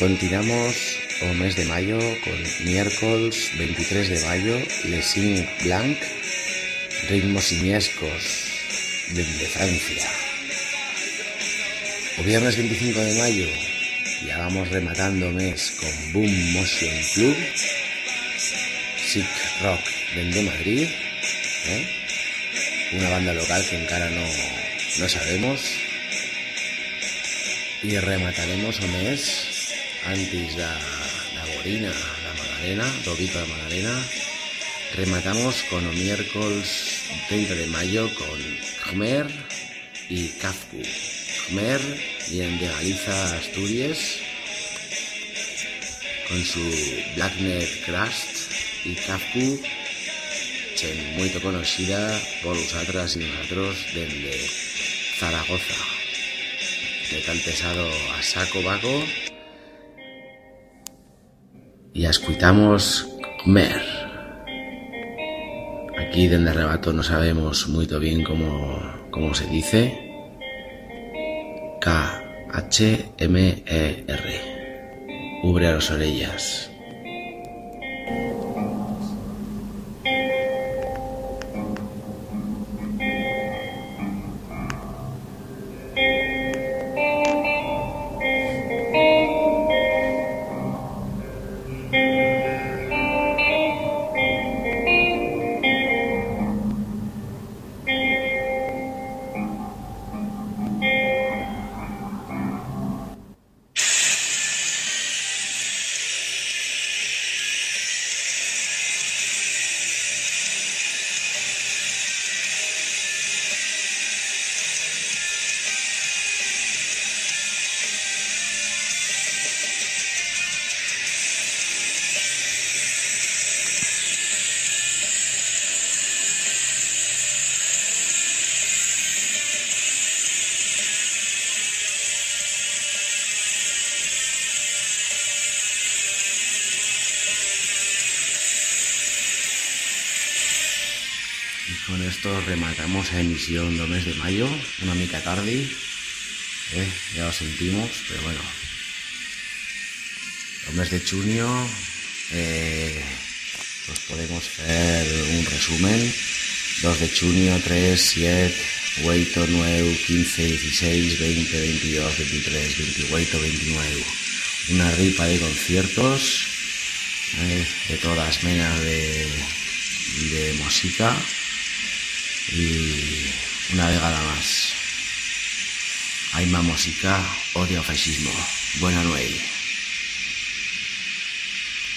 Continuamos o mes de mayo con miércoles 23 de mayo, Le Sing Blanc, ritmos simiescos desde Francia. O viernes 25 de mayo ya vamos rematando mes con Boom Motion Club, Sick Rock desde Madrid, ¿eh? una banda local que encara no, no sabemos, y remataremos o mes antes da Borina, da Magdalena, do Vito da Magdalena, rematamos con o miércoles 30 de mayo con Khmer y Kafku. Khmer viene de Galiza, Asturias, con su Blacknet Crust y Kafku, muy conocida por vosotras y nosotros desde Zaragoza. De tan pesado a saco vago y escuchamos Khmer. Aquí desde arrebato no sabemos muy bien cómo, cómo se dice. K-H-M-E-R. Ubre a las orellas. Emisión do mes de mayo, una mica tarde, eh, ya lo sentimos, pero bueno. El de junio, eh, pues podemos hacer un resumen. 2 de junio, 3, 7, 8, 9, 15, 16, 20, 22, 23, 28, 29. Una ripa de conciertos eh, de todas menas de, de música y una vegada más. Más música, odio fascismo. Buena noche.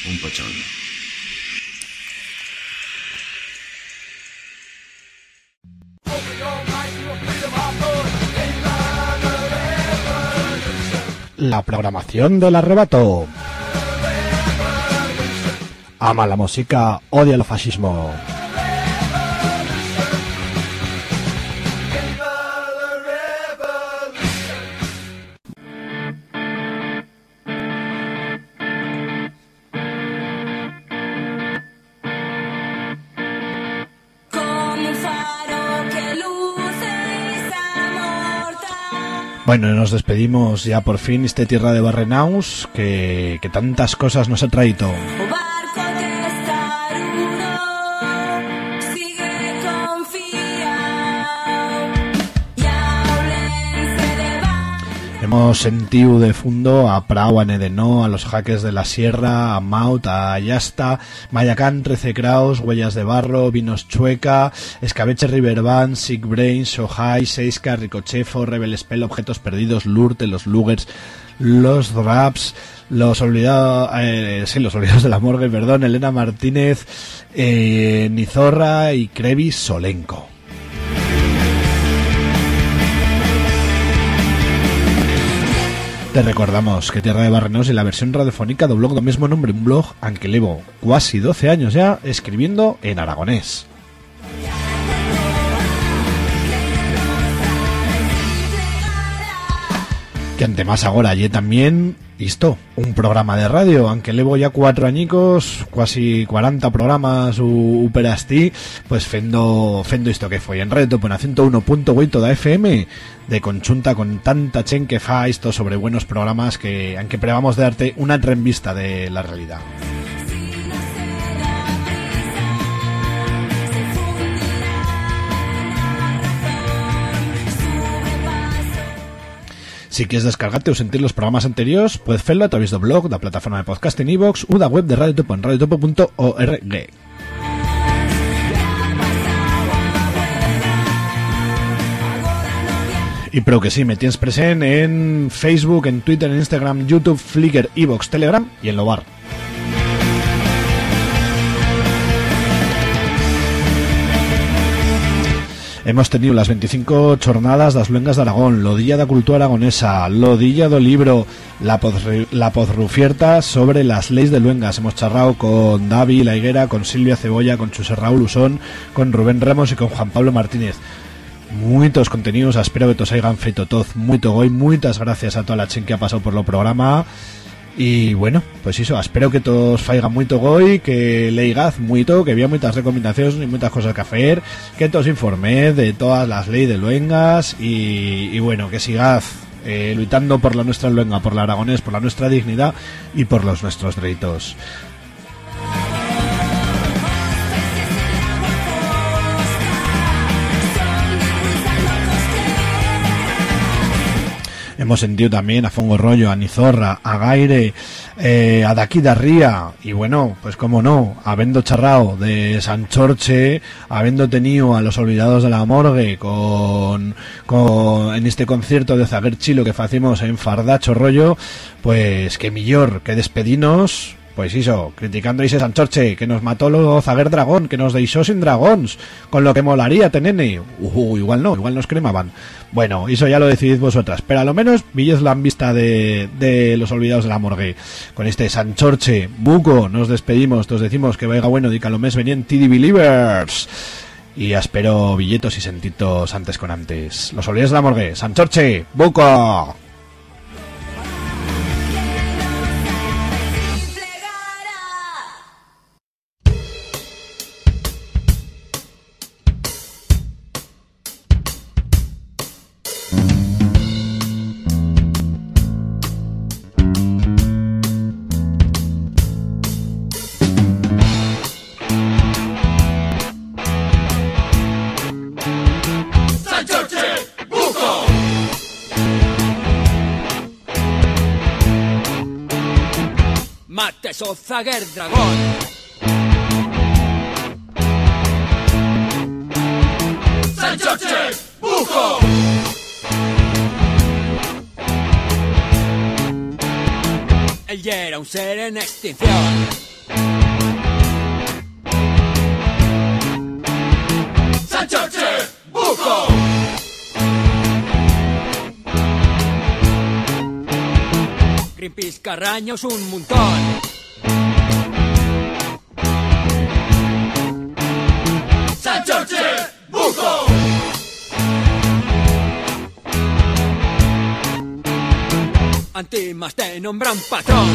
Un pochón. La programación del arrebato. Ama la música, odia el fascismo. Bueno, nos despedimos ya por fin este tierra de Barrenaus que, que tantas cosas nos ha traído. Hemos de fondo a Prau, a Nedenó, a los jaques de la sierra, a Maut, a Yasta, Mayacán, 13 Kraus, Huellas de Barro, Vinos Chueca, Escabeche Riverband, Sick Brain, Sohai, Seiska, Ricochefo, Rebel Spell, Objetos Perdidos, Lurte, Los Lugers, Los Draps, los olvidados, eh, sí, los olvidados de la morgue, perdón, Elena Martínez, eh, Nizorra y Krevis Solenko. Te recordamos que Tierra de Barrenos y la versión radiofónica do blog do mismo nombre, un blog aunque levo casi 12 años ya escribiendo en aragonés. Que ante más ahora allí también esto, un programa de radio, aunque levo ya cuatro añicos, casi 40 programas u, uperasti, pues fendo fendo esto que fue en reto por 101.8 da FM de conchunta con tanta chen que fa esto sobre buenos programas que aunque probamos de darte una vista de la realidad. Si quieres descargarte o sentir los programas anteriores, puedes hacerlo a través del blog, de la plataforma de podcast en iVoox o de la web de Radio Topo en radiotopo.org. Y pero que sí, me tienes presente en Facebook, en Twitter, en Instagram, YouTube, Flickr, Evox, Telegram y en Lobar. Hemos tenido las 25 jornadas das luengas de Aragón, Lodilla da Cultura Aragonesa, Lodilla do Libro, la, pozri- la sobre las leyes de luengas. Hemos charrado con Davi La Higuera, con Silvia Cebolla, con Chuse Raúl Usón, con Rubén Ramos y con Juan Pablo Martínez. Muchos contenidos, espero que todos hayan feito todos muito goi, muchas gracias a toda la chen que ha pasado por lo programa. Y bueno, pues eso, espero que todos faigan muito goi, que leigaz mucho, que había muchas recomendaciones y muchas cosas que hacer, que todos informéis de todas las leyes de luengas y, bueno, que sigaz eh, luchando por la nuestra luenga, por la aragonés, por la nuestra dignidad y por los nuestros derechos. Hemos sentido también a Fongo Rollo, a Nizorra, a Gaire, eh, a Daqui da Ría, y bueno, pues como no, habiendo charrao de San Chorche, habiendo tenido a los olvidados de la morgue con, con en este concierto de Zaguer Chilo que hacemos en Fardacho Rollo, pues que millor que despedinos, pues eso, criticando ese Sanchorche, que nos mató lo Zaguer Dragón, que nos deixó sin dragons, con lo que molaría tenene. Uh, igual no, igual nos cremaban. Bueno, eso ya lo decidís vosotras, pero a lo menos villez la vista de, de los olvidados de la morgue. Con este Sanchorche, Buco, nos despedimos, os decimos que vaya bueno, di que lo mes venían TD Believers. Y espero billetos y sentitos antes con antes. Los olvidados de la morgue, Sanchorche, Buco. Peso Zaguer Dragón. San Jorge, Bujo. Él ya era un ser en extinción. San Greenpeace Carraños un montón. San Jorge, Bujo. Antimas te nombran patrón.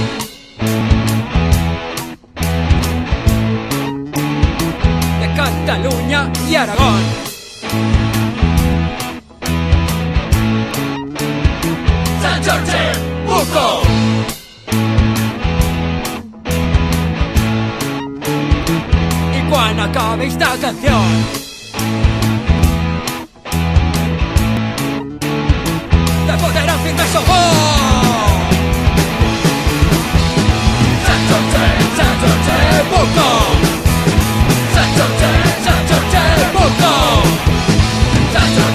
De Cataluña y Aragón. San Jorge, Buco. Y cuando acabe esta canción. te podrás firme sopor. Sáchote, sáchote, buco. Sáchote, sáchote, buco. Sáchote.